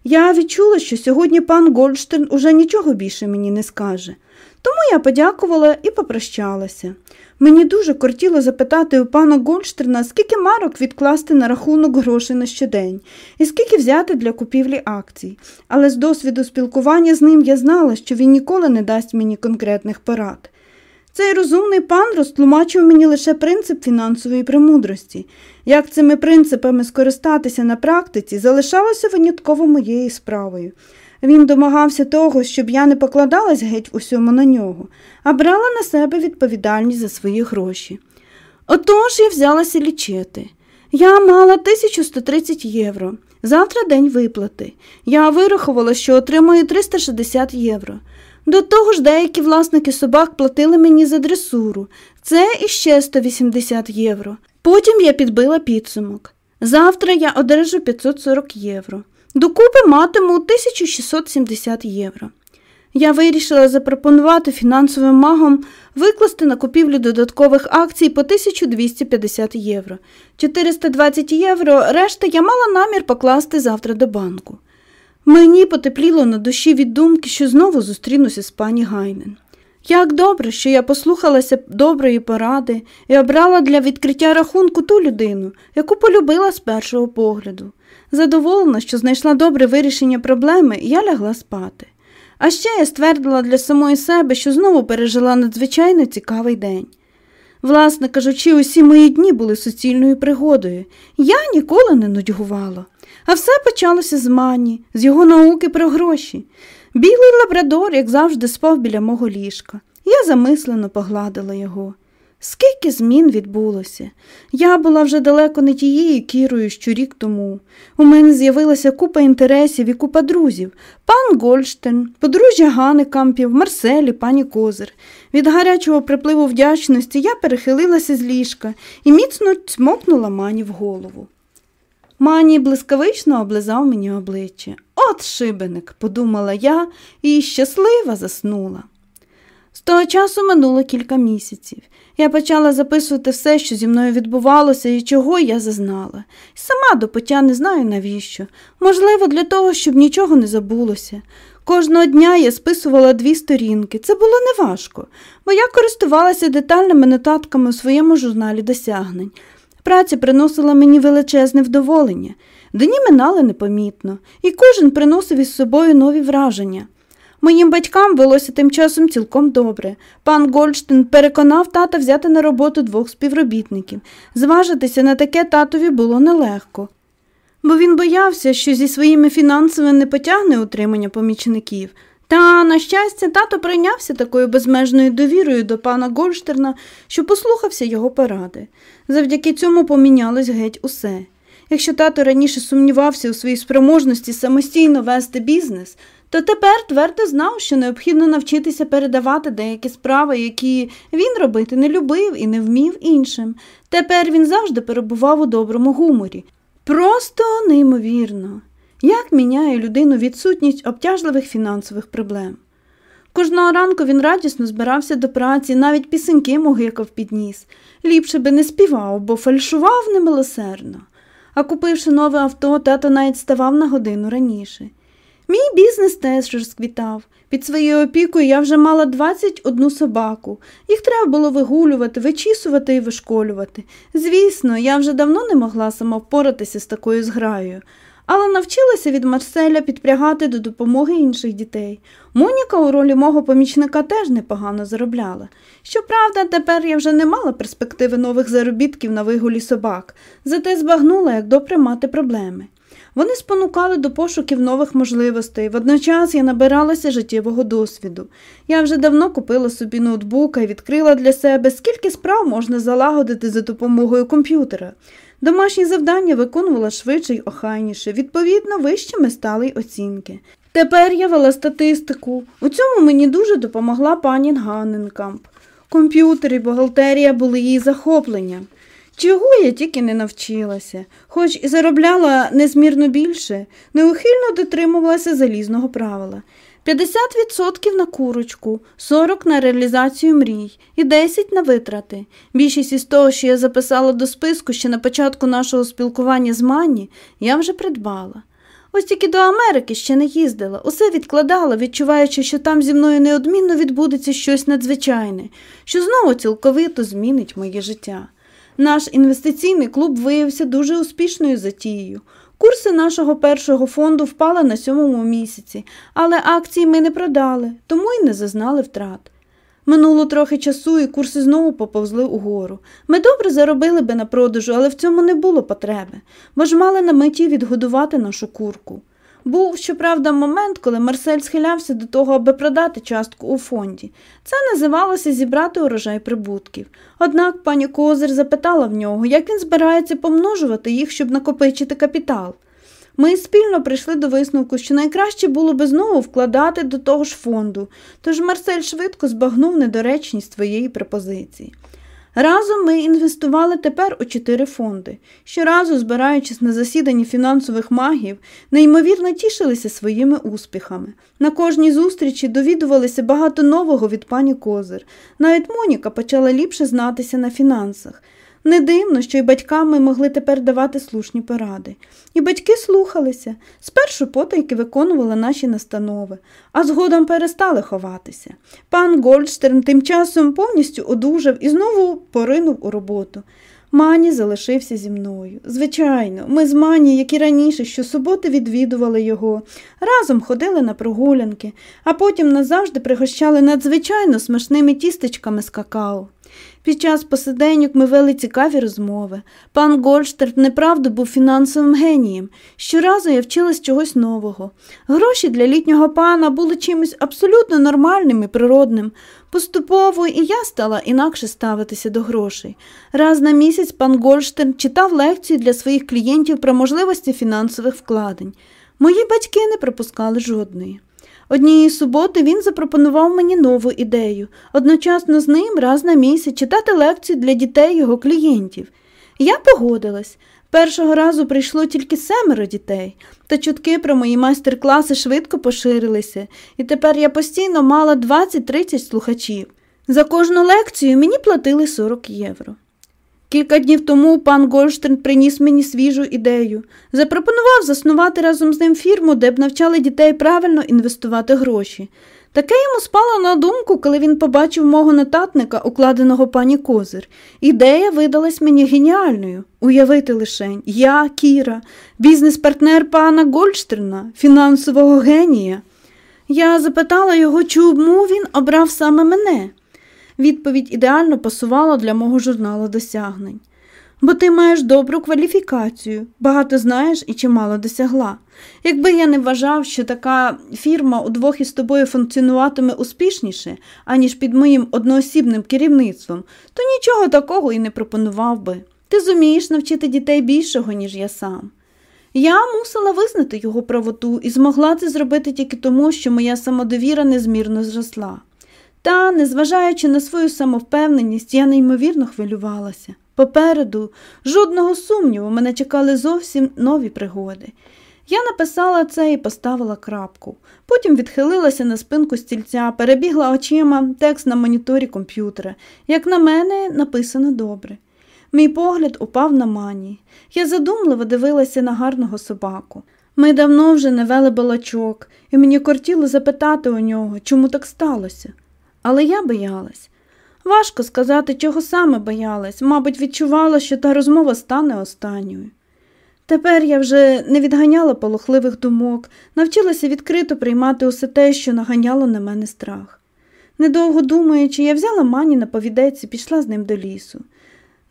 A: Я відчула, що сьогодні пан Гольдштерн уже нічого більше мені не скаже. Тому я подякувала і попрощалася. Мені дуже кортіло запитати у пана Гольштерна, скільки марок відкласти на рахунок грошей на щодень і скільки взяти для купівлі акцій, але з досвіду спілкування з ним я знала, що він ніколи не дасть мені конкретних порад. Цей розумний пан розтлумачив мені лише принцип фінансової премудрості. Як цими принципами скористатися на практиці, залишалося винятково моєю справою. Він домагався того, щоб я не покладалась геть усьому на нього, а брала на себе відповідальність за свої гроші. Отож я взялася лічити. Я мала 1130 євро. Завтра день виплати. Я вирахувала, що отримую 360 євро. До того ж, деякі власники собак платили мені за дресуру. Це іще 180 євро. Потім я підбила підсумок. Завтра я одержу 540 євро. Докупи матиму 1670 євро. Я вирішила запропонувати фінансовим магам викласти на купівлю додаткових акцій по 1250 євро. 420 євро решта я мала намір покласти завтра до банку. Мені потепліло на душі від думки, що знову зустрінуся з пані Гайнен. Як добре, що я послухалася доброї поради і обрала для відкриття рахунку ту людину, яку полюбила з першого погляду. Задоволена, що знайшла добре вирішення проблеми, я лягла спати. А ще я ствердила для самої себе, що знову пережила надзвичайно цікавий день. Власне кажучи, усі мої дні були суцільною пригодою. Я ніколи не нудьгувала. А все почалося з мані, з його науки про гроші. Білий лабрадор, як завжди, спав біля мого ліжка. Я замислено погладила його. Скільки змін відбулося. Я була вже далеко не тією кірою, що рік тому. У мене з'явилася купа інтересів і купа друзів пан Гольштен, подружжя Гани Кампів, Марселі, пані Козир. Від гарячого припливу вдячності я перехилилася з ліжка і міцно цмокнула мані в голову. Мані блискавично облизав мені обличчя. От шибеник, подумала я і щаслива заснула. З того часу минуло кілька місяців. Я почала записувати все, що зі мною відбувалося і чого я зазнала. Сама до пуття не знаю навіщо. Можливо, для того, щоб нічого не забулося. Кожного дня я списувала дві сторінки. Це було неважко, бо я користувалася детальними нотатками у своєму журналі досягнень. Праця приносила мені величезне вдоволення. Дні минали непомітно, і кожен приносив із собою нові враження. Моїм батькам велося тим часом цілком добре. Пан Гольштин переконав тата взяти на роботу двох співробітників. Зважитися на таке татові було нелегко, бо він боявся, що зі своїми фінансами не потягне утримання помічників. Та, на щастя, тато прийнявся такою безмежною довірою до пана Гольштерна, що послухався його поради. Завдяки цьому помінялось геть усе. Якщо тато раніше сумнівався у своїй спроможності самостійно вести бізнес, то тепер твердо знав, що необхідно навчитися передавати деякі справи, які він робити не любив і не вмів іншим. Тепер він завжди перебував у доброму гуморі. Просто неймовірно, як міняє людину відсутність обтяжливих фінансових проблем. Кожного ранку він радісно збирався до праці, навіть пісеньки могикав під ніс. Ліпше би не співав, бо фальшував немилосердно. А купивши нове авто, тато навіть ставав на годину раніше. Мій бізнес теж розквітав. Під своєю опікою я вже мала 21 собаку. Їх треба було вигулювати, вичісувати і вишколювати. Звісно, я вже давно не могла сама впоратися з такою зграєю, але навчилася від Марселя підпрягати до допомоги інших дітей. Моніка у ролі мого помічника теж непогано заробляла. Щоправда, тепер я вже не мала перспективи нових заробітків на вигулі собак, зате збагнула, як добре мати проблеми. Вони спонукали до пошуків нових можливостей. Водночас я набиралася життєвого досвіду. Я вже давно купила собі ноутбука і відкрила для себе, скільки справ можна залагодити за допомогою комп'ютера. Домашні завдання виконувала швидше й охайніше, відповідно, вищими стали й оцінки. Тепер я вела статистику. У цьому мені дуже допомогла пані Ганненкамп. Комп'ютер і бухгалтерія були її захопленням. Чого я тільки не навчилася, хоч і заробляла незмірно більше, неухильно дотримувалася залізного правила. 50% на курочку, 40% на реалізацію мрій і 10% на витрати. Більшість із того, що я записала до списку ще на початку нашого спілкування з Манні, я вже придбала. Ось тільки до Америки ще не їздила, усе відкладала, відчуваючи, що там зі мною неодмінно відбудеться щось надзвичайне, що знову цілковито змінить моє життя. Наш інвестиційний клуб виявився дуже успішною затією. Курси нашого першого фонду впали на сьомому місяці, але акції ми не продали, тому й не зазнали втрат. Минуло трохи часу, і курси знову поповзли угору. Ми добре заробили би на продажу, але в цьому не було потреби, бо ж мали на меті відгодувати нашу курку. Був, щоправда, момент, коли Марсель схилявся до того, аби продати частку у фонді. Це називалося зібрати урожай прибутків. Однак пані Козир запитала в нього, як він збирається помножувати їх, щоб накопичити капітал. Ми спільно прийшли до висновку, що найкраще було би знову вкладати до того ж фонду, тож Марсель швидко збагнув недоречність своєї пропозиції. Разом ми інвестували тепер у чотири фонди. Щоразу, збираючись на засіданні фінансових магів, неймовірно тішилися своїми успіхами. На кожній зустрічі довідувалися багато нового від пані Козир. Навіть Моніка почала ліпше знатися на фінансах. Не дивно, що й батькам ми могли тепер давати слушні поради. І батьки слухалися, спершу потайки виконували наші настанови, а згодом перестали ховатися. Пан Гольдштерн тим часом повністю одужав і знову поринув у роботу. Мані залишився зі мною. Звичайно, ми з Мані, як і раніше, щосуботи відвідували його, разом ходили на прогулянки, а потім назавжди пригощали надзвичайно смачними тістечками з какао. Під час посиденьок ми вели цікаві розмови. Пан Гольштерт неправда був фінансовим генієм. Щоразу я вчилась чогось нового. Гроші для літнього пана були чимось абсолютно нормальним і природним. Поступово і я стала інакше ставитися до грошей. Раз на місяць пан Гольштерн читав лекції для своїх клієнтів про можливості фінансових вкладень. Мої батьки не припускали жодної. Однієї суботи він запропонував мені нову ідею одночасно з ним раз на місяць читати лекції для дітей його клієнтів. Я погодилась. Першого разу прийшло тільки семеро дітей, та чутки про мої майстер-класи швидко поширилися, і тепер я постійно мала 20-30 слухачів. За кожну лекцію мені платили 40 євро. Кілька днів тому пан Гольштерн приніс мені свіжу ідею. Запропонував заснувати разом з ним фірму, де б навчали дітей правильно інвестувати гроші. Таке йому спало на думку, коли він побачив мого нотатника, укладеного пані Козир. Ідея видалась мені геніальною. Уявити лишень, я, Кіра, бізнес-партнер пана Гольштерна, фінансового генія. Я запитала його, чому він обрав саме мене. Відповідь ідеально пасувала для мого журналу досягнень. Бо ти маєш добру кваліфікацію, багато знаєш і чимало досягла. Якби я не вважав, що така фірма удвох із тобою функціонуватиме успішніше, аніж під моїм одноосібним керівництвом, то нічого такого і не пропонував би. Ти зумієш навчити дітей більшого, ніж я сам. Я мусила визнати його правоту і змогла це зробити тільки тому, що моя самодовіра незмірно зросла. Та, незважаючи на свою самовпевненість, я неймовірно хвилювалася. Попереду, жодного сумніву, мене чекали зовсім нові пригоди. Я написала це і поставила крапку. Потім відхилилася на спинку стільця, перебігла очима текст на моніторі комп'ютера. Як на мене, написано добре. Мій погляд упав на мані. Я задумливо дивилася на гарного собаку. Ми давно вже не вели балачок, і мені кортіло запитати у нього, чому так сталося. Але я боялась. Важко сказати, чого саме боялась, мабуть, відчувала, що та розмова стане останньою. Тепер я вже не відганяла полохливих думок, навчилася відкрито приймати усе те, що наганяло на мене страх. Недовго думаючи, я взяла мані на повідець і пішла з ним до лісу.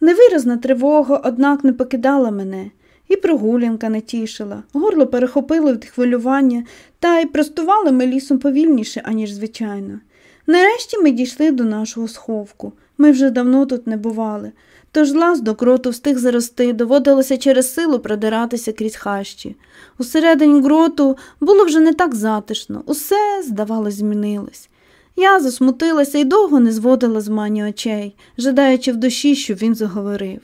A: Невиразна тривога, однак, не покидала мене, і прогулянка не тішила, горло перехопило від хвилювання, та й простували ми лісом повільніше, аніж звичайно. Нарешті ми дійшли до нашого сховку. Ми вже давно тут не бували. Тож лаз до кроту встиг зарости, доводилося через силу продиратися крізь хащі. Усередині гроту було вже не так затишно, усе, здавалось, змінилось. Я засмутилася і довго не зводила з мані очей, жадаючи в душі, щоб він заговорив.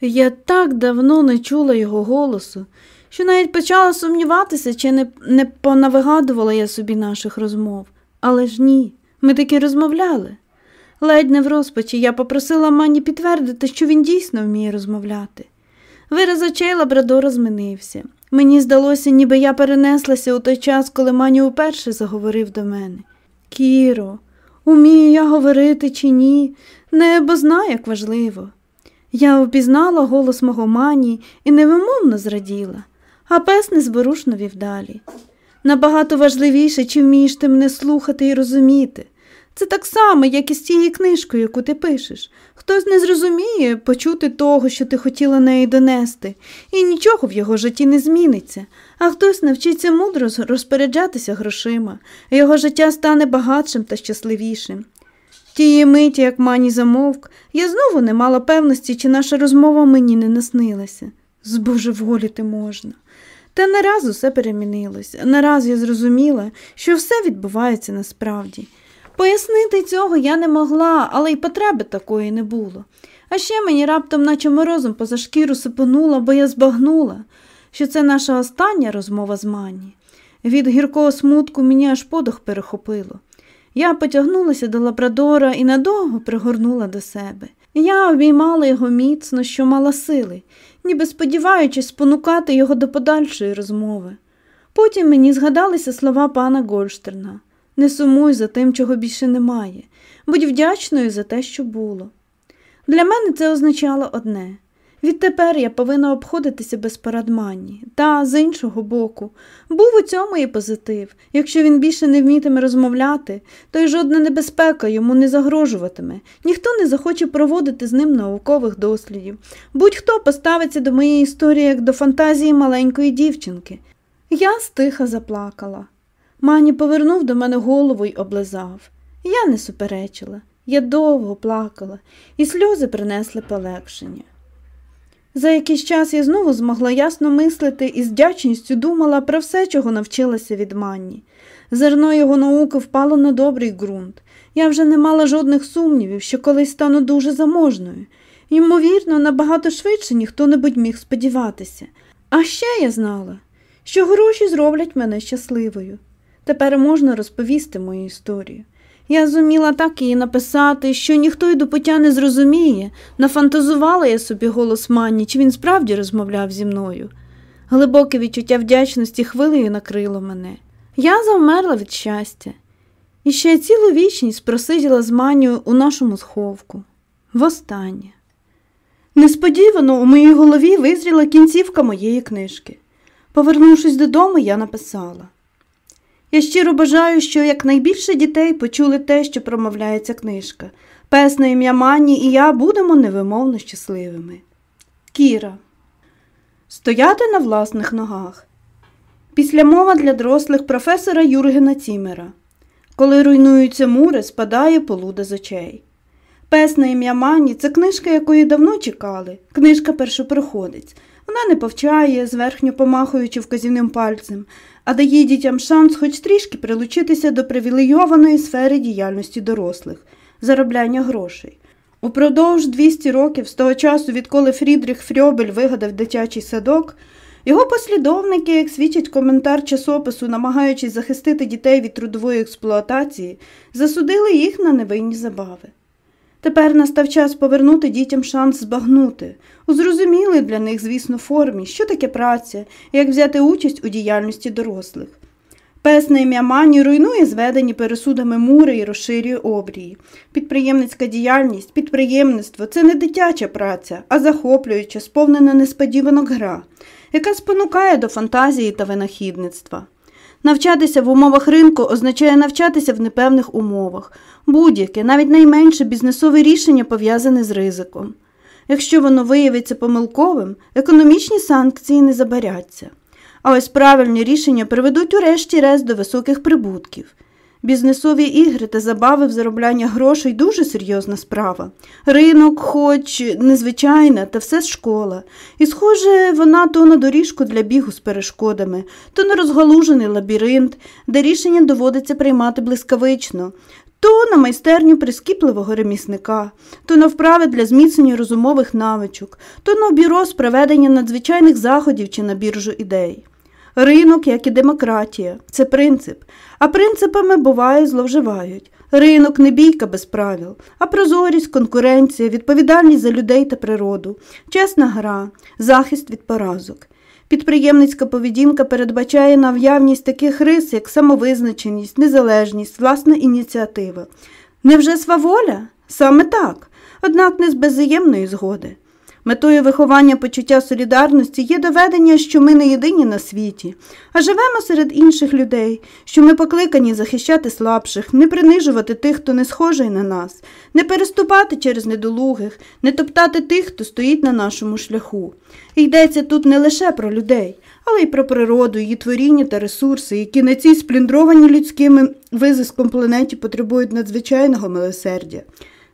A: Я так давно не чула його голосу, що навіть почала сумніватися, чи не, не понавигадувала я собі наших розмов. Але ж ні, ми таки розмовляли. Ледь не в розпачі я попросила мані підтвердити, що він дійсно вміє розмовляти. Вираз очей Лабрадора змінився. Мені здалося, ніби я перенеслася у той час, коли мані уперше заговорив до мене. Кіро, умію я говорити чи ні, небо знає, як важливо. Я впізнала голос мого мані і невимовно зраділа, а пес незворушно вів далі. Набагато важливіше, чи вмієш ти мене слухати і розуміти. Це так само, як і з цією книжкою, яку ти пишеш. Хтось не зрозуміє почути того, що ти хотіла неї донести, і нічого в його житті не зміниться, а хтось навчиться мудро розпоряджатися грошима, його життя стане багатшим та щасливішим. Тієї миті, як мані замовк, я знову не мала певності, чи наша розмова мені не наснилася. Збожеволіти можна. Та нараз усе перемінилося. Нараз я зрозуміла, що все відбувається насправді. Пояснити цього я не могла, але й потреби такої не було. А ще мені раптом, наче морозом поза шкіру сипонула, бо я збагнула, що це наша остання розмова з Мані. Від гіркого смутку мені аж подох перехопило. Я потягнулася до лабрадора і надовго пригорнула до себе. Я обіймала його міцно, що мала сили, ніби сподіваючись спонукати його до подальшої розмови. Потім мені згадалися слова пана Гольштерна. Не сумуй за тим, чого більше немає, будь вдячною за те, що було. Для мене це означало одне відтепер я повинна обходитися без парадманні. Та, з іншого боку, був у цьому і позитив. Якщо він більше не вмітиме розмовляти, то й жодна небезпека йому не загрожуватиме, ніхто не захоче проводити з ним наукових дослідів. Будь-хто поставиться до моєї історії як до фантазії маленької дівчинки. Я стиха заплакала. Мані повернув до мене голову й облизав. Я не суперечила, я довго плакала, і сльози принесли полегшення. За якийсь час я знову змогла ясно мислити і з вдячністю думала про все, чого навчилася від Манні. Зерно його науки впало на добрий ґрунт. Я вже не мала жодних сумнівів, що колись стану дуже заможною. Ймовірно, набагато швидше ніхто небудь міг сподіватися. А ще я знала, що гроші зроблять мене щасливою. Тепер можна розповісти мою історію. Я зуміла так її написати, що ніхто й до пуття не зрозуміє, нафантазувала я собі голос Манні, чи він справді розмовляв зі мною. Глибоке відчуття вдячності хвилею накрило мене. Я завмерла від щастя. І ще цілу вічність просиділа з манію у нашому сховку. Востаннє. Несподівано у моїй голові визріла кінцівка моєї книжки. Повернувшись додому, я написала. Я щиро бажаю, що якнайбільше дітей почули те, що промовляється книжка. Пес на ім'я Мані і я будемо невимовно щасливими. Кіра. Стояти на власних ногах. Після мова для дорослих професора Юргена Цімера. Коли руйнуються мури, спадає полуда з очей. Пес на ім'я Мані це книжка, якої давно чекали, книжка першопроходець. Вона не повчає, зверхньо помахуючи вказівним пальцем, а дає дітям шанс хоч трішки прилучитися до привілейованої сфери діяльності дорослих, заробляння грошей. Упродовж 200 років, з того часу, відколи Фрідріх Фрьобель вигадав дитячий садок, його послідовники, як свідчить коментар часопису, намагаючись захистити дітей від трудової експлуатації, засудили їх на невинні забави. Тепер настав час повернути дітям шанс збагнути, у зрозумілій для них, звісно, формі, що таке праця, як взяти участь у діяльності дорослих. Пес на ім'я Мані руйнує зведені пересудами мури і розширює обрії. Підприємницька діяльність, підприємництво це не дитяча праця, а захоплююча, сповнена несподіванок гра, яка спонукає до фантазії та винахідництва. Навчатися в умовах ринку означає навчатися в непевних умовах, будь-яке, навіть найменше бізнесове рішення пов'язане з ризиком. Якщо воно виявиться помилковим, економічні санкції не забаряться. А ось правильні рішення приведуть урешті-решт до високих прибутків. Бізнесові ігри та забави в заробляння грошей дуже серйозна справа. Ринок, хоч незвичайна, та все школа. І, схоже, вона то на доріжку для бігу з перешкодами, то на розгалужений лабіринт, де рішення доводиться приймати блискавично, то на майстерню прискіпливого ремісника, то на вправи для зміцнення розумових навичок, то на бюро з проведення надзвичайних заходів чи на біржу ідей. Ринок, як і демократія, це принцип, а принципами буває зловживають. Ринок не бійка без правил, а прозорість, конкуренція, відповідальність за людей та природу, чесна гра, захист від поразок. Підприємницька поведінка передбачає наявність таких рис, як самовизначеність, незалежність, власна ініціатива. Невже сваволя? Саме так, однак не з беззаємної згоди. Метою виховання почуття солідарності є доведення, що ми не єдині на світі, а живемо серед інших людей, що ми покликані захищати слабших, не принижувати тих, хто не схожий на нас, не переступати через недолугих, не топтати тих, хто стоїть на нашому шляху. Йдеться тут не лише про людей, але й про природу, її творіння та ресурси, які на цій спліндрованій людськими визиском планеті потребують надзвичайного милосердя.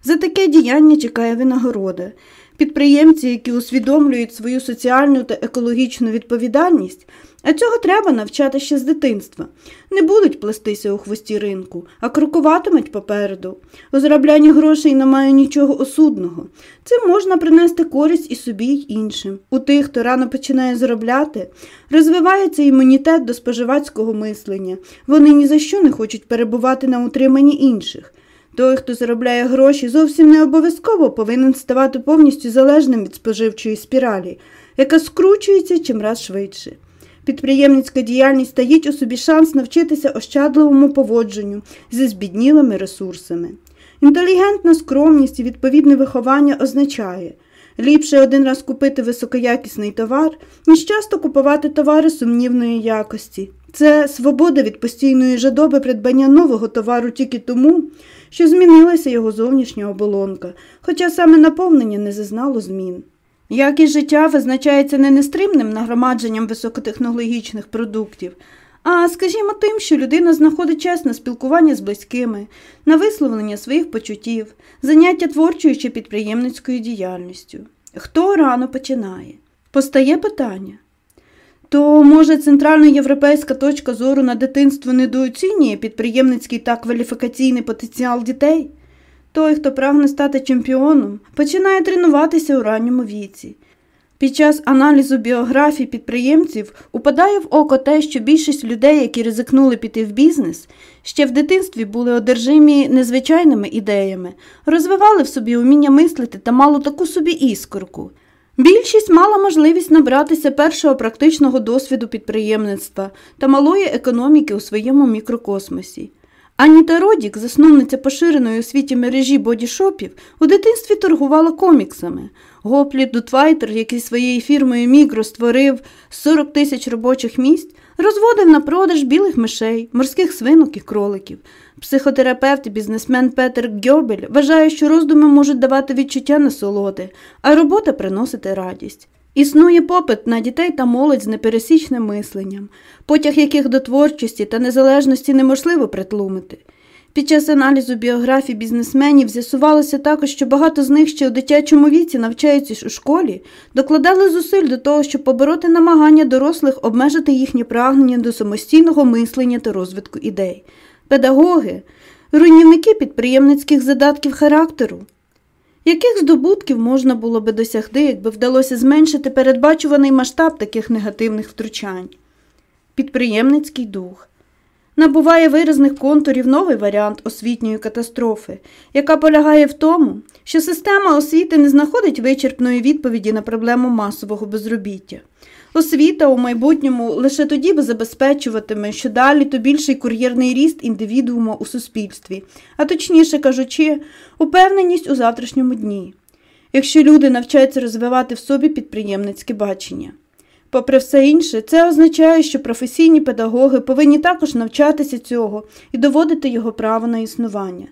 A: За таке діяння чекає винагорода. Підприємці, які усвідомлюють свою соціальну та екологічну відповідальність, а цього треба навчати ще з дитинства, не будуть плестися у хвості ринку, а крокуватимуть попереду. У зароблянні грошей немає нічого осудного. Цим можна принести користь і собі, й іншим. У тих, хто рано починає заробляти, розвивається імунітет до споживацького мислення. Вони ні за що не хочуть перебувати на утриманні інших. Той, хто заробляє гроші, зовсім не обов'язково повинен ставати повністю залежним від споживчої спіралі, яка скручується чимраз швидше. Підприємницька діяльність таїть у собі шанс навчитися ощадливому поводженню зі збіднілими ресурсами. Інтелігентна скромність і відповідне виховання означає ліпше один раз купити високоякісний товар, ніж часто купувати товари сумнівної якості. Це свобода від постійної жадоби придбання нового товару тільки тому, що змінилася його зовнішня оболонка, хоча саме наповнення не зазнало змін. Якість життя визначається не нестримним нагромадженням високотехнологічних продуктів, а, скажімо, тим, що людина знаходить час на спілкування з близькими, на висловлення своїх почуттів, заняття творчою чи підприємницькою діяльністю. Хто рано починає? Постає питання. То, може, центральна європейська точка зору на дитинство недооцінює підприємницький та кваліфікаційний потенціал дітей? Той, хто прагне стати чемпіоном, починає тренуватися у ранньому віці. Під час аналізу біографій підприємців упадає в око те, що більшість людей, які ризикнули піти в бізнес, ще в дитинстві були одержимі незвичайними ідеями, розвивали в собі уміння мислити та мали таку собі іскорку. Більшість мала можливість набратися першого практичного досвіду підприємництва та малої економіки у своєму мікрокосмосі. Аніта Родік, засновниця поширеної у світі мережі бодішопів, у дитинстві торгувала коміксами. Гоплі Дутвайтер, який своєю фірмою Мігро створив 40 тисяч робочих місць, розводив на продаж білих мишей, морських свинок і кроликів. Психотерапевт і бізнесмен Петер Гьобель вважає, що роздуми можуть давати відчуття насолоди, а робота приносити радість. Існує попит на дітей та молодь з непересічним мисленням, потяг яких до творчості та незалежності неможливо притлумити. Під час аналізу біографій бізнесменів з'ясувалося також, що багато з них ще у дитячому віці навчаються у школі, докладали зусиль до того, щоб побороти намагання дорослих обмежити їхнє прагнення до самостійного мислення та розвитку ідей. Педагоги, руйнівники підприємницьких задатків характеру. Яких здобутків можна було би досягти, якби вдалося зменшити передбачуваний масштаб таких негативних втручань? Підприємницький дух набуває виразних контурів новий варіант освітньої катастрофи, яка полягає в тому, що система освіти не знаходить вичерпної відповіді на проблему масового безробіття. Освіта у майбутньому лише тоді би забезпечуватиме, що далі то більший кур'єрний ріст індивідуума у суспільстві, а точніше кажучи, упевненість у завтрашньому дні, якщо люди навчаються розвивати в собі підприємницьке бачення. Попри все інше, це означає, що професійні педагоги повинні також навчатися цього і доводити його право на існування.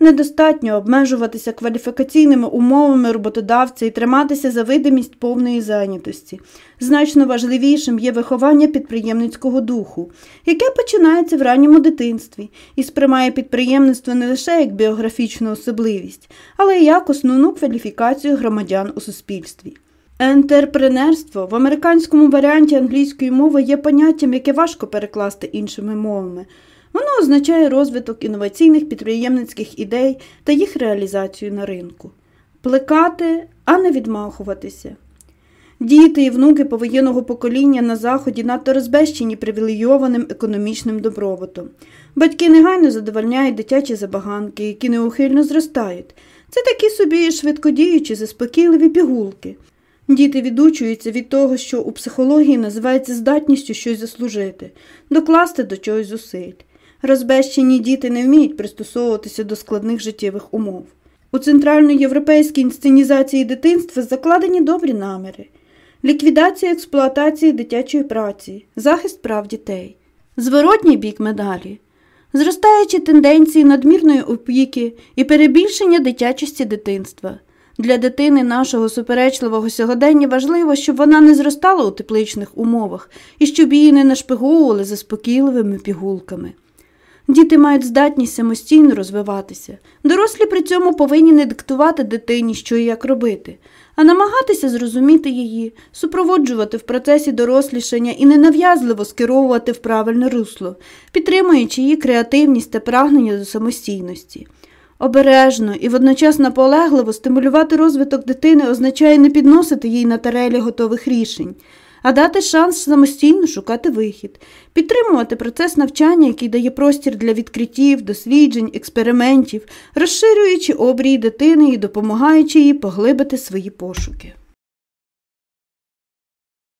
A: Недостатньо обмежуватися кваліфікаційними умовами роботодавця і триматися за видимість повної зайнятості. Значно важливішим є виховання підприємницького духу, яке починається в ранньому дитинстві і сприймає підприємництво не лише як біографічну особливість, але й як основну кваліфікацію громадян у суспільстві. Ентерпренерство в американському варіанті англійської мови є поняттям, яке важко перекласти іншими мовами. Воно означає розвиток інноваційних підприємницьких ідей та їх реалізацію на ринку. Плекати, а не відмахуватися. Діти і внуки повоєнного покоління на Заході надто розбещені привілейованим економічним добробутом. Батьки негайно задовольняють дитячі забаганки, які неухильно зростають. Це такі собі швидкодіючі, заспокійливі пігулки. Діти відучуються від того, що у психології називається здатністю щось заслужити, докласти до чогось зусиль. Розбещені діти не вміють пристосовуватися до складних життєвих умов. У центральноєвропейській інсценізації дитинства закладені добрі наміри, ліквідація експлуатації дитячої праці, захист прав дітей, зворотній бік медалі, зростаючі тенденції надмірної опіки і перебільшення дитячості дитинства. Для дитини нашого суперечливого сьогодення важливо, щоб вона не зростала у тепличних умовах і щоб її не нашпиговували заспокійливими пігулками. Діти мають здатність самостійно розвиватися. Дорослі при цьому повинні не диктувати дитині, що і як робити, а намагатися зрозуміти її, супроводжувати в процесі дорослішання і ненав'язливо скеровувати в правильне русло, підтримуючи її креативність та прагнення до самостійності. Обережно і водночас наполегливо стимулювати розвиток дитини означає не підносити їй на тарелі готових рішень, а дати шанс самостійно шукати вихід, підтримувати процес навчання, який дає простір для відкриттів, досліджень, експериментів, розширюючи обрії дитини і допомагаючи їй поглибити свої пошуки.